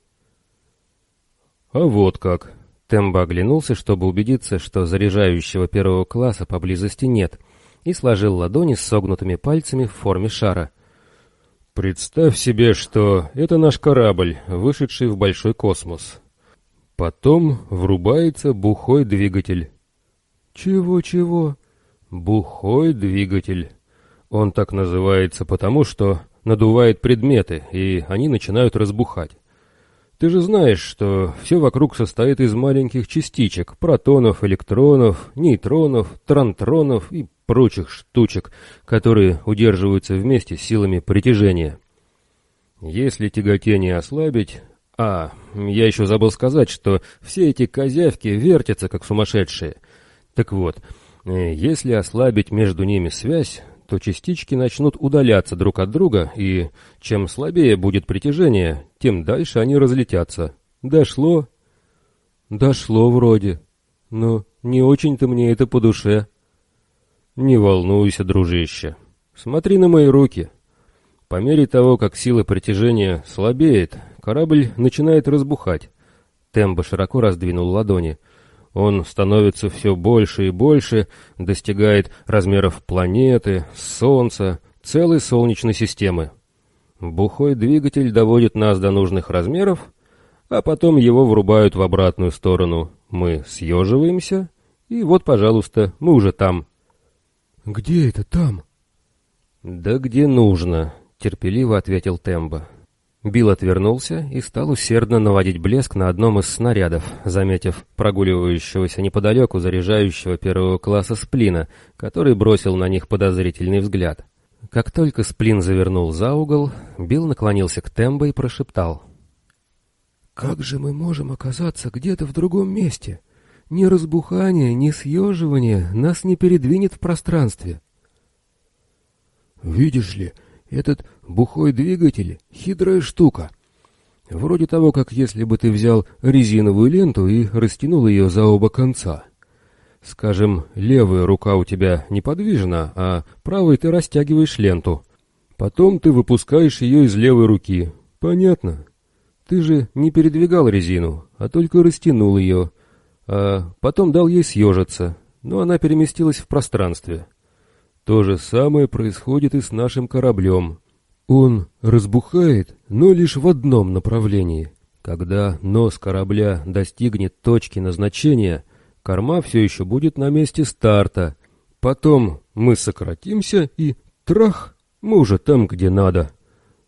А вот как. Тембо оглянулся, чтобы убедиться, что заряжающего первого класса поблизости нет, и сложил ладони с согнутыми пальцами в форме шара. Представь себе, что это наш корабль, вышедший в большой космос. Потом врубается бухой двигатель. Чего-чего? Бухой двигатель. Он так называется потому, что надувает предметы, и они начинают разбухать. Ты же знаешь, что все вокруг состоит из маленьких частичек, протонов, электронов, нейтронов, трантронов и прочих штучек, которые удерживаются вместе силами притяжения. Если тяготение ослабить... А, я еще забыл сказать, что все эти козявки вертятся как сумасшедшие. Так вот, Э, если ослабить между ними связь, то частички начнут удаляться друг от друга, и чем слабее будет притяжение, тем дальше они разлетятся. Дошло? Дошло вроде. но не очень-то мне это по душе». «Не волнуйся, дружище. Смотри на мои руки. По мере того, как сила притяжения слабеет, корабль начинает разбухать». Тембо широко раздвинул ладони. Он становится все больше и больше, достигает размеров планеты, Солнца, целой Солнечной системы. Бухой двигатель доводит нас до нужных размеров, а потом его врубают в обратную сторону. Мы съеживаемся, и вот, пожалуйста, мы уже там. «Где это там?» «Да где нужно», — терпеливо ответил Тембо. Билл отвернулся и стал усердно наводить блеск на одном из снарядов, заметив прогуливающегося неподалеку заряжающего первого класса сплина, который бросил на них подозрительный взгляд. Как только сплин завернул за угол, Билл наклонился к Тембо и прошептал. «Как же мы можем оказаться где-то в другом месте? Ни разбухание, ни съеживание нас не передвинет в пространстве». «Видишь ли, этот бухой двигатель — хитрая штука. Вроде того, как если бы ты взял резиновую ленту и растянул ее за оба конца». Скажем, левая рука у тебя неподвижна, а правой ты растягиваешь ленту. Потом ты выпускаешь ее из левой руки. Понятно? Ты же не передвигал резину, а только растянул ее. А потом дал ей съежиться, но она переместилась в пространстве. То же самое происходит и с нашим кораблем. Он разбухает, но лишь в одном направлении. Когда нос корабля достигнет точки назначения — корма все еще будет на месте старта. Потом мы сократимся и трах, мы уже там, где надо.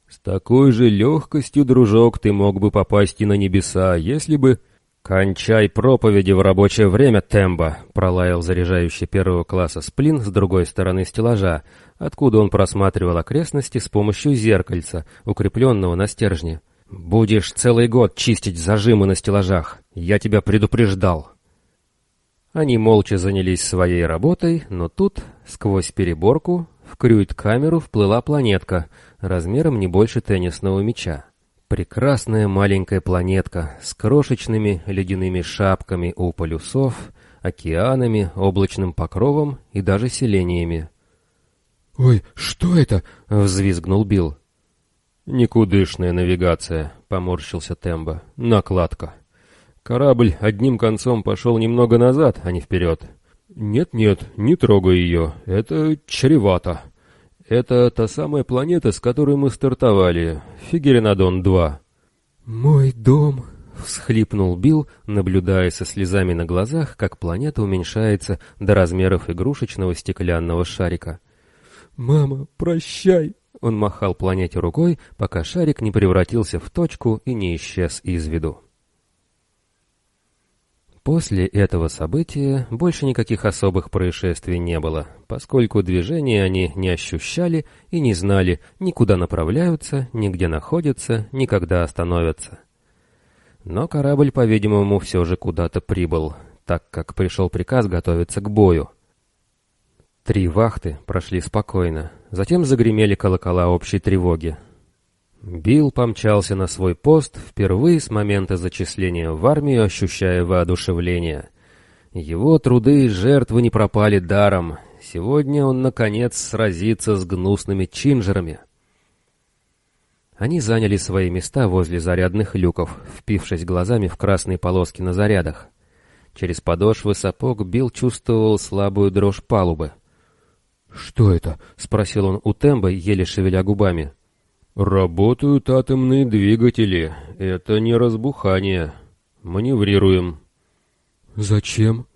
С такой же легкостью, дружок, ты мог бы попасть и на небеса, если бы... «Кончай проповеди в рабочее время, Тембо!» — пролаял заряжающий первого класса сплин с другой стороны стеллажа, откуда он просматривал окрестности с помощью зеркальца, укрепленного на стержне. «Будешь целый год чистить зажимы на стеллажах. Я тебя предупреждал!» Они молча занялись своей работой, но тут, сквозь переборку, в крюит-камеру вплыла планетка, размером не больше теннисного мяча. Прекрасная маленькая планетка с крошечными ледяными шапками у полюсов, океанами, облачным покровом и даже селениями. «Ой, что это?» — взвизгнул Билл. «Никудышная навигация», — поморщился Тембо. «Накладка». Корабль одним концом пошел немного назад, а не вперед. Нет-нет, не трогай ее, это чревато. Это та самая планета, с которой мы стартовали, Фигеринадон-2. «Мой дом», — всхлипнул Билл, наблюдая со слезами на глазах, как планета уменьшается до размеров игрушечного стеклянного шарика. «Мама, прощай!» Он махал планете рукой, пока шарик не превратился в точку и не исчез из виду. После этого события больше никаких особых происшествий не было, поскольку движения они не ощущали и не знали ни куда направляются, ни где находятся, ни когда остановятся. Но корабль, по-видимому, все же куда-то прибыл, так как пришел приказ готовиться к бою. Три вахты прошли спокойно, затем загремели колокола общей тревоги, Билл помчался на свой пост, впервые с момента зачисления в армию ощущая воодушевление. Его труды и жертвы не пропали даром. Сегодня он, наконец, сразится с гнусными чинжерами. Они заняли свои места возле зарядных люков, впившись глазами в красные полоски на зарядах. Через подошвы сапог Билл чувствовал слабую дрожь палубы. «Что это?» — спросил он у Темба, еле шевеля губами. «Работают атомные двигатели. Это не разбухание. Маневрируем». «Зачем?»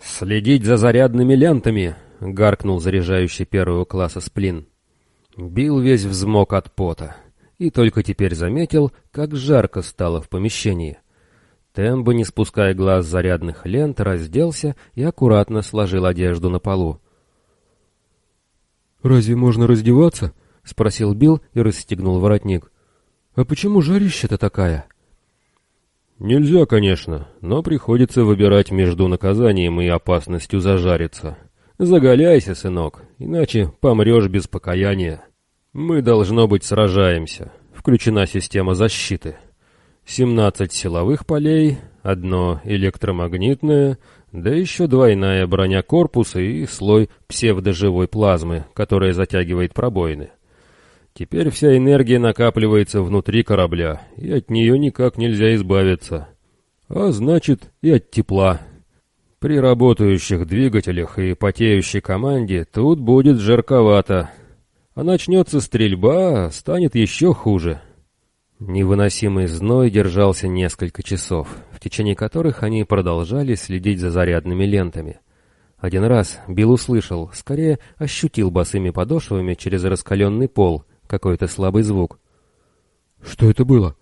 «Следить за зарядными лентами», — гаркнул заряжающий первого класса сплин. Бил весь взмок от пота и только теперь заметил, как жарко стало в помещении. Тембо, не спуская глаз зарядных лент, разделся и аккуратно сложил одежду на полу. «Разве можно раздеваться?» — спросил Билл и расстегнул воротник. «А почему жарища-то такая?» «Нельзя, конечно, но приходится выбирать между наказанием и опасностью зажариться. Заголяйся, сынок, иначе помрешь без покаяния. Мы, должно быть, сражаемся. Включена система защиты. 17 силовых полей, одно электромагнитное, да еще двойная броня корпуса и слой псевдоживой плазмы, которая затягивает пробоины. Теперь вся энергия накапливается внутри корабля, и от нее никак нельзя избавиться. А значит, и от тепла. При работающих двигателях и потеющей команде тут будет жарковато. А начнется стрельба, станет еще хуже. Невыносимый зной держался несколько часов, в течение которых они продолжали следить за зарядными лентами. Один раз Билл услышал, скорее ощутил босыми подошвами через раскаленный пол какой-то слабый звук. «Что это было?»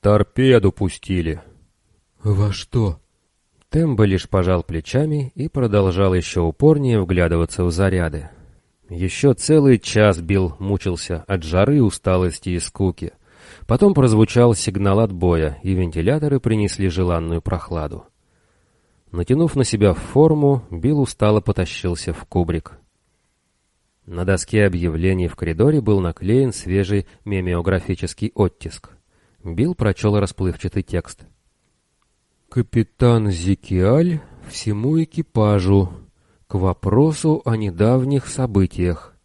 «Торпеду пустили». «Во что?» Тембо лишь пожал плечами и продолжал еще упорнее вглядываться в заряды. Еще целый час Билл мучился от жары, усталости и скуки — Потом прозвучал сигнал отбоя, и вентиляторы принесли желанную прохладу. Натянув на себя форму, Билл устало потащился в кубрик. На доске объявлений в коридоре был наклеен свежий мемиографический оттиск. Билл прочел расплывчатый текст. «Капитан Зикиаль всему экипажу. К вопросу о недавних событиях.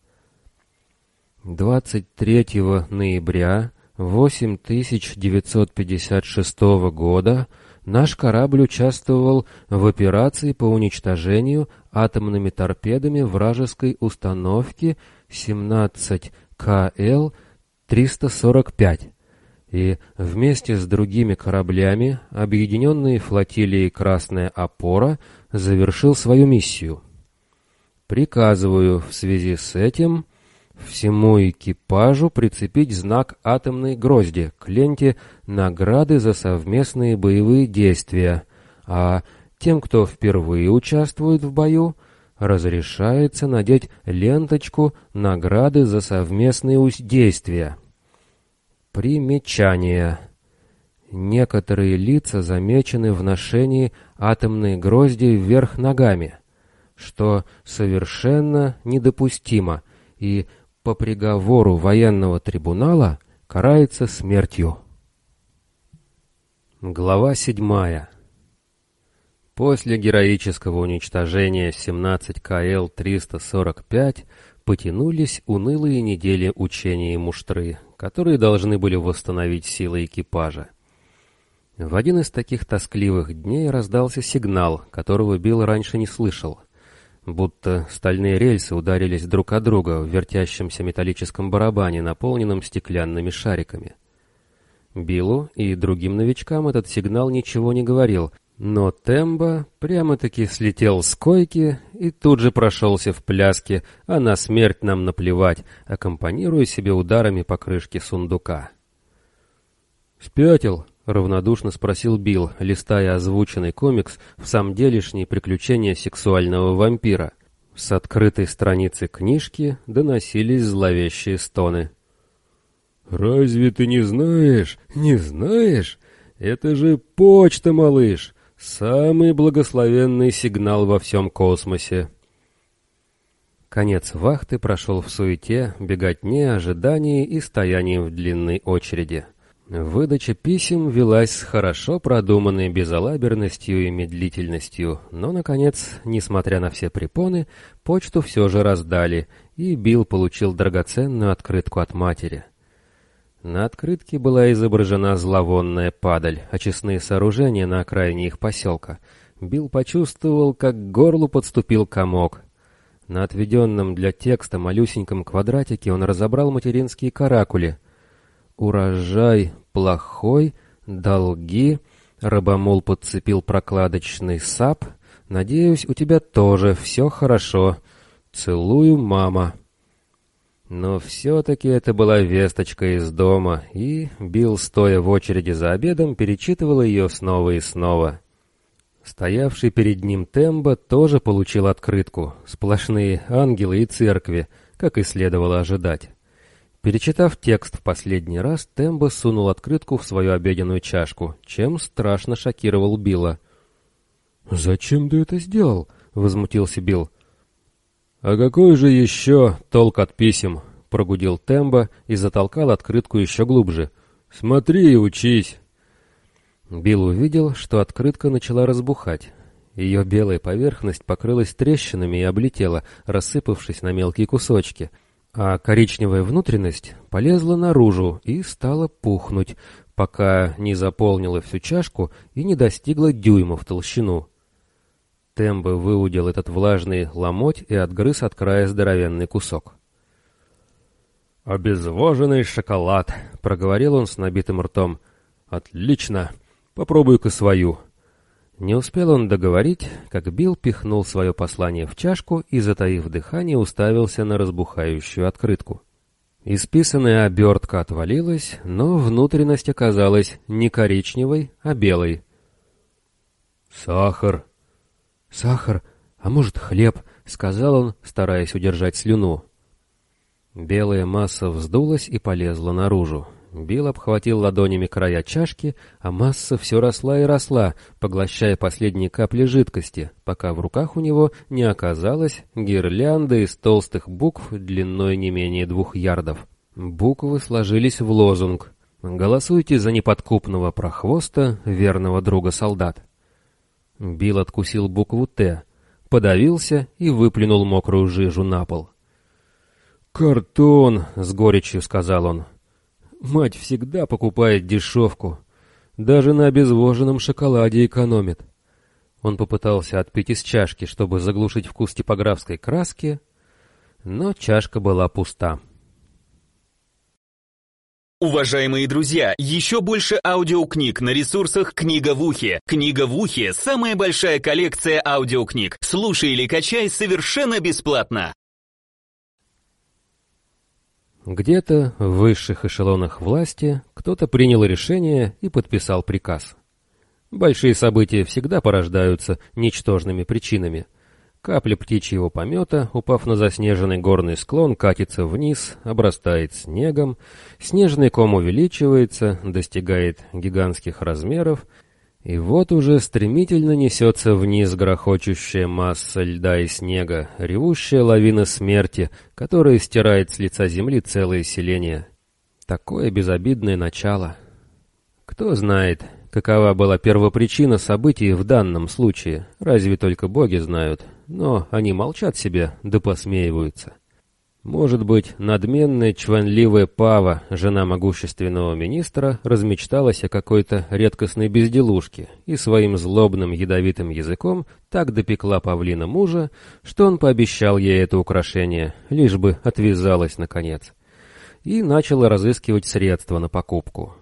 23 ноября 8956 года наш корабль участвовал в операции по уничтожению атомными торпедами вражеской установки 17КЛ-345 и вместе с другими кораблями объединенной флотилией «Красная опора» завершил свою миссию. Приказываю в связи с этим Всему экипажу прицепить знак атомной грозди к ленте награды за совместные боевые действия, а тем, кто впервые участвует в бою, разрешается надеть ленточку награды за совместные действия. Примечание. Некоторые лица замечены в ношении атомной грозди вверх ногами, что совершенно недопустимо и по приговору военного трибунала карается смертью. Глава седьмая. После героического уничтожения 17 КЛ-345 потянулись унылые недели учения и муштры, которые должны были восстановить силы экипажа. В один из таких тоскливых дней раздался сигнал, которого Билл раньше не слышал — будто стальные рельсы ударились друг о друга в вертящемся металлическом барабане, наполненном стеклянными шариками. Биллу и другим новичкам этот сигнал ничего не говорил, но Тембо прямо-таки слетел с койки и тут же прошелся в пляске, а на смерть нам наплевать, аккомпанируя себе ударами по крышке сундука. «Спятил?» — равнодушно спросил Билл, листая озвученный комикс в самом делешние приключения сексуального вампира. С открытой страницы книжки доносились зловещие стоны. «Разве ты не знаешь? Не знаешь? Это же почта, малыш! Самый благословенный сигнал во всем космосе!» Конец вахты прошел в суете, беготне, ожидании и стоянии в длинной очереди. Выдача писем велась с хорошо продуманной безалаберностью и медлительностью, но, наконец, несмотря на все препоны, почту все же раздали, и Билл получил драгоценную открытку от матери. На открытке была изображена зловонная падаль, очистные сооружения на окраине их поселка. Билл почувствовал, как к горлу подступил комок. На отведенном для текста малюсеньком квадратике он разобрал материнские каракули. «Урожай плохой, долги, Рабомол подцепил прокладочный сап. Надеюсь, у тебя тоже все хорошо. Целую, мама. Но все-таки это была весточка из дома, и Билл, стоя в очереди за обедом, перечитывал ее снова и снова. Стоявший перед ним Тембо тоже получил открытку, сплошные ангелы и церкви, как и следовало ожидать. Перечитав текст в последний раз, Тембо сунул открытку в свою обеденную чашку, чем страшно шокировал Билла. «Зачем ты это сделал?» — возмутился Билл. «А какой же еще толк от писем?» — прогудел Тембо и затолкал открытку еще глубже. «Смотри и учись!» Билл увидел, что открытка начала разбухать. Ее белая поверхность покрылась трещинами и облетела, рассыпавшись на мелкие кусочки, а коричневая внутренность полезла наружу и стала пухнуть, пока не заполнила всю чашку и не достигла дюйма в толщину. Тембо выудил этот влажный ломоть и отгрыз от края здоровенный кусок. «Обезвоженный шоколад», — проговорил он с набитым ртом. «Отлично. Попробуй-ка свою». Не успел он договорить, как Билл пихнул свое послание в чашку и, затаив дыхание, уставился на разбухающую открытку. Исписанная обертка отвалилась, но внутренность оказалась не коричневой, а белой. «Сахар!» «Сахар? А может, хлеб?» — сказал он, стараясь удержать слюну. Белая масса вздулась и полезла наружу. Билл обхватил ладонями края чашки, а масса все росла и росла, поглощая последние капли жидкости, пока в руках у него не оказалась гирлянда из толстых букв длиной не менее двух ярдов. Буквы сложились в лозунг «Голосуйте за неподкупного прохвоста, верного друга солдат». Билл откусил букву «Т», подавился и выплюнул мокрую жижу на пол. «Картон!» — с горечью сказал он. Мать всегда покупает дешевку. Даже на обезвоженном шоколаде экономит. Он попытался отпить из чашки, чтобы заглушить вкус типографской краски, но чашка была пуста. Уважаемые друзья, еще больше аудиокниг на ресурсах «Книга в ухе». «Книга в ухе» — самая большая коллекция аудиокниг. Слушай или качай совершенно бесплатно. Где-то в высших эшелонах власти кто-то принял решение и подписал приказ. Большие события всегда порождаются ничтожными причинами. Капля птичьего помета, упав на заснеженный горный склон, катится вниз, обрастает снегом, снежный ком увеличивается, достигает гигантских размеров — и вот уже стремительно несется вниз грохочущая масса льда и снега, ревущая лавина смерти, которая стирает с лица земли целое селение. Такое безобидное начало. Кто знает, какова была первопричина событий в данном случае, разве только боги знают, но они молчат себе да посмеиваются. Может быть, надменная чванливая Пава, жена могущественного министра, размечталась о какой-то редкостной безделушке и своим злобным ядовитым языком так допекла павлина мужа, что он пообещал ей это украшение, лишь бы отвязалась наконец, и начала разыскивать средства на покупку.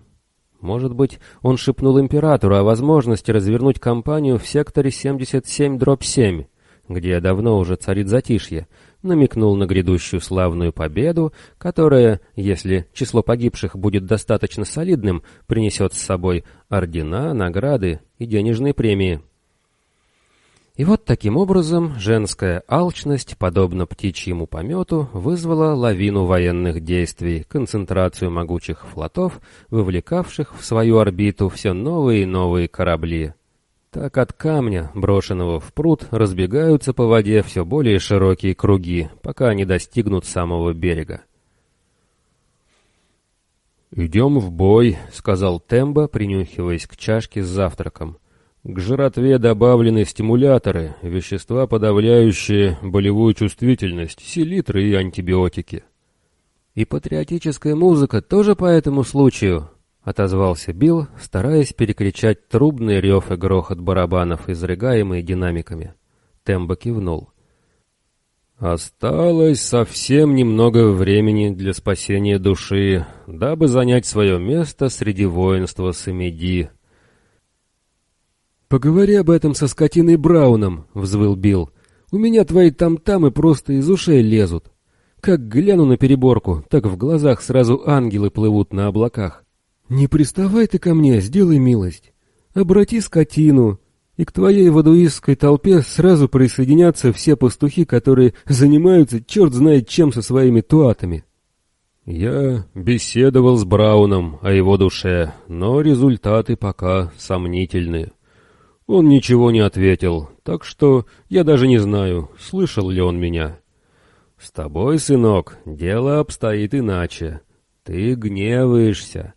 Может быть, он шепнул императору о возможности развернуть кампанию в секторе 77-7, где давно уже царит затишье, намекнул на грядущую славную победу, которая, если число погибших будет достаточно солидным, принесет с собой ордена, награды и денежные премии. И вот таким образом женская алчность, подобно птичьему помету, вызвала лавину военных действий, концентрацию могучих флотов, вовлекавших в свою орбиту все новые и новые корабли. Так от камня, брошенного в пруд, разбегаются по воде все более широкие круги, пока они достигнут самого берега. «Идем в бой», — сказал Тембо, принюхиваясь к чашке с завтраком. «К жратве добавлены стимуляторы, вещества, подавляющие болевую чувствительность, селитры и антибиотики». «И патриотическая музыка тоже по этому случаю?» — отозвался Билл, стараясь перекричать трубный рев и грохот барабанов, изрыгаемые динамиками. Тембо кивнул. «Осталось совсем немного времени для спасения души, дабы занять свое место среди воинства Самеди». «Поговори об этом со скотиной Брауном», — взвыл Билл. «У меня твои там-тамы просто из ушей лезут. Как гляну на переборку, так в глазах сразу ангелы плывут на облаках. «Не приставай ты ко мне, сделай милость. Обрати скотину, и к твоей водуистской толпе сразу присоединятся все пастухи, которые занимаются черт знает чем со своими туатами». Я беседовал с Брауном о его душе, но результаты пока сомнительны. Он ничего не ответил, так что я даже не знаю, слышал ли он меня. С тобой, сынок, дело обстоит иначе. Ты гневаешься,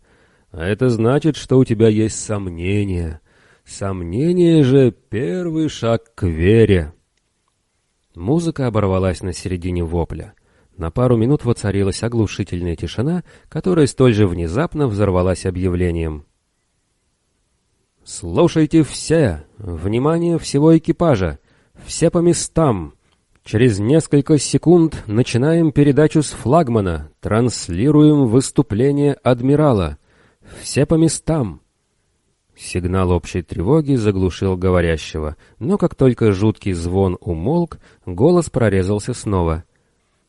А это значит, что у тебя есть сомнения. Сомнение же — первый шаг к вере. Музыка оборвалась на середине вопля. На пару минут воцарилась оглушительная тишина, которая столь же внезапно взорвалась объявлением. «Слушайте все! Внимание всего экипажа! Все по местам! Через несколько секунд начинаем передачу с флагмана, транслируем выступление адмирала. Все по местам!» Сигнал общей тревоги заглушил говорящего, но как только жуткий звон умолк, голос прорезался снова.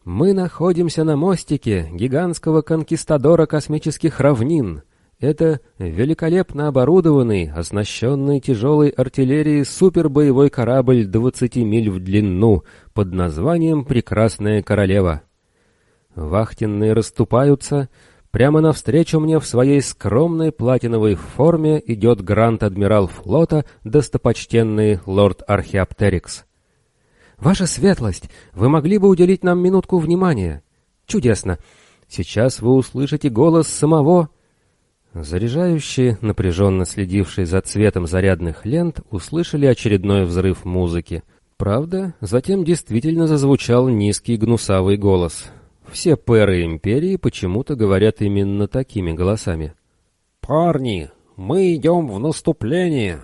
«Мы находимся на мостике гигантского конкистадора космических равнин. Это великолепно оборудованный, оснащенный тяжелой артиллерией супербоевой корабль 20 миль в длину под названием «Прекрасная королева». Вахтенные расступаются, Прямо навстречу мне в своей скромной платиновой форме идет грант-адмирал флота, достопочтенный лорд Археоптерикс. «Ваша светлость, вы могли бы уделить нам минутку внимания?» «Чудесно! Сейчас вы услышите голос самого...» Заряжающие, напряженно следившие за цветом зарядных лент, услышали очередной взрыв музыки. Правда, затем действительно зазвучал низкий гнусавый голос — все пэры Империи почему-то говорят именно такими голосами. «Парни, мы идем в наступление.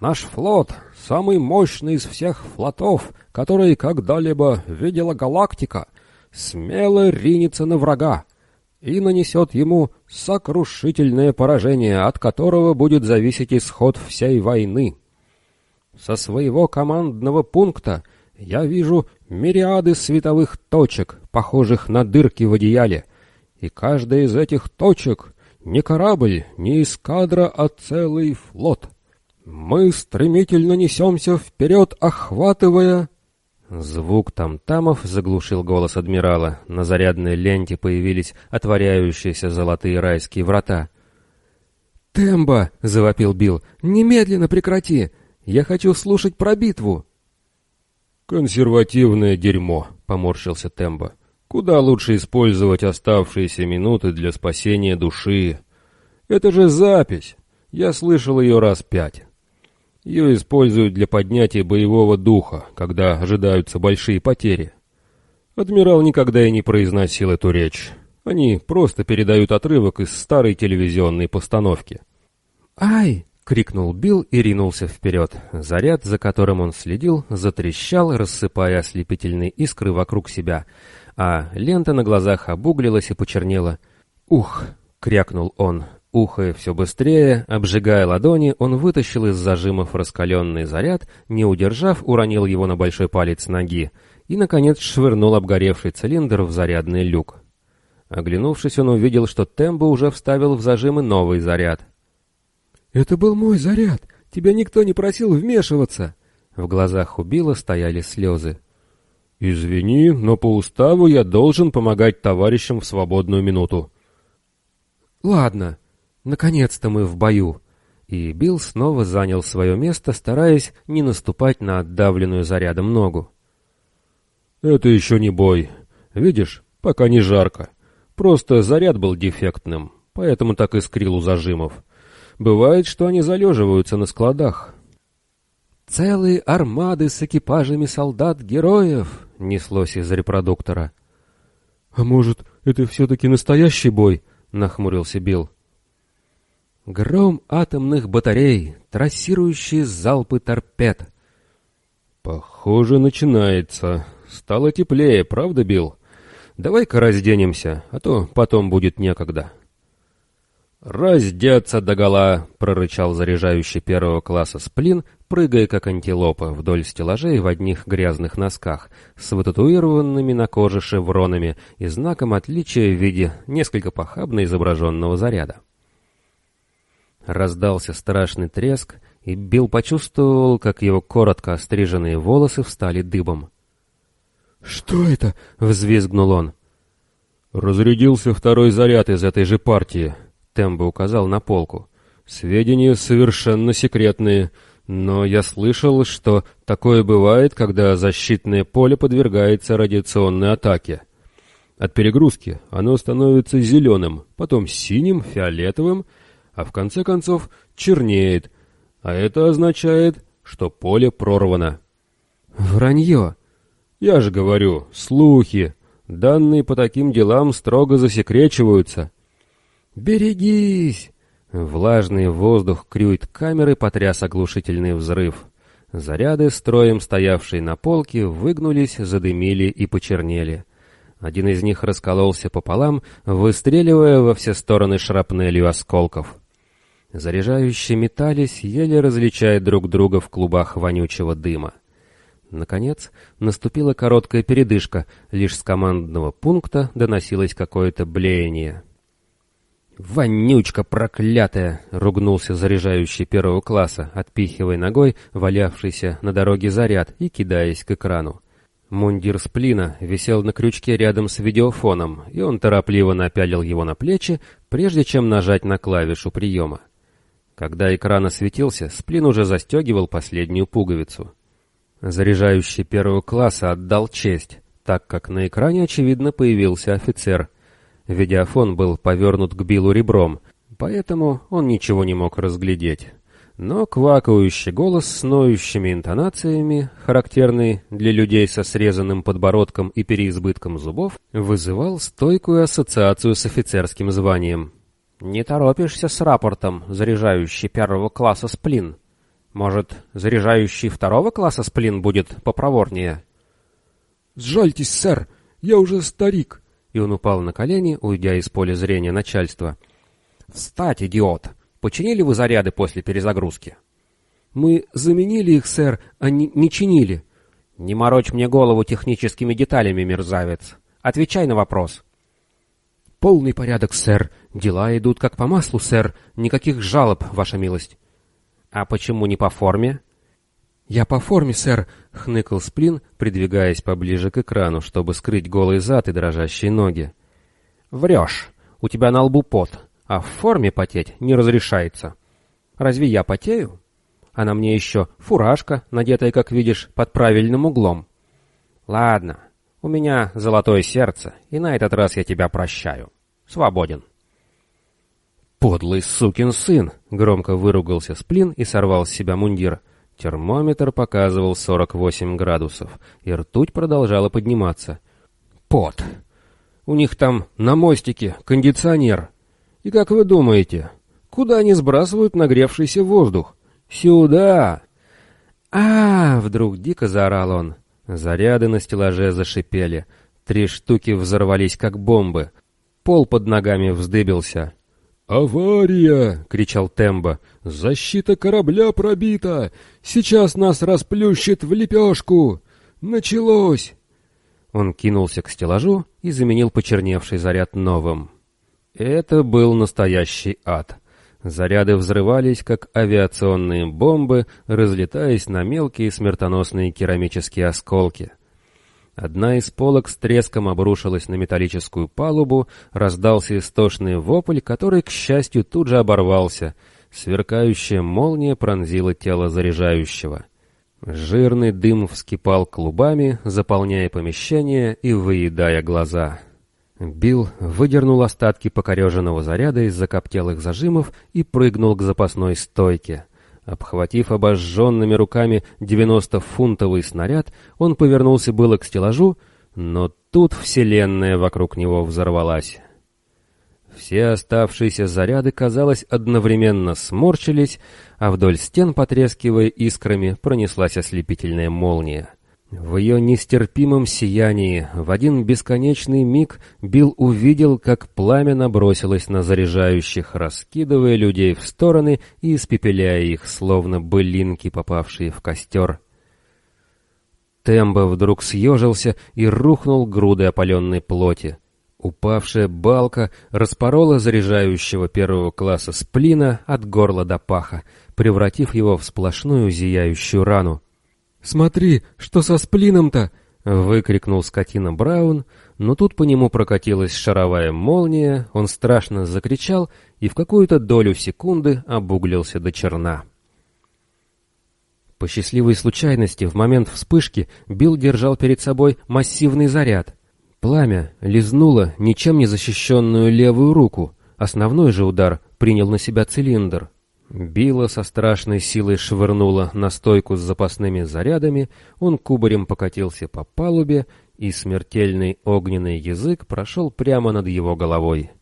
Наш флот — самый мощный из всех флотов, которые когда-либо видела галактика, смело ринется на врага и нанесет ему сокрушительное поражение, от которого будет зависеть исход всей войны. Со своего командного пункта я вижу мириады световых точек, похожих на дырки в одеяле, и каждая из этих точек не корабль, не эскадра, а целый флот. Мы стремительно несемся вперед, охватывая... Звук там-тамов заглушил голос адмирала. На зарядной ленте появились отворяющиеся золотые райские врата. «Тембо!» — завопил Билл. «Немедленно прекрати! Я хочу слушать про битву!» «Консервативное дерьмо», — поморщился Тембо. «Куда лучше использовать оставшиеся минуты для спасения души? Это же запись. Я слышал ее раз пять. Ее используют для поднятия боевого духа, когда ожидаются большие потери. Адмирал никогда и не произносил эту речь. Они просто передают отрывок из старой телевизионной постановки». «Ай!» — крикнул Билл и ринулся вперед. Заряд, за которым он следил, затрещал, рассыпая ослепительные искры вокруг себя, а лента на глазах обуглилась и почернела. «Ух!» — крякнул он. Ухая все быстрее, обжигая ладони, он вытащил из зажимов раскаленный заряд, не удержав, уронил его на большой палец ноги и, наконец, швырнул обгоревший цилиндр в зарядный люк. Оглянувшись, он увидел, что Тембо уже вставил в зажимы новый заряд — «Это был мой заряд! Тебя никто не просил вмешиваться!» В глазах у Билла стояли слезы. «Извини, но по уставу я должен помогать товарищам в свободную минуту». «Ладно, наконец-то мы в бою!» И Билл снова занял свое место, стараясь не наступать на отдавленную зарядом ногу. «Это еще не бой. Видишь, пока не жарко. Просто заряд был дефектным, поэтому так искрил у зажимов. Бывает, что они залеживаются на складах. «Целые армады с экипажами солдат-героев!» — неслось из репродуктора. «А может, это все-таки настоящий бой?» — нахмурился Билл. «Гром атомных батарей, трассирующие залпы торпед». «Похоже, начинается. Стало теплее, правда, Билл? Давай-ка разденемся, а то потом будет некогда». «Раздеться догола!» — прорычал заряжающий первого класса сплин, прыгая как антилопа вдоль стеллажей в одних грязных носках, с вытатуированными на коже шевронами и знаком отличия в виде несколько похабно изображенного заряда. Раздался страшный треск, и Билл почувствовал, как его коротко остриженные волосы встали дыбом. «Что это?» — взвизгнул он. «Разрядился второй заряд из этой же партии», Тембо указал на полку. «Сведения совершенно секретные, но я слышал, что такое бывает, когда защитное поле подвергается радиационной атаке. От перегрузки оно становится зеленым, потом синим, фиолетовым, а в конце концов чернеет, а это означает, что поле прорвано. Вранье. Я же говорю, слухи. Данные по таким делам строго засекречиваются. Берегись! Влажный воздух крюит камеры потряс оглушительный взрыв. Заряды, строем стоявшие на полке, выгнулись, задымили и почернели. Один из них раскололся пополам, выстреливая во все стороны шрапнелью осколков. Заряжающие метались, еле различая друг друга в клубах вонючего дыма. Наконец, наступила короткая передышка, лишь с командного пункта доносилось какое-то блеяние. «Вонючка проклятая!» — ругнулся заряжающий первого класса, отпихивая ногой валявшийся на дороге заряд и кидаясь к экрану. Мундир сплина висел на крючке рядом с видеофоном, и он торопливо напялил его на плечи, прежде чем нажать на клавишу приема. Когда экран осветился, сплин уже застегивал последнюю пуговицу. Заряжающий первого класса отдал честь, так как на экране, очевидно, появился офицер — Видеофон был повернут к Биллу ребром, поэтому он ничего не мог разглядеть. Но квакающий голос с ноющими интонациями, характерный для людей со срезанным подбородком и переизбытком зубов, вызывал стойкую ассоциацию с офицерским званием. «Не торопишься с рапортом, заряжающий первого класса сплин. Может, заряжающий второго класса сплин будет попроворнее?» «Сжальтесь, сэр, я уже старик», и он упал на колени, уйдя из поля зрения начальства. «Встать, идиот! Починили вы заряды после перезагрузки?» «Мы заменили их, сэр, а не, не чинили». «Не морочь мне голову техническими деталями, мерзавец. Отвечай на вопрос». «Полный порядок, сэр. Дела идут как по маслу, сэр. Никаких жалоб, ваша милость». «А почему не по форме?» «Я по форме, сэр», — хныкал Сплин, придвигаясь поближе к экрану, чтобы скрыть голый зад и дрожащие ноги. «Врешь. У тебя на лбу пот, а в форме потеть не разрешается. Разве я потею? А на мне еще фуражка, надетая, как видишь, под правильным углом. Ладно, у меня золотое сердце, и на этот раз я тебя прощаю. Свободен». «Подлый сукин сын!» — громко выругался Сплин и сорвал с себя мундир — Термометр показывал 48 градусов, и ртуть продолжала подниматься. «Пот! У них там на мостике кондиционер. И как вы думаете, куда они сбрасывают нагревшийся воздух? Сюда!» а, вдруг дико заорал он. Заряды на стеллаже зашипели. Три штуки взорвались, как бомбы. Пол под ногами вздыбился. «Авария!» — кричал Тембо. «Защита корабля пробита! Сейчас нас расплющит в лепешку! Началось!» Он кинулся к стеллажу и заменил почерневший заряд новым. Это был настоящий ад. Заряды взрывались, как авиационные бомбы, разлетаясь на мелкие смертоносные керамические осколки. Одна из полок с треском обрушилась на металлическую палубу, раздался истошный вопль, который, к счастью, тут же оборвался. Сверкающая молния пронзила тело заряжающего. Жирный дым вскипал клубами, заполняя помещение и выедая глаза. Билл выдернул остатки покореженного заряда из закоптелых зажимов и прыгнул к запасной стойке. Обхватив обожженными руками девяносто-фунтовый снаряд, он повернулся было к стеллажу, но тут вселенная вокруг него взорвалась. Все оставшиеся заряды, казалось, одновременно сморщились, а вдоль стен, потрескивая искрами, пронеслась ослепительная молния. В ее нестерпимом сиянии в один бесконечный миг Билл увидел, как пламя набросилось на заряжающих, раскидывая людей в стороны и испепеляя их, словно былинки, попавшие в костер. Тембо вдруг съежился и рухнул грудой опаленной плоти. Упавшая балка распорола заряжающего первого класса сплина от горла до паха, превратив его в сплошную зияющую рану. «Смотри, что со сплином-то!» — выкрикнул скотина Браун, но тут по нему прокатилась шаровая молния, он страшно закричал и в какую-то долю секунды обуглился до черна. По счастливой случайности, в момент вспышки Билл держал перед собой массивный заряд. Пламя лизнуло ничем не защищенную левую руку, основной же удар принял на себя цилиндр. Билла со страшной силой швырнула на стойку с запасными зарядами, он кубарем покатился по палубе, и смертельный огненный язык прошел прямо над его головой.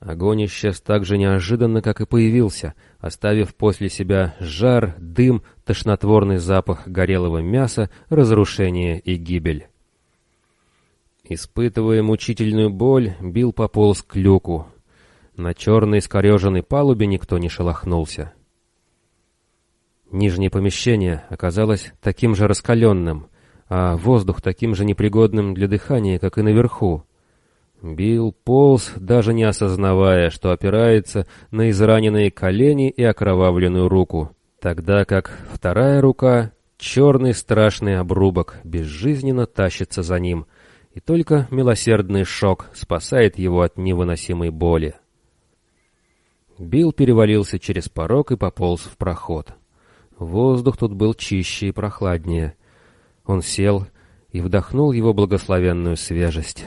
Огонь исчез так же неожиданно, как и появился, оставив после себя жар, дым, тошнотворный запах горелого мяса, разрушение и гибель. Испытывая мучительную боль, Билл пополз к люку. На черной скореженной палубе никто не шелохнулся. Нижнее помещение оказалось таким же раскаленным, а воздух таким же непригодным для дыхания, как и наверху. Билл полз, даже не осознавая, что опирается на израненные колени и окровавленную руку, тогда как вторая рука, черный страшный обрубок, безжизненно тащится за ним, и только милосердный шок спасает его от невыносимой боли. Билл перевалился через порог и пополз в проход. Воздух тут был чище и прохладнее. Он сел и вдохнул его благословенную свежесть.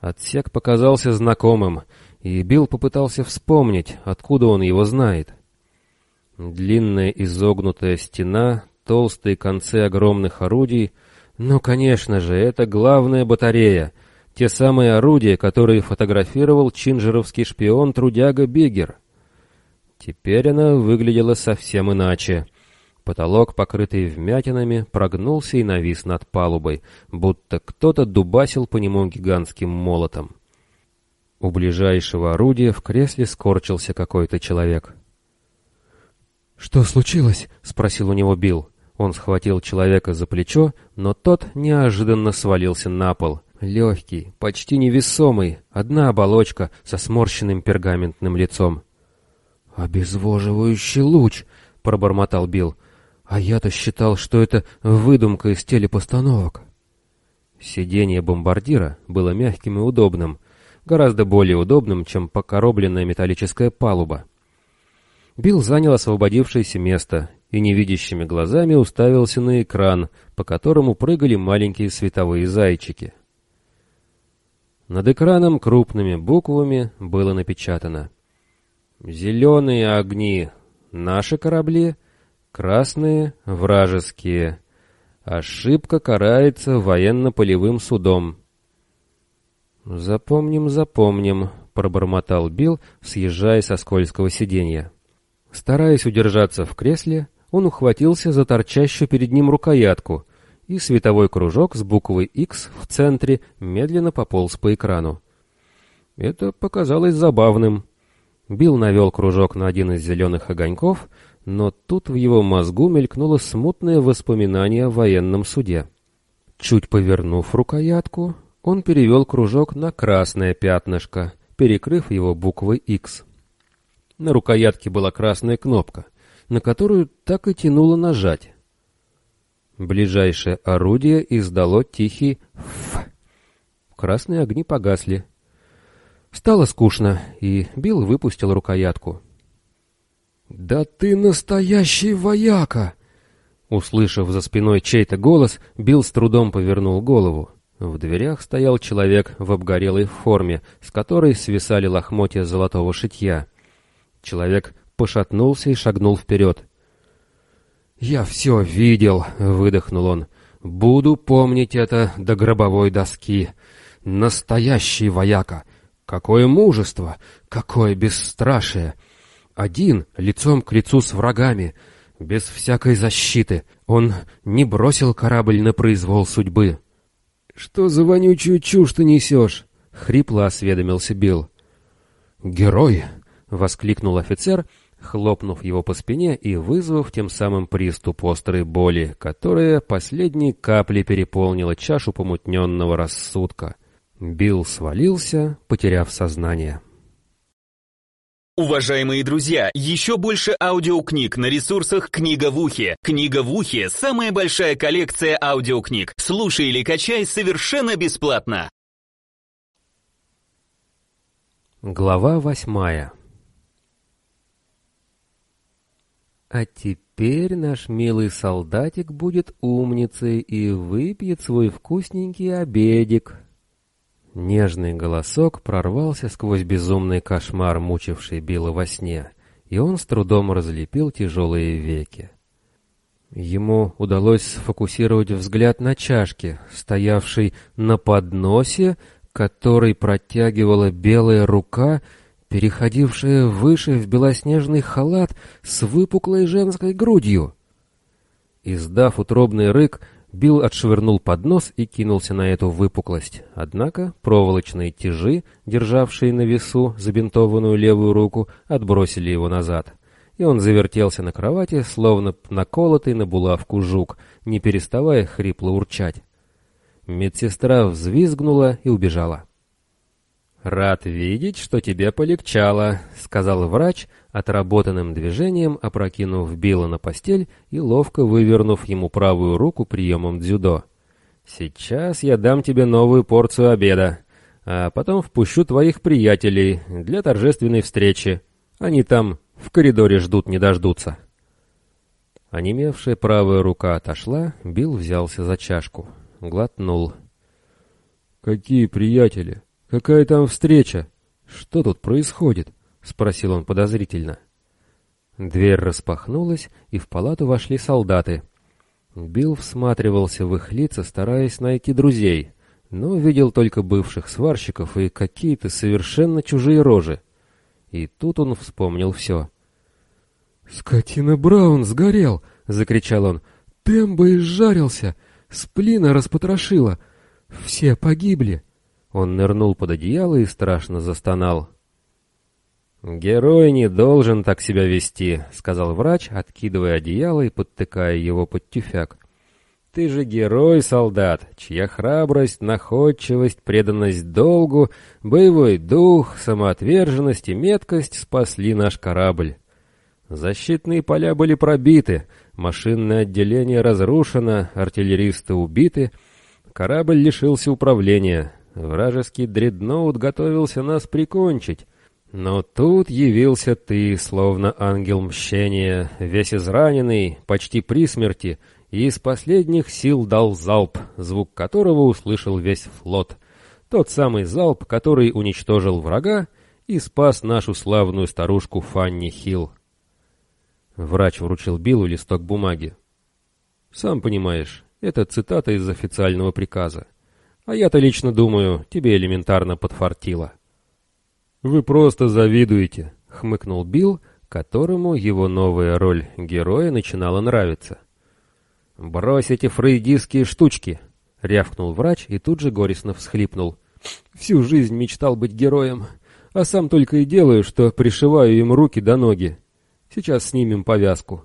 Отсек показался знакомым, и Билл попытался вспомнить, откуда он его знает. Длинная изогнутая стена, толстые концы огромных орудий. Ну, конечно же, это главная батарея, те самые орудия, которые фотографировал чинжеровский шпион Трудяга Бигер. Теперь она выглядела совсем иначе. Потолок, покрытый вмятинами, прогнулся и навис над палубой, будто кто-то дубасил по нему гигантским молотом. У ближайшего орудия в кресле скорчился какой-то человек. «Что случилось?» — спросил у него Билл. Он схватил человека за плечо, но тот неожиданно свалился на пол. Легкий, почти невесомый, одна оболочка со сморщенным пергаментным лицом. «Обезвоживающий луч!» — пробормотал Билл. А я-то считал, что это выдумка из телепостановок. Сиденье бомбардира было мягким и удобным, гораздо более удобным, чем покоробленная металлическая палуба. Билл занял освободившееся место и невидящими глазами уставился на экран, по которому прыгали маленькие световые зайчики. Над экраном крупными буквами было напечатано «Зеленые огни — наши корабли», Красные — вражеские. Ошибка карается военно-полевым судом. «Запомним, запомним», — пробормотал Билл, съезжая со скользкого сиденья. Стараясь удержаться в кресле, он ухватился за торчащую перед ним рукоятку, и световой кружок с буквой X в центре медленно пополз по экрану. Это показалось забавным. Билл навел кружок на один из зеленых огоньков, но тут в его мозгу мелькнуло смутное воспоминание о военном суде. Чуть повернув рукоятку, он перевел кружок на красное пятнышко, перекрыв его буквой X. На рукоятке была красная кнопка, на которую так и тянуло нажать. Ближайшее орудие издало тихий «ф». Красные огни погасли. Стало скучно, и Билл выпустил рукоятку. «Да ты настоящий вояка!» Услышав за спиной чей-то голос, Билл с трудом повернул голову. В дверях стоял человек в обгорелой форме, с которой свисали лохмотья золотого шитья. Человек пошатнулся и шагнул вперед. «Я все видел», — выдохнул он. «Буду помнить это до гробовой доски. Настоящий вояка! Какое мужество! Какое бесстрашие!» Один, лицом к лицу с врагами, без всякой защиты. Он не бросил корабль на произвол судьбы. «Что за вонючую чушь ты несешь?» — хрипло осведомился Билл. «Герой!» — воскликнул офицер, хлопнув его по спине и вызвав тем самым приступ острой боли, которая последней каплей переполнила чашу помутненного рассудка. Билл свалился, потеряв сознание. Уважаемые друзья, еще больше аудиокниг на ресурсах «Книга в ухе». «Книга в ухе» — самая большая коллекция аудиокниг. Слушай или качай совершенно бесплатно. Глава восьмая А теперь наш милый солдатик будет умницей и выпьет свой вкусненький обедик. Нежный голосок прорвался сквозь безумный кошмар, мучивший Билла во сне, и он с трудом разлепил тяжелые веки. Ему удалось сфокусировать взгляд на чашке, стоявшей на подносе, который протягивала белая рука, переходившая выше в белоснежный халат с выпуклой женской грудью. Издав утробный рык, Билл отшвырнул поднос и кинулся на эту выпуклость. Однако проволочные тяжи, державшие на весу забинтованную левую руку, отбросили его назад. И он завертелся на кровати, словно наколотый на булавку жук, не переставая хрипло урчать. Медсестра взвизгнула и убежала. «Рад видеть, что тебе полегчало», — сказал врач, отработанным движением опрокинув Билла на постель и ловко вывернув ему правую руку приемом дзюдо. «Сейчас я дам тебе новую порцию обеда, а потом впущу твоих приятелей для торжественной встречи. Они там в коридоре ждут не дождутся». Онемевшая правая рука отошла, Билл взялся за чашку, глотнул. «Какие приятели?» «Какая там встреча? Что тут происходит?» — спросил он подозрительно. Дверь распахнулась, и в палату вошли солдаты. Билл всматривался в их лица, стараясь найти друзей, но видел только бывших сварщиков и какие-то совершенно чужие рожи. И тут он вспомнил все. «Скотина Браун сгорел!» — закричал он. «Тембо изжарился! Сплина распотрошила! Все погибли!» Он нырнул под одеяло и страшно застонал. «Герой не должен так себя вести», — сказал врач, откидывая одеяло и подтыкая его под тюфяк. «Ты же герой, солдат, чья храбрость, находчивость, преданность долгу, боевой дух, самоотверженность и меткость спасли наш корабль. Защитные поля были пробиты, машинное отделение разрушено, артиллеристы убиты, корабль лишился управления, Вражеский дредноут готовился нас прикончить. Но тут явился ты, словно ангел мщения, весь израненный, почти при смерти, и из последних сил дал залп, звук которого услышал весь флот. Тот самый залп, который уничтожил врага и спас нашу славную старушку Фанни Хилл. Врач вручил Биллу листок бумаги. «Сам понимаешь, это цитата из официального приказа. А я-то лично думаю, тебе элементарно подфартило. Вы просто завидуете, хмыкнул Билл, которому его новая роль героя начинала нравиться. Брось эти фрейдистские штучки, рявкнул врач и тут же горестно всхлипнул. Всю жизнь мечтал быть героем, а сам только и делаю, что пришиваю им руки до ноги. Сейчас снимем повязку.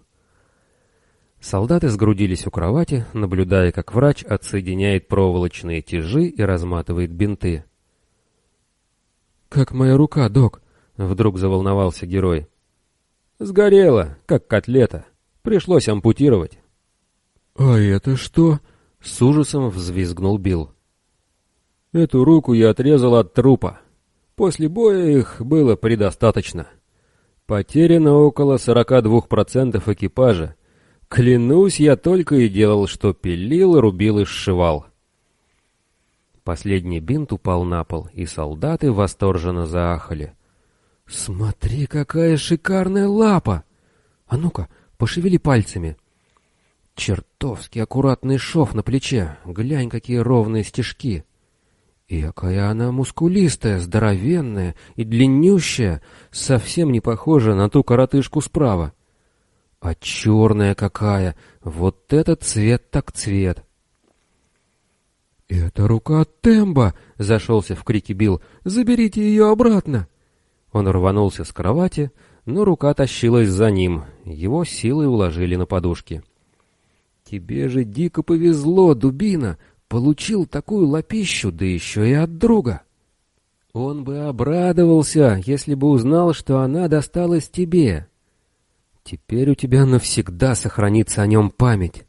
Солдаты сгрудились у кровати, наблюдая, как врач отсоединяет проволочные тяжи и разматывает бинты. «Как моя рука, док?» — вдруг заволновался герой. «Сгорела, как котлета. Пришлось ампутировать». «А это что?» — с ужасом взвизгнул Билл. «Эту руку я отрезал от трупа. После боя их было предостаточно. Потеряно около 42% экипажа, Клянусь, я только и делал, что пилил, рубил и сшивал. Последний бинт упал на пол, и солдаты восторженно заахали. «Смотри, какая шикарная лапа! А ну-ка, пошевели пальцами!» «Чертовски аккуратный шов на плече! Глянь, какие ровные стежки!» И какая она мускулистая, здоровенная и длиннющая, совсем не похожа на ту коротышку справа. А черная какая! Вот этот цвет так цвет! «Это рука Темба!» — зашелся в крики Билл. «Заберите ее обратно!» Он рванулся с кровати, но рука тащилась за ним. Его силой уложили на подушки. «Тебе же дико повезло, дубина! Получил такую лапищу, да еще и от друга!» «Он бы обрадовался, если бы узнал, что она досталась тебе!» Теперь у тебя навсегда сохранится о нем память.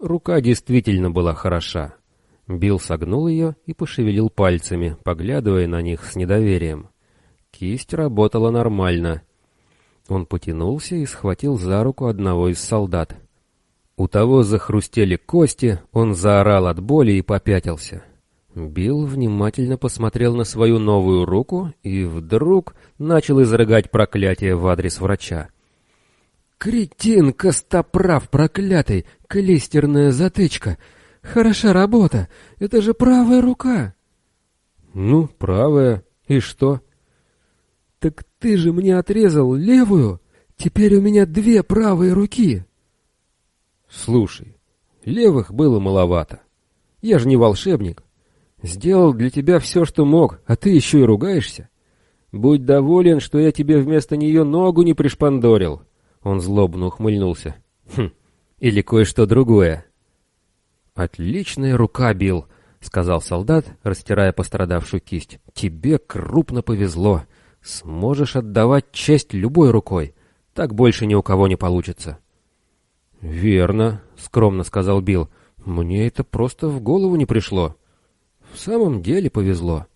Рука действительно была хороша. Билл согнул ее и пошевелил пальцами, поглядывая на них с недоверием. Кисть работала нормально. Он потянулся и схватил за руку одного из солдат. У того захрустели кости, он заорал от боли и попятился. Билл внимательно посмотрел на свою новую руку и вдруг начал изрыгать проклятие в адрес врача. «Кретин, костоправ проклятый, клистерная затычка! Хороша работа, это же правая рука!» «Ну, правая. И что?» «Так ты же мне отрезал левую! Теперь у меня две правые руки!» «Слушай, левых было маловато. Я же не волшебник. Сделал для тебя все, что мог, а ты еще и ругаешься. Будь доволен, что я тебе вместо нее ногу не пришпандорил. Он злобно ухмыльнулся. Хм, или кое-что другое. Отличная рука, Билл, сказал солдат, растирая пострадавшую кисть. Тебе крупно повезло. Сможешь отдавать честь любой рукой. Так больше ни у кого не получится. Верно, скромно сказал Билл. Мне это просто в голову не пришло. В самом деле повезло.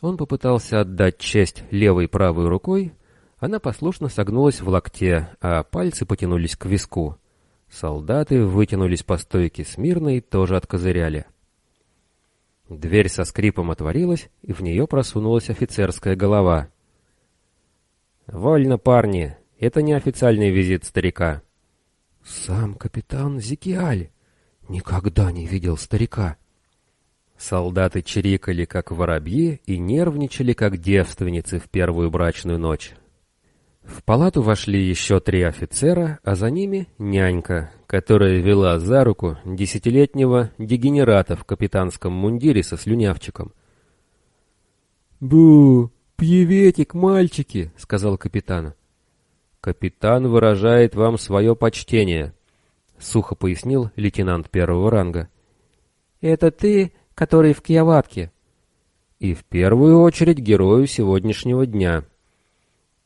Он попытался отдать честь левой правой рукой, она послушно согнулась в локте, а пальцы потянулись к виску. Солдаты вытянулись по стойке смирно и тоже откозыряли. Дверь со скрипом отворилась, и в нее просунулась офицерская голова. «Вольно, парни, это не официальный визит старика». «Сам капитан Зикиаль никогда не видел старика». Солдаты чирикали, как воробьи, и нервничали, как девственницы в первую брачную ночь. В палату вошли еще три офицера, а за ними нянька, которая вела за руку десятилетнего дегенерата в капитанском мундире со слюнявчиком. «Бу, пьеветик, мальчики!» — сказал капитан. «Капитан выражает вам свое почтение», — сухо пояснил лейтенант первого ранга. «Это ты, который в Киеватке?» «И в первую очередь герою сегодняшнего дня».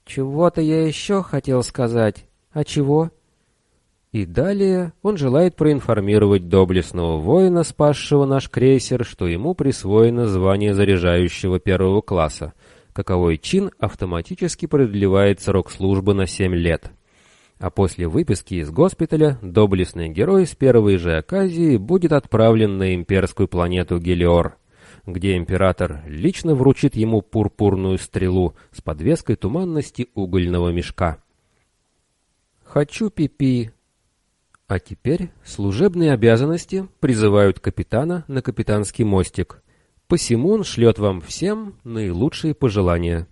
Чего-то я еще хотел сказать. А чего? И далее он желает проинформировать доблестного воина, спасшего наш крейсер, что ему присвоено звание заряжающего первого класса, каковой чин автоматически продлевает срок службы на 7 лет. А после выписки из госпиталя доблестный герой с первой же оказии будет отправлен на имперскую планету Гелиор где император лично вручит ему пурпурную стрелу с подвеской туманности угольного мешка. «Хочу пипи». -пи. А теперь служебные обязанности призывают капитана на капитанский мостик. Посему он шлет вам всем наилучшие пожелания.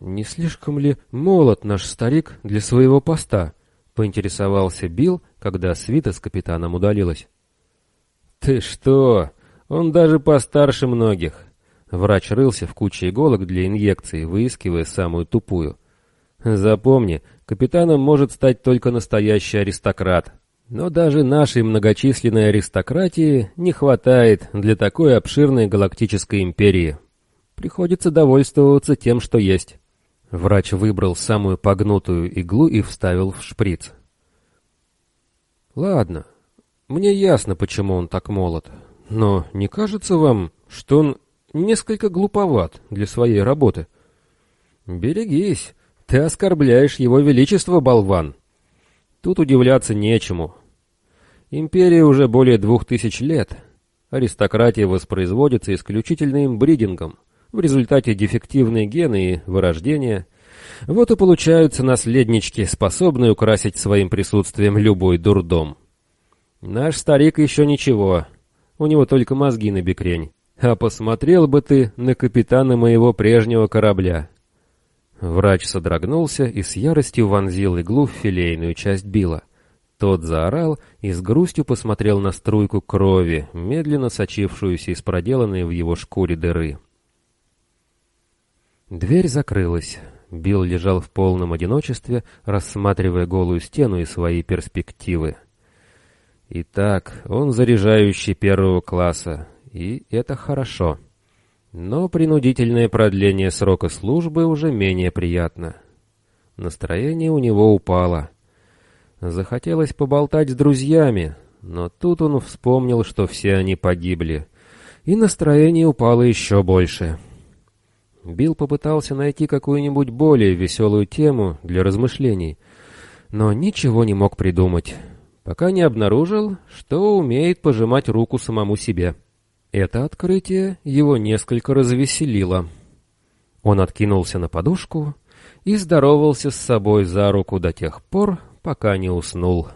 «Не слишком ли молод наш старик для своего поста?» — поинтересовался Билл, когда свита с капитаном удалилась. «Ты что? Он даже постарше многих». Врач рылся в куче иголок для инъекций, выискивая самую тупую. «Запомни, капитаном может стать только настоящий аристократ. Но даже нашей многочисленной аристократии не хватает для такой обширной галактической империи. Приходится довольствоваться тем, что есть». Врач выбрал самую погнутую иглу и вставил в шприц. «Ладно, мне ясно, почему он так молод. Но не кажется вам, что он несколько глуповат для своей работы? Берегись, ты оскорбляешь его величество, болван. Тут удивляться нечему. Империя уже более двух тысяч лет. Аристократия воспроизводится исключительным бридингом. В результате дефективные гены и вырождения. Вот и получаются наследнички, способные украсить своим присутствием любой дурдом. Наш старик еще ничего, у него только мозги на бекрень. А посмотрел бы ты на капитана моего прежнего корабля. Врач содрогнулся и с яростью вонзил иглу в филейную часть Билла. Тот заорал и с грустью посмотрел на струйку крови, медленно сочившуюся из проделанной в его шкуре дыры. Дверь закрылась. Билл лежал в полном одиночестве, рассматривая голую стену и свои перспективы. Итак, он заряжающий первого класса, и это хорошо. Но принудительное продление срока службы уже менее приятно. Настроение у него упало. Захотелось поболтать с друзьями, но тут он вспомнил, что все они погибли, и настроение упало еще больше. Билл попытался найти какую-нибудь более веселую тему для размышлений, но ничего не мог придумать. пока не обнаружил, что умеет пожимать руку самому себе. Это открытие его несколько развеселило. Он откинулся на подушку и здоровался с собой за руку до тех пор, пока не уснул.